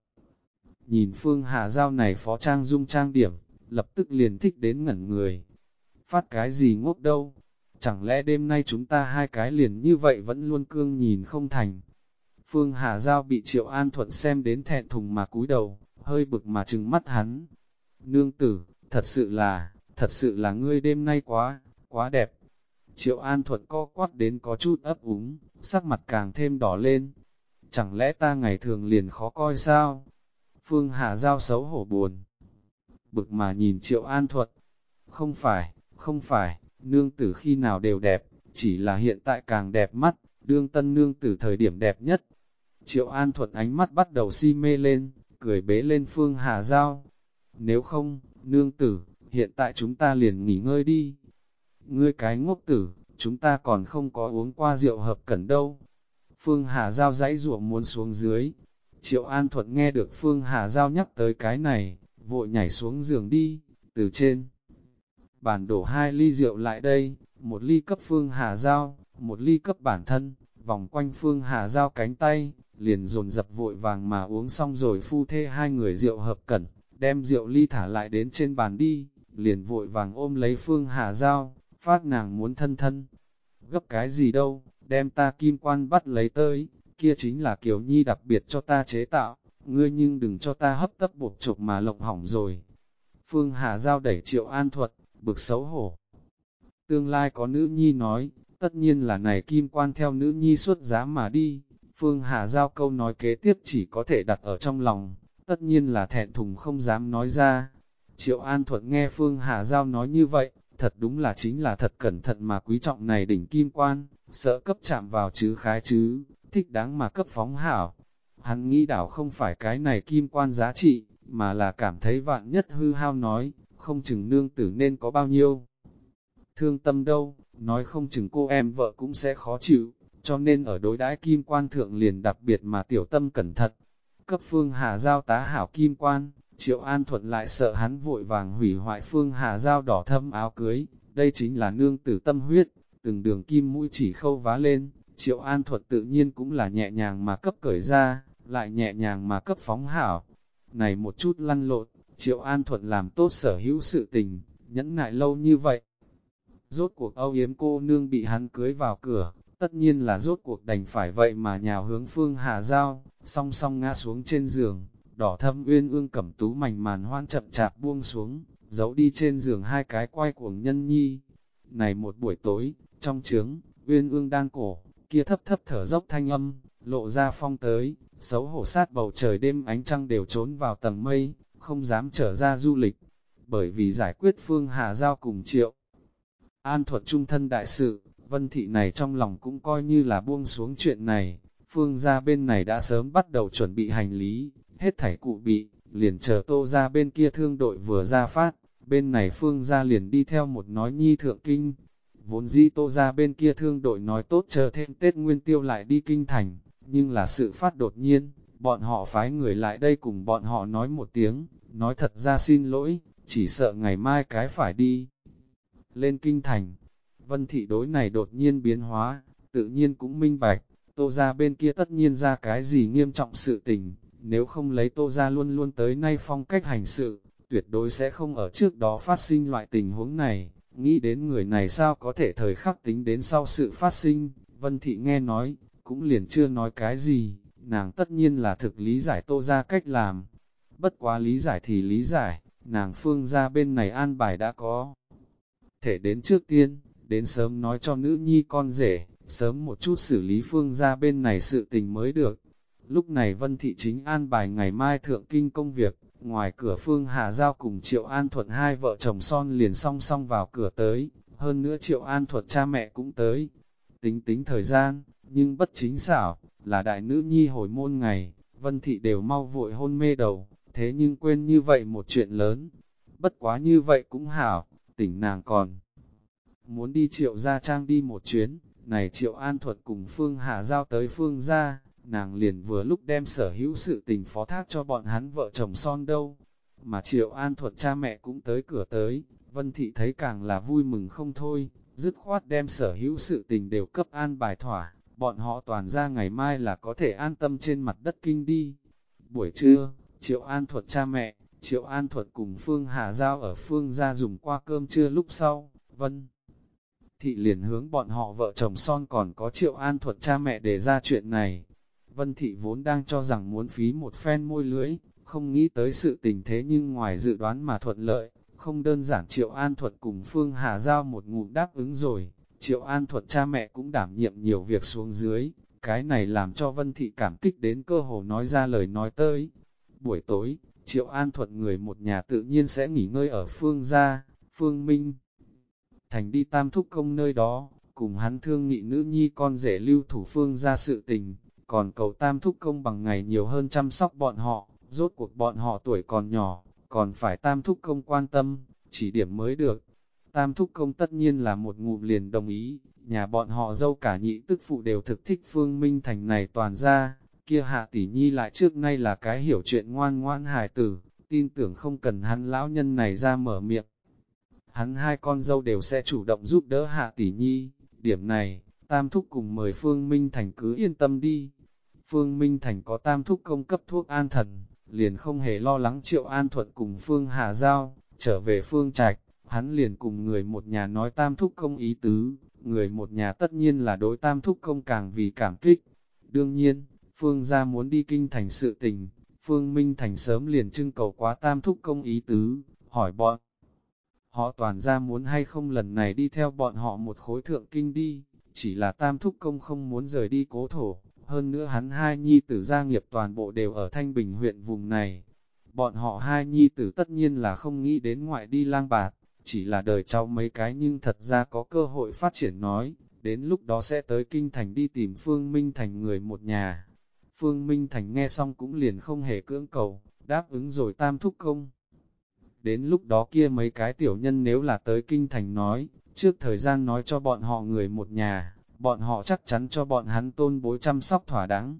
Nhìn Phương Hà Giao này phó trang dung trang điểm, lập tức liền thích đến ngẩn người. Phát cái gì ngốc đâu, chẳng lẽ đêm nay chúng ta hai cái liền như vậy vẫn luôn cương nhìn không thành. Phương Hà Giao bị Triệu An Thuận xem đến thẹn thùng mà cúi đầu, hơi bực mà trừng mắt hắn. Nương tử, thật sự là, thật sự là ngươi đêm nay quá, quá đẹp. Triệu An Thuận co quắp đến có chút ấp úng, sắc mặt càng thêm đỏ lên. Chẳng lẽ ta ngày thường liền khó coi sao? Phương Hà Giao xấu hổ buồn. Bực mà nhìn Triệu An Thuật. Không phải, không phải, nương tử khi nào đều đẹp, chỉ là hiện tại càng đẹp mắt, đương tân nương tử thời điểm đẹp nhất. Triệu An Thuật ánh mắt bắt đầu si mê lên, cười bế lên Phương Hà Giao. Nếu không, nương tử, hiện tại chúng ta liền nghỉ ngơi đi. Ngươi cái ngốc tử, chúng ta còn không có uống qua rượu hợp cẩn đâu. Phương Hà Giao dãy ruộng muốn xuống dưới, Triệu An Thuận nghe được Phương Hà Giao nhắc tới cái này, vội nhảy xuống giường đi, từ trên. Bản đổ hai ly rượu lại đây, một ly cấp Phương Hà Giao, một ly cấp bản thân, vòng quanh Phương Hà Giao cánh tay, liền dồn dập vội vàng mà uống xong rồi phu thê hai người rượu hợp cẩn, đem rượu ly thả lại đến trên bàn đi, liền vội vàng ôm lấy Phương Hà Giao, phát nàng muốn thân thân. Gấp cái gì đâu, đem ta kim quan bắt lấy tới, kia chính là Kiều Nhi đặc biệt cho ta chế tạo, ngươi nhưng đừng cho ta hấp tấp bột chụp mà lộng hỏng rồi. Phương Hà Giao đẩy triệu an thuật, bực xấu hổ. Tương lai có nữ nhi nói, tất nhiên là này kim quan theo nữ nhi xuất giá mà đi. Phương Hà Giao câu nói kế tiếp chỉ có thể đặt ở trong lòng, tất nhiên là thẹn thùng không dám nói ra. Triệu An Thuận nghe Phương Hà Giao nói như vậy, thật đúng là chính là thật cẩn thận mà quý trọng này đỉnh kim quan, sợ cấp chạm vào chứ khái chứ, thích đáng mà cấp phóng hảo. Hắn nghĩ đảo không phải cái này kim quan giá trị, mà là cảm thấy vạn nhất hư hao nói, không chừng nương tử nên có bao nhiêu. Thương tâm đâu, nói không chừng cô em vợ cũng sẽ khó chịu, cho nên ở đối đãi kim quan thượng liền đặc biệt mà tiểu tâm cẩn thận. Cấp phương hà giao tá hảo kim quan, triệu an thuận lại sợ hắn vội vàng hủy hoại phương hà giao đỏ thâm áo cưới, đây chính là nương tử tâm huyết, từng đường kim mũi chỉ khâu vá lên, triệu an thuật tự nhiên cũng là nhẹ nhàng mà cấp cởi ra, lại nhẹ nhàng mà cấp phóng hảo. Này một chút lăn lộn, triệu an thuận làm tốt sở hữu sự tình, nhẫn nại lâu như vậy. Rốt cuộc âu yếm cô nương bị hắn cưới vào cửa, tất nhiên là rốt cuộc đành phải vậy mà nhào hướng phương hà giao, song song ngã xuống trên giường, đỏ thâm uyên ương cẩm tú mảnh màn hoan chậm chạp buông xuống, giấu đi trên giường hai cái quay cuồng nhân nhi. Này một buổi tối, trong trướng, uyên ương đang cổ, kia thấp thấp thở dốc thanh âm, lộ ra phong tới, xấu hổ sát bầu trời đêm ánh trăng đều trốn vào tầng mây, không dám trở ra du lịch, bởi vì giải quyết phương hà giao cùng triệu. An thuật trung thân đại sự, vân thị này trong lòng cũng coi như là buông xuống chuyện này, phương ra bên này đã sớm bắt đầu chuẩn bị hành lý, hết thảy cụ bị, liền chờ tô ra bên kia thương đội vừa ra phát, bên này phương ra liền đi theo một nói nhi thượng kinh, Vốn dĩ tô ra bên kia thương đội nói tốt chờ thêm Tết Nguyên Tiêu lại đi kinh thành, nhưng là sự phát đột nhiên, bọn họ phái người lại đây cùng bọn họ nói một tiếng, nói thật ra xin lỗi, chỉ sợ ngày mai cái phải đi. Lên kinh thành, vân thị đối này đột nhiên biến hóa, tự nhiên cũng minh bạch, tô ra bên kia tất nhiên ra cái gì nghiêm trọng sự tình, nếu không lấy tô ra luôn luôn tới nay phong cách hành sự, tuyệt đối sẽ không ở trước đó phát sinh loại tình huống này, Nghĩ đến người này sao có thể thời khắc tính đến sau sự phát sinh, Vân Thị nghe nói, cũng liền chưa nói cái gì, nàng tất nhiên là thực lý giải tô ra cách làm. Bất quá lý giải thì lý giải, nàng phương ra bên này an bài đã có. Thể đến trước tiên, đến sớm nói cho nữ nhi con rể, sớm một chút xử lý phương ra bên này sự tình mới được. Lúc này Vân Thị chính an bài ngày mai thượng kinh công việc, Ngoài cửa Phương Hà Giao cùng Triệu An Thuận hai vợ chồng son liền song song vào cửa tới, hơn nữa Triệu An Thuận cha mẹ cũng tới. Tính tính thời gian, nhưng bất chính xảo, là đại nữ nhi hồi môn ngày, Vân Thị đều mau vội hôn mê đầu, thế nhưng quên như vậy một chuyện lớn. Bất quá như vậy cũng hảo, tỉnh nàng còn. Muốn đi Triệu Gia Trang đi một chuyến, này Triệu An Thuật cùng Phương Hà Giao tới Phương Gia, nàng liền vừa lúc đem sở hữu sự tình phó thác cho bọn hắn vợ chồng son đâu. Mà Triệu An Thuật cha mẹ cũng tới cửa tới, Vân Thị thấy càng là vui mừng không thôi, dứt khoát đem sở hữu sự tình đều cấp an bài thỏa, bọn họ toàn ra ngày mai là có thể an tâm trên mặt đất kinh đi. Buổi trưa, Triệu An Thuật cha mẹ, Triệu An Thuật cùng Phương Hà Giao ở Phương ra dùng qua cơm trưa lúc sau, Vân Thị liền hướng bọn họ vợ chồng son còn có Triệu An Thuật cha mẹ để ra chuyện này, Vân Thị vốn đang cho rằng muốn phí một phen môi lưỡi, không nghĩ tới sự tình thế nhưng ngoài dự đoán mà thuận lợi, không đơn giản Triệu An Thuận cùng Phương Hà Giao một ngụm đáp ứng rồi, Triệu An Thuận cha mẹ cũng đảm nhiệm nhiều việc xuống dưới, cái này làm cho Vân Thị cảm kích đến cơ hồ nói ra lời nói tới. Buổi tối, Triệu An Thuận người một nhà tự nhiên sẽ nghỉ ngơi ở Phương gia, Phương Minh. Thành đi tam thúc công nơi đó, cùng hắn thương nghị nữ nhi con rể lưu thủ Phương ra sự tình, còn cầu tam thúc công bằng ngày nhiều hơn chăm sóc bọn họ, rốt cuộc bọn họ tuổi còn nhỏ, còn phải tam thúc công quan tâm, chỉ điểm mới được. Tam thúc công tất nhiên là một ngụm liền đồng ý, nhà bọn họ dâu cả nhị tức phụ đều thực thích phương minh thành này toàn ra, kia hạ tỷ nhi lại trước nay là cái hiểu chuyện ngoan ngoan hài tử, tin tưởng không cần hắn lão nhân này ra mở miệng. Hắn hai con dâu đều sẽ chủ động giúp đỡ hạ tỷ nhi, điểm này, tam thúc cùng mời phương minh thành cứ yên tâm đi, Phương Minh Thành có tam thúc công cấp thuốc an thần, liền không hề lo lắng triệu an thuận cùng Phương Hà Giao, trở về Phương Trạch, hắn liền cùng người một nhà nói tam thúc công ý tứ, người một nhà tất nhiên là đối tam thúc công càng vì cảm kích. Đương nhiên, Phương ra muốn đi kinh thành sự tình, Phương Minh Thành sớm liền trưng cầu quá tam thúc công ý tứ, hỏi bọn. Họ toàn ra muốn hay không lần này đi theo bọn họ một khối thượng kinh đi, chỉ là tam thúc công không muốn rời đi cố thổ, hơn nữa hắn hai nhi tử gia nghiệp toàn bộ đều ở Thanh Bình huyện vùng này. Bọn họ hai nhi tử tất nhiên là không nghĩ đến ngoại đi lang bạt, chỉ là đời cháu mấy cái nhưng thật ra có cơ hội phát triển nói, đến lúc đó sẽ tới kinh thành đi tìm Phương Minh Thành người một nhà. Phương Minh Thành nghe xong cũng liền không hề cưỡng cầu, đáp ứng rồi tam thúc công. Đến lúc đó kia mấy cái tiểu nhân nếu là tới kinh thành nói, trước thời gian nói cho bọn họ người một nhà, bọn họ chắc chắn cho bọn hắn tôn bối chăm sóc thỏa đáng.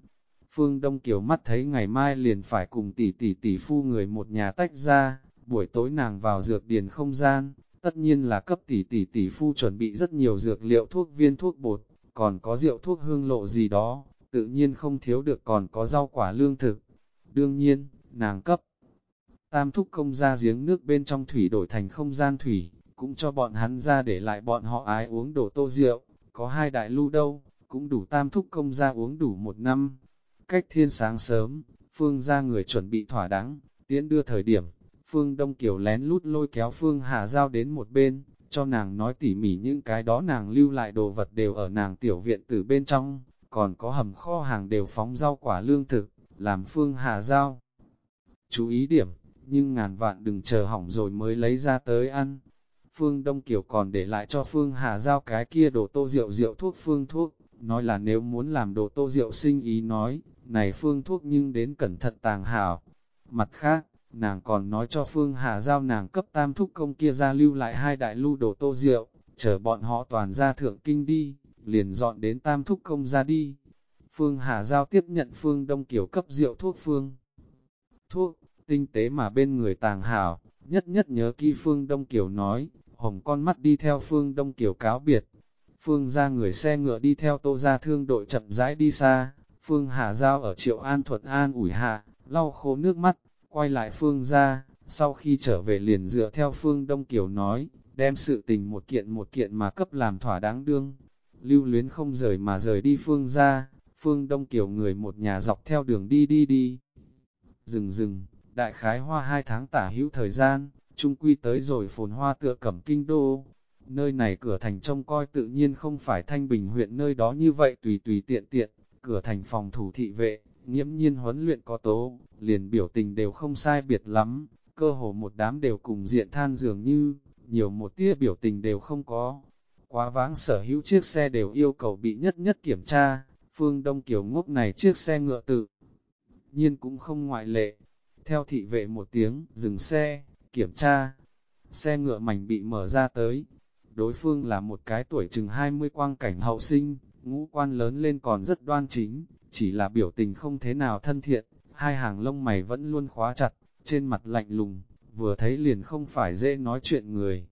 Phương Đông Kiều mắt thấy ngày mai liền phải cùng tỷ tỷ tỷ phu người một nhà tách ra, buổi tối nàng vào dược điền không gian, tất nhiên là cấp tỷ tỷ tỷ phu chuẩn bị rất nhiều dược liệu thuốc viên thuốc bột, còn có rượu thuốc hương lộ gì đó, tự nhiên không thiếu được còn có rau quả lương thực. Đương nhiên, nàng cấp tam thúc công ra giếng nước bên trong thủy đổi thành không gian thủy, cũng cho bọn hắn ra để lại bọn họ ái uống đổ tô rượu, có hai đại lưu đâu, cũng đủ tam thúc công ra uống đủ một năm. Cách thiên sáng sớm, Phương ra người chuẩn bị thỏa đáng, tiễn đưa thời điểm, Phương Đông Kiều lén lút lôi kéo Phương Hà Giao đến một bên, cho nàng nói tỉ mỉ những cái đó nàng lưu lại đồ vật đều ở nàng tiểu viện từ bên trong, còn có hầm kho hàng đều phóng rau quả lương thực, làm Phương Hà Giao. Chú ý điểm, nhưng ngàn vạn đừng chờ hỏng rồi mới lấy ra tới ăn. Phương Đông Kiều còn để lại cho Phương Hà Giao cái kia đồ tô rượu rượu thuốc phương thuốc, nói là nếu muốn làm đồ tô rượu sinh ý nói, này phương thuốc nhưng đến cẩn thận tàng hảo. Mặt khác, nàng còn nói cho Phương Hà Giao nàng cấp tam thúc công kia ra lưu lại hai đại lưu đồ tô rượu, chờ bọn họ toàn ra thượng kinh đi, liền dọn đến tam thúc công ra đi. Phương Hà Giao tiếp nhận Phương Đông Kiều cấp rượu thuốc Phương. Thuốc, tinh tế mà bên người tàng hảo, nhất nhất nhớ kỹ Phương Đông Kiều nói, hồng con mắt đi theo Phương Đông Kiều cáo biệt. Phương ra người xe ngựa đi theo tô ra thương đội chậm rãi đi xa, Phương Hà Giao ở triệu an thuật an ủi hạ, lau khô nước mắt, quay lại Phương ra, sau khi trở về liền dựa theo Phương Đông Kiều nói, đem sự tình một kiện một kiện mà cấp làm thỏa đáng đương. Lưu luyến không rời mà rời đi Phương ra, Phương Đông Kiều người một nhà dọc theo đường đi đi đi. Dừng dừng, đại khái hoa hai tháng tả hữu thời gian, trung quy tới rồi phồn hoa tựa cẩm kinh đô. Nơi này cửa thành trông coi tự nhiên không phải thanh bình huyện nơi đó như vậy tùy tùy tiện tiện, cửa thành phòng thủ thị vệ, nghiễm nhiên huấn luyện có tố, liền biểu tình đều không sai biệt lắm, cơ hồ một đám đều cùng diện than dường như, nhiều một tia biểu tình đều không có. Quá vãng sở hữu chiếc xe đều yêu cầu bị nhất nhất kiểm tra, phương Đông Kiều ngốc này chiếc xe ngựa tự. Nhiên cũng không ngoại lệ, theo thị vệ một tiếng, dừng xe, kiểm tra. Xe ngựa mảnh bị mở ra tới. Đối phương là một cái tuổi chừng 20 quang cảnh hậu sinh, ngũ quan lớn lên còn rất đoan chính, chỉ là biểu tình không thế nào thân thiện, hai hàng lông mày vẫn luôn khóa chặt, trên mặt lạnh lùng, vừa thấy liền không phải dễ nói chuyện người.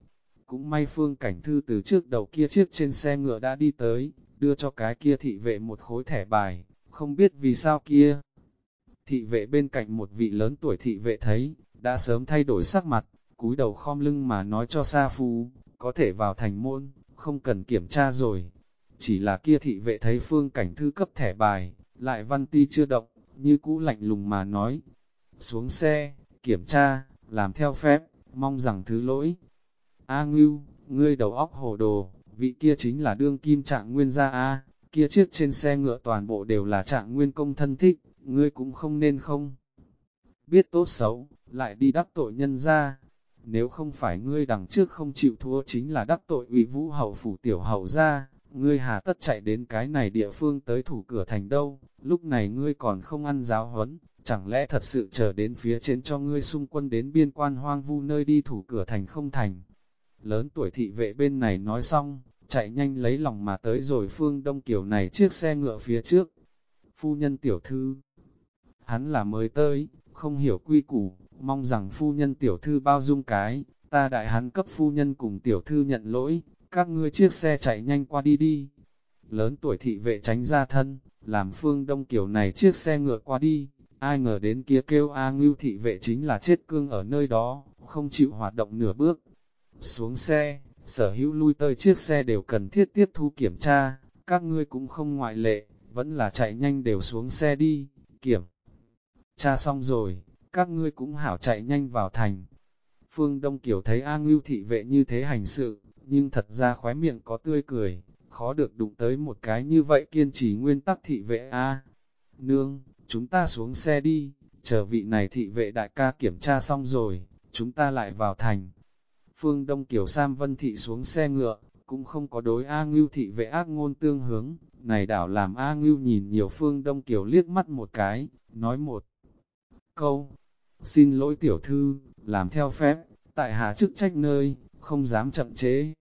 Cũng may phương cảnh thư từ trước đầu kia chiếc trên xe ngựa đã đi tới, đưa cho cái kia thị vệ một khối thẻ bài, không biết vì sao kia. Thị vệ bên cạnh một vị lớn tuổi thị vệ thấy, đã sớm thay đổi sắc mặt, cúi đầu khom lưng mà nói cho Sa Phu, có thể vào thành môn, không cần kiểm tra rồi. Chỉ là kia thị vệ thấy phương cảnh thư cấp thẻ bài, lại văn ti chưa động, như cũ lạnh lùng mà nói. Xuống xe, kiểm tra, làm theo phép, mong rằng thứ lỗi. A ngưu, ngươi đầu óc hồ đồ, vị kia chính là đương kim trạng nguyên gia A, kia chiếc trên xe ngựa toàn bộ đều là trạng nguyên công thân thích, ngươi cũng không nên không. Biết tốt xấu, lại đi đắc tội nhân ra. Nếu không phải ngươi đằng trước không chịu thua chính là đắc tội ủy vũ hậu phủ tiểu hậu ra, ngươi hà tất chạy đến cái này địa phương tới thủ cửa thành đâu, lúc này ngươi còn không ăn giáo huấn, chẳng lẽ thật sự chờ đến phía trên cho ngươi xung quân đến biên quan hoang vu nơi đi thủ cửa thành không thành. Lớn tuổi thị vệ bên này nói xong, chạy nhanh lấy lòng mà tới rồi phương đông kiểu này chiếc xe ngựa phía trước. Phu nhân tiểu thư, hắn là mới tới, không hiểu quy củ, mong rằng phu nhân tiểu thư bao dung cái, ta đại hắn cấp phu nhân cùng tiểu thư nhận lỗi, các ngươi chiếc xe chạy nhanh qua đi đi. Lớn tuổi thị vệ tránh ra thân, làm phương đông kiểu này chiếc xe ngựa qua đi, ai ngờ đến kia kêu A ngưu thị vệ chính là chết cương ở nơi đó, không chịu hoạt động nửa bước. Xuống xe, sở hữu lui tới chiếc xe đều cần thiết tiếp thu kiểm tra, các ngươi cũng không ngoại lệ, vẫn là chạy nhanh đều xuống xe đi, kiểm. Cha xong rồi, các ngươi cũng hảo chạy nhanh vào thành. Phương Đông Kiều thấy A Ngưu thị vệ như thế hành sự, nhưng thật ra khóe miệng có tươi cười, khó được đụng tới một cái như vậy kiên trì nguyên tắc thị vệ A. Nương, chúng ta xuống xe đi, chờ vị này thị vệ đại ca kiểm tra xong rồi, chúng ta lại vào thành. Phương Đông Kiều Sam Vân Thị xuống xe ngựa, cũng không có đối A Ngưu thị vệ ác ngôn tương hướng, này đảo làm A Ngưu nhìn nhiều Phương Đông Kiều liếc mắt một cái, nói một câu, xin lỗi tiểu thư, làm theo phép, tại hạ chức trách nơi, không dám chậm chế.